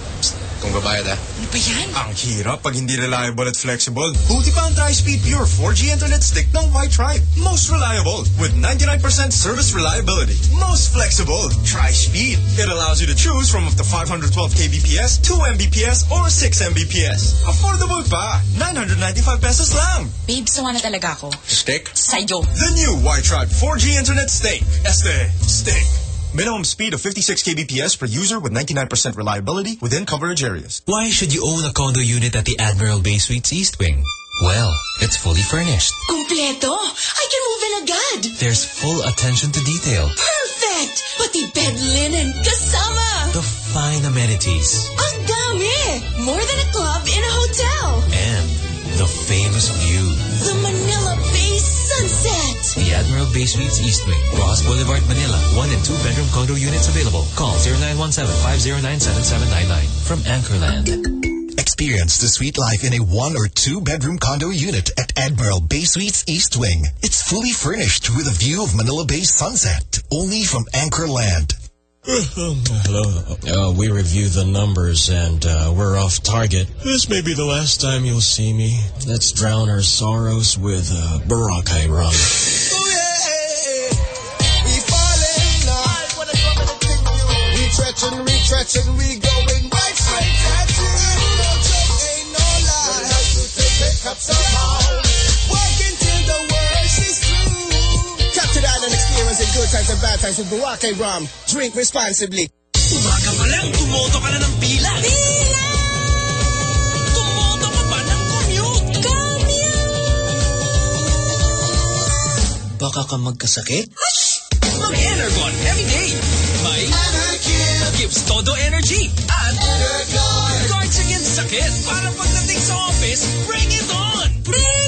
Kung babayad ah. Ano ba yan? Ang hirap pag hindi reliable at flexible. Buti pa ang Tri-Speed Pure 4G Internet Stick ng Y-Tribe. Most reliable with 99% service reliability. Most flexible. Tri-Speed. It allows you to choose from up to 512 kbps, 2 mbps, or 6 mbps. Affordable pa. 995 pesos lang. Babe, sawa na talaga ako. Steak? Sa'yo. The new Y-Tribe 4G Internet Stick. Este. Stick. Minimum speed of 56 kbps per user with 99% reliability within coverage areas. Why should you own a condo unit at the Admiral Bay Suites East Wing? Well, it's fully furnished. Kumpleto. I can move in agad. There's full attention to detail. Perfect. Pati bed linen. Kasama. The fine amenities. Ang dami. More than a club in a hotel. And the famous view. The Manila Sunset. The Admiral Bay Suites East Wing, Roxas Boulevard, Manila. One and two bedroom condo units available. Call 0917-509-7799 from Anchorland. Experience the sweet life in a one or two bedroom condo unit at Admiral Bay Suites East Wing. It's fully furnished with a view of Manila Bay sunset, only from Anchor Land. Hello. Uh, we review the numbers and uh, we're off target. This may be the last time you'll see me. Let's drown our sorrows with uh, Boracay rum. Retrenching, retrenching, we going right straight at you. No joke, ain't no lie. Have to take a cut somehow. Good times and bad times with Boracay rum. Drink responsibly. Umaga pa lang, tumoto ka na ng pila. Pila! Tumoto ka ba ng commute? Baka ka magkasakit? Mag-Energon everyday. May Energy gives todo energy at Energon guards against sakit para pagdating sa office, bring it on! Bring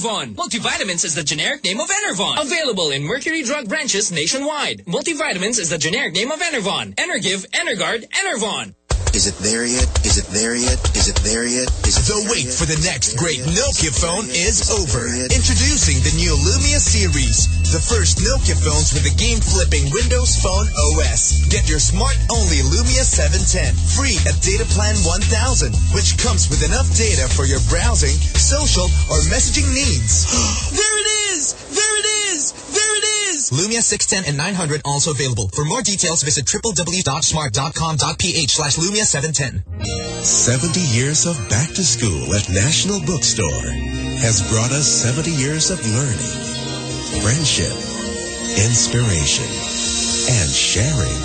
Enervon. Multivitamins is the generic name of Enervon. Available in Mercury Drug branches nationwide. Multivitamins is the generic name of Enervon. Energive, Energuard, Enervon. Is it there yet? Is it there yet? Is it there yet? Is it The wait for the next great Nokia phone is over. Introducing the new Lumia series. The first Nokia phones with a game-flipping Windows Phone OS. Get your smart-only Lumia 710 free at Data Plan 1000, which comes with enough data for your browsing, social, or messaging needs. there it is! There it is! There it is! Lumia 610 and 900 also available. For more details, visit www.smart.com.ph slash Lumia 710. 70 years of back to school at National Bookstore has brought us 70 years of learning, friendship, inspiration, and sharing.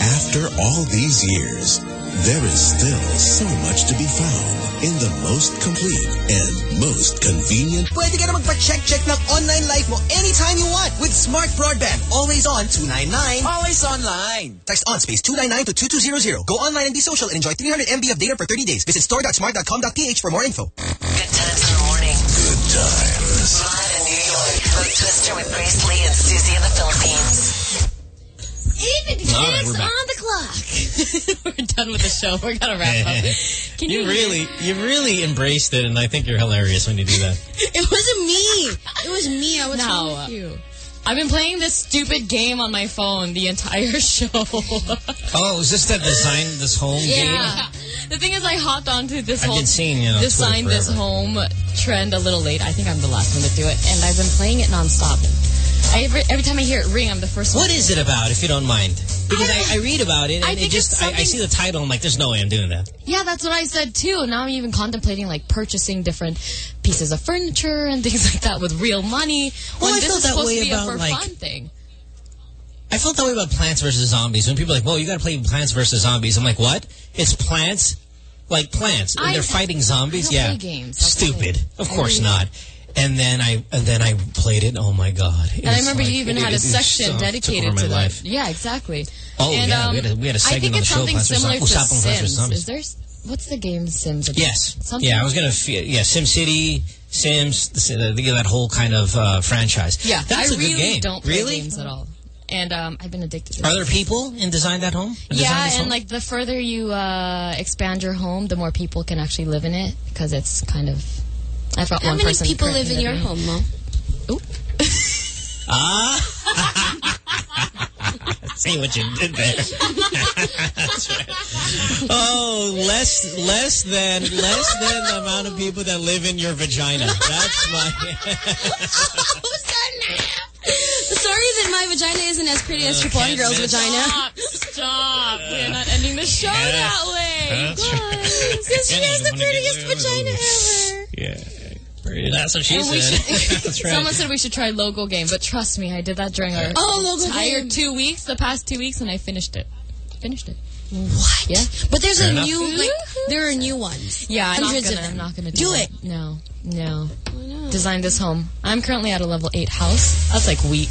After all these years, there is still so much to be found in the most complete and most convenient Pwede ka na magpa-check-check ng online life mo anytime you want with Smart Broadband. Always on 299. Always online. Text on space 299 to 2200. Go online and be social and enjoy 300 MB of data for 30 days. Visit store.smart.com.ph for more info. Good times in the morning. Good times. Live in New York. Mo Twister with Grace Lee and Susie in the Philippines. Even All right, minutes on the clock. we're done with the show. We're gonna wrap up. Can you you really, you really embraced it, and I think you're hilarious when you do that. It wasn't me. It was me. I was No. no. with you. I've been playing this stupid game on my phone the entire show. Oh, is this that design this home game? yeah. The thing is, I hopped onto this I've whole been seeing you on Twitter design this home trend a little late. I think I'm the last one to do it, and I've been playing it nonstop. I, every, every time I hear it ring, I'm the first one. What is it about, if you don't mind? Because I, I, read about it, and I it just, I, I see the title, I'm like, there's no way I'm doing that. Yeah, that's what I said too. Now I'm even contemplating like purchasing different pieces of furniture and things like that with real money. Well, when I this felt is that supposed way to be about, a for like- fun thing. I felt that way about Plants vs. Zombies. When people are like, well, you gotta play Plants vs. Zombies. I'm like, what? It's plants? Like plants. And I- they're fighting zombies? I yeah. play games. That's Stupid. Of course not. And then I and then I played it. Oh my god! And I remember you even had a section dedicated to that. life. Yeah, exactly. Oh, and, yeah, um, we had a- we had a I segment think on it's the show, something similar to Usapang Sims. Is there? What's the game Sims? About? Yes. Something Yeah, I was gonna. Yeah, SimCity, Sims, the, the, that whole kind of uh, franchise. Yeah, that's I a really good game. don't play really? games at all. And um, I've been addicted to Are there people in Design That Home? In Yeah, and Home? like the further you uh, expand your home, the more people can actually live in it because it's kind of. I've got How one many people live in your living home, Mo? Ah. See what you did there. That's right. Oh, less less than less than the amount of people that live in your vagina. That's my. The story Sorry that my vagina isn't as pretty as Uh, Chipon Girl's miss. vagina. Stop! Stop! We're not ending the show Yeah. that way. That's right. Because she has the prettiest vagina ever. Yeah. Pretty- That's what she And said. should- right. Someone said we should try logo game, but trust me, I did that during our Oh, logo entire game. two weeks, the past two weeks, and I finished it. Finished it. What? Yeah. But there's Fair a enough. new, like, there are new ones. Yeah, I'm not Hundreds gonna, of them. I'm not gonna Do do, it. that. No, no. Design this home. I'm currently at a level eight house. That's like weak,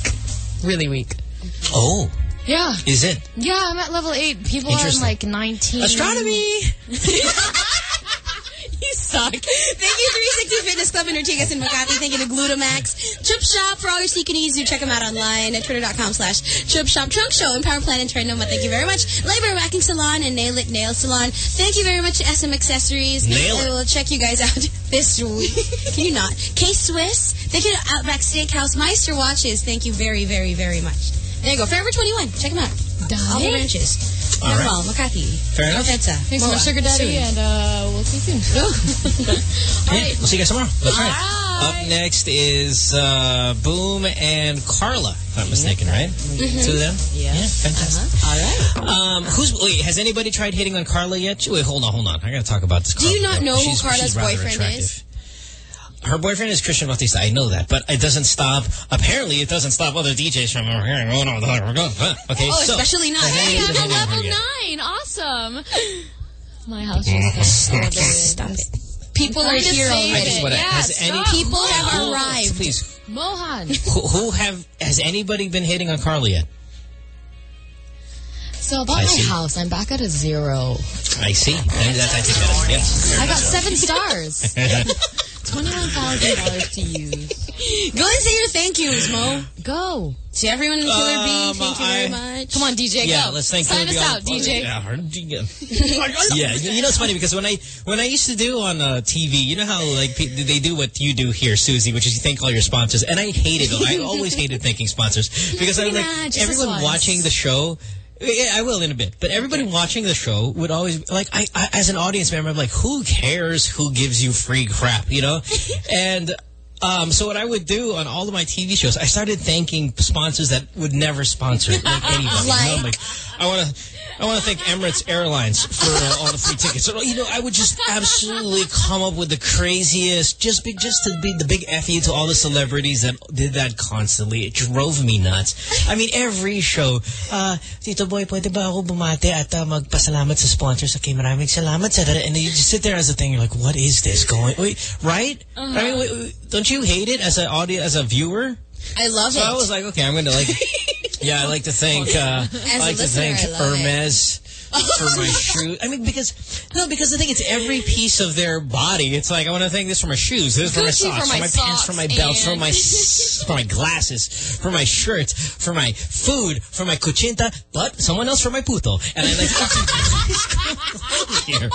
really weak. Oh, Yeah. is it? Yeah, I'm at level eight. People are in like 19. Astronomy. You suck. Thank you, 360 Fitness Club in Ortigas and Makati. Thank you to Glutamax. Trip Shop for all your sneaker needs. Do check them out online at twitter.com slash Trip Shop Trunk Show and Power Plan and Trendoma. Thank you very much. Lay Bare Waxing Salon and Nail It Nail Salon. Thank you very much to SM Accessories. Nail it. I will check you guys out this week. Can you not? K-Swiss. Thank you to Outback Steakhouse. Meister Watches. Thank you very, very, very much. There you go. Forever 21. Check them out. All the Done. Branches. All right. Well, Makati. Fair enough. Ofensa. Thanks so much, Sugar Daddy, and uh, we'll see you soon. Yeah, we'll see you guys tomorrow. That's right. Up next is uh, Boom and Carla, if I'm mistaken, right? Mhm. Two of them? Yeah. yeah fantastic. All right. Um, who's wait? Has anybody tried hitting on Carla yet? Wait, hold on, hold on. I gotta talk about this. Carla Do you not girl. know who Carla's boyfriend attractive. is? Her boyfriend is Christian Bautista. I know that, but it doesn't stop. Apparently, it doesn't stop other DJs from over here. Oh, no, we're going. Okay, Oh, so especially not. has Hey, anybody I'm a level nine. Awesome. My house is Stop it. People are here saying I just it. wanna- Yeah, has any- People have arrived. Please, Mohan. who, who have has anybody been hitting on Carly yet? So about I my see. house, I'm back at a zero. I see. And that, I think that, yes. I got seven stars. Twenty-one thousand dollars to use. Go and say your thank yous, Mo. Go. To everyone in Killer B, Um, thank you very much. Come on, DJ. Yeah, go. let's thank Sign Ruby us on- out, DJ. Yeah, yeah. You know, it's funny because when I when I used to do on uh, TV, you know how like they do what you do here, Susie, which is you thank all your sponsors, and I hated it. I always hated thanking sponsors because I'm like just everyone watching the show. Yeah, I will in a bit. But everybody watching the show would always like I, I as an audience member, I'm like, who cares who gives you free crap, you know? and um, so what I would do on all of my TV shows, I started thanking sponsors that would never sponsor like anybody. I'm like, I want to. I want to thank Emirates Airlines for uh, all the free tickets. So, you know, I would just absolutely come up with the craziest, just big, just to be the big F you to all the celebrities that did that constantly. It drove me nuts. I mean, every show, uh, Tito Boy, pwede ba ako bumate at uh, magpasalamat sa sponsors? Okay, maraming salamat sa And you just sit there as a thing, you're like, what is this going, wait, right? I mean, wait, wait, don't you hate it as an audience, as a viewer? I love So it. I was like, okay, I'm going to like, yeah, I like to thank, uh, I like to thank I love it. Hermes for my shoes. I mean, because, no, because I think it's every piece of their body. It's like, I want to thank this for my shoes, this for my socks, for for my my, pants, for my belts, for my, for my glasses, for my shirts, for my food, for my cuchinta, but someone else for my puto. And I like, here.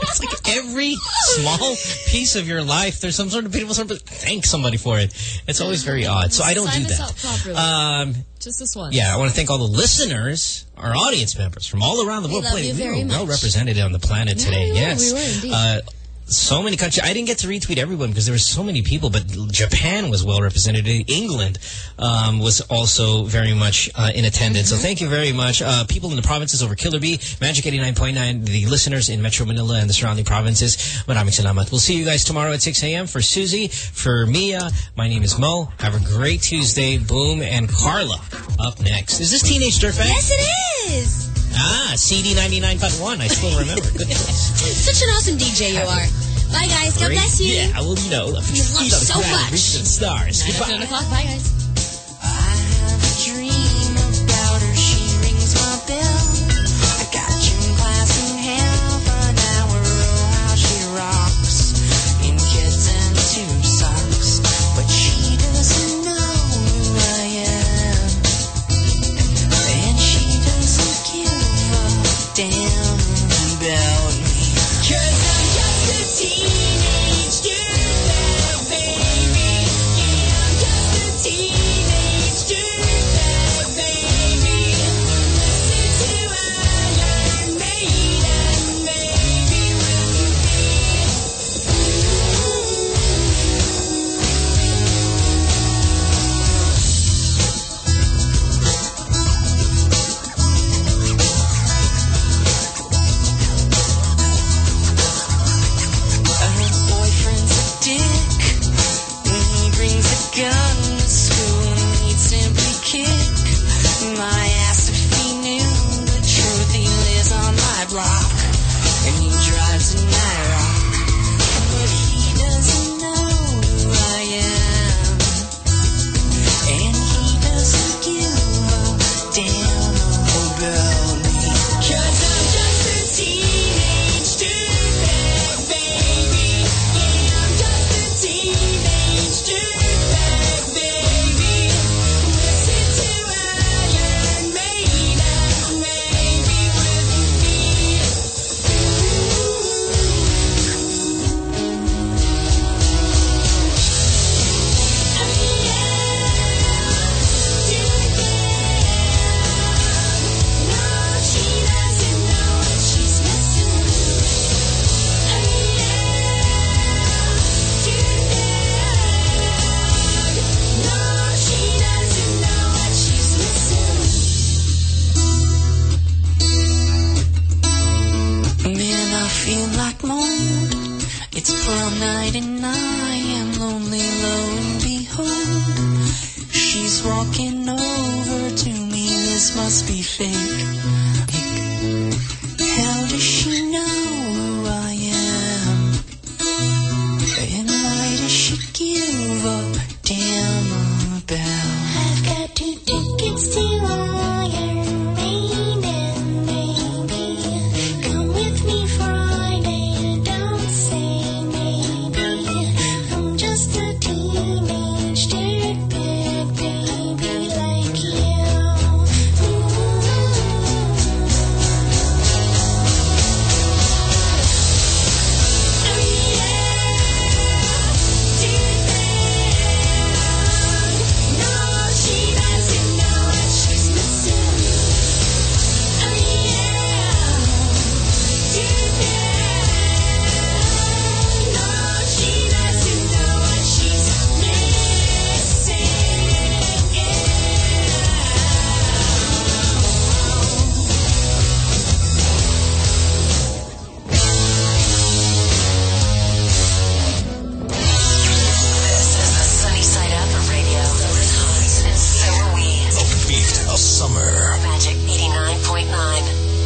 It's like every small piece of your life, there's some sort of people sort of thank somebody for it. It's always very odd. So I don't Sign do that. Um, Just this one. yeah, I want to thank all the listeners, our audience members from all around the We world. love you we very were well much. represented on the planet today. we were, yes. we were indeed. Uh, so many countries. I didn't get to retweet everyone because there were so many people, but Japan was well represented. England um, was also very much uh, in attendance. So thank you very much. Uh, people in the provinces over Killer Bee, Magic 89.9, the listeners in Metro Manila and the surrounding provinces. Maraming salamat. We'll see you guys tomorrow at 6 a.m. For Susie, for Mia, my name is Mo. Have a great Tuesday. Boom and Carla up next. Is this Teenage Dirtbag? Yes, it is. Ah, CD 99.1. I still remember. Such an awesome DJ you are. Bye, guys. God bless you. Yeah, well, you know, love you so much. Stars. Goodbye. 9 o'clock. Bye, guys.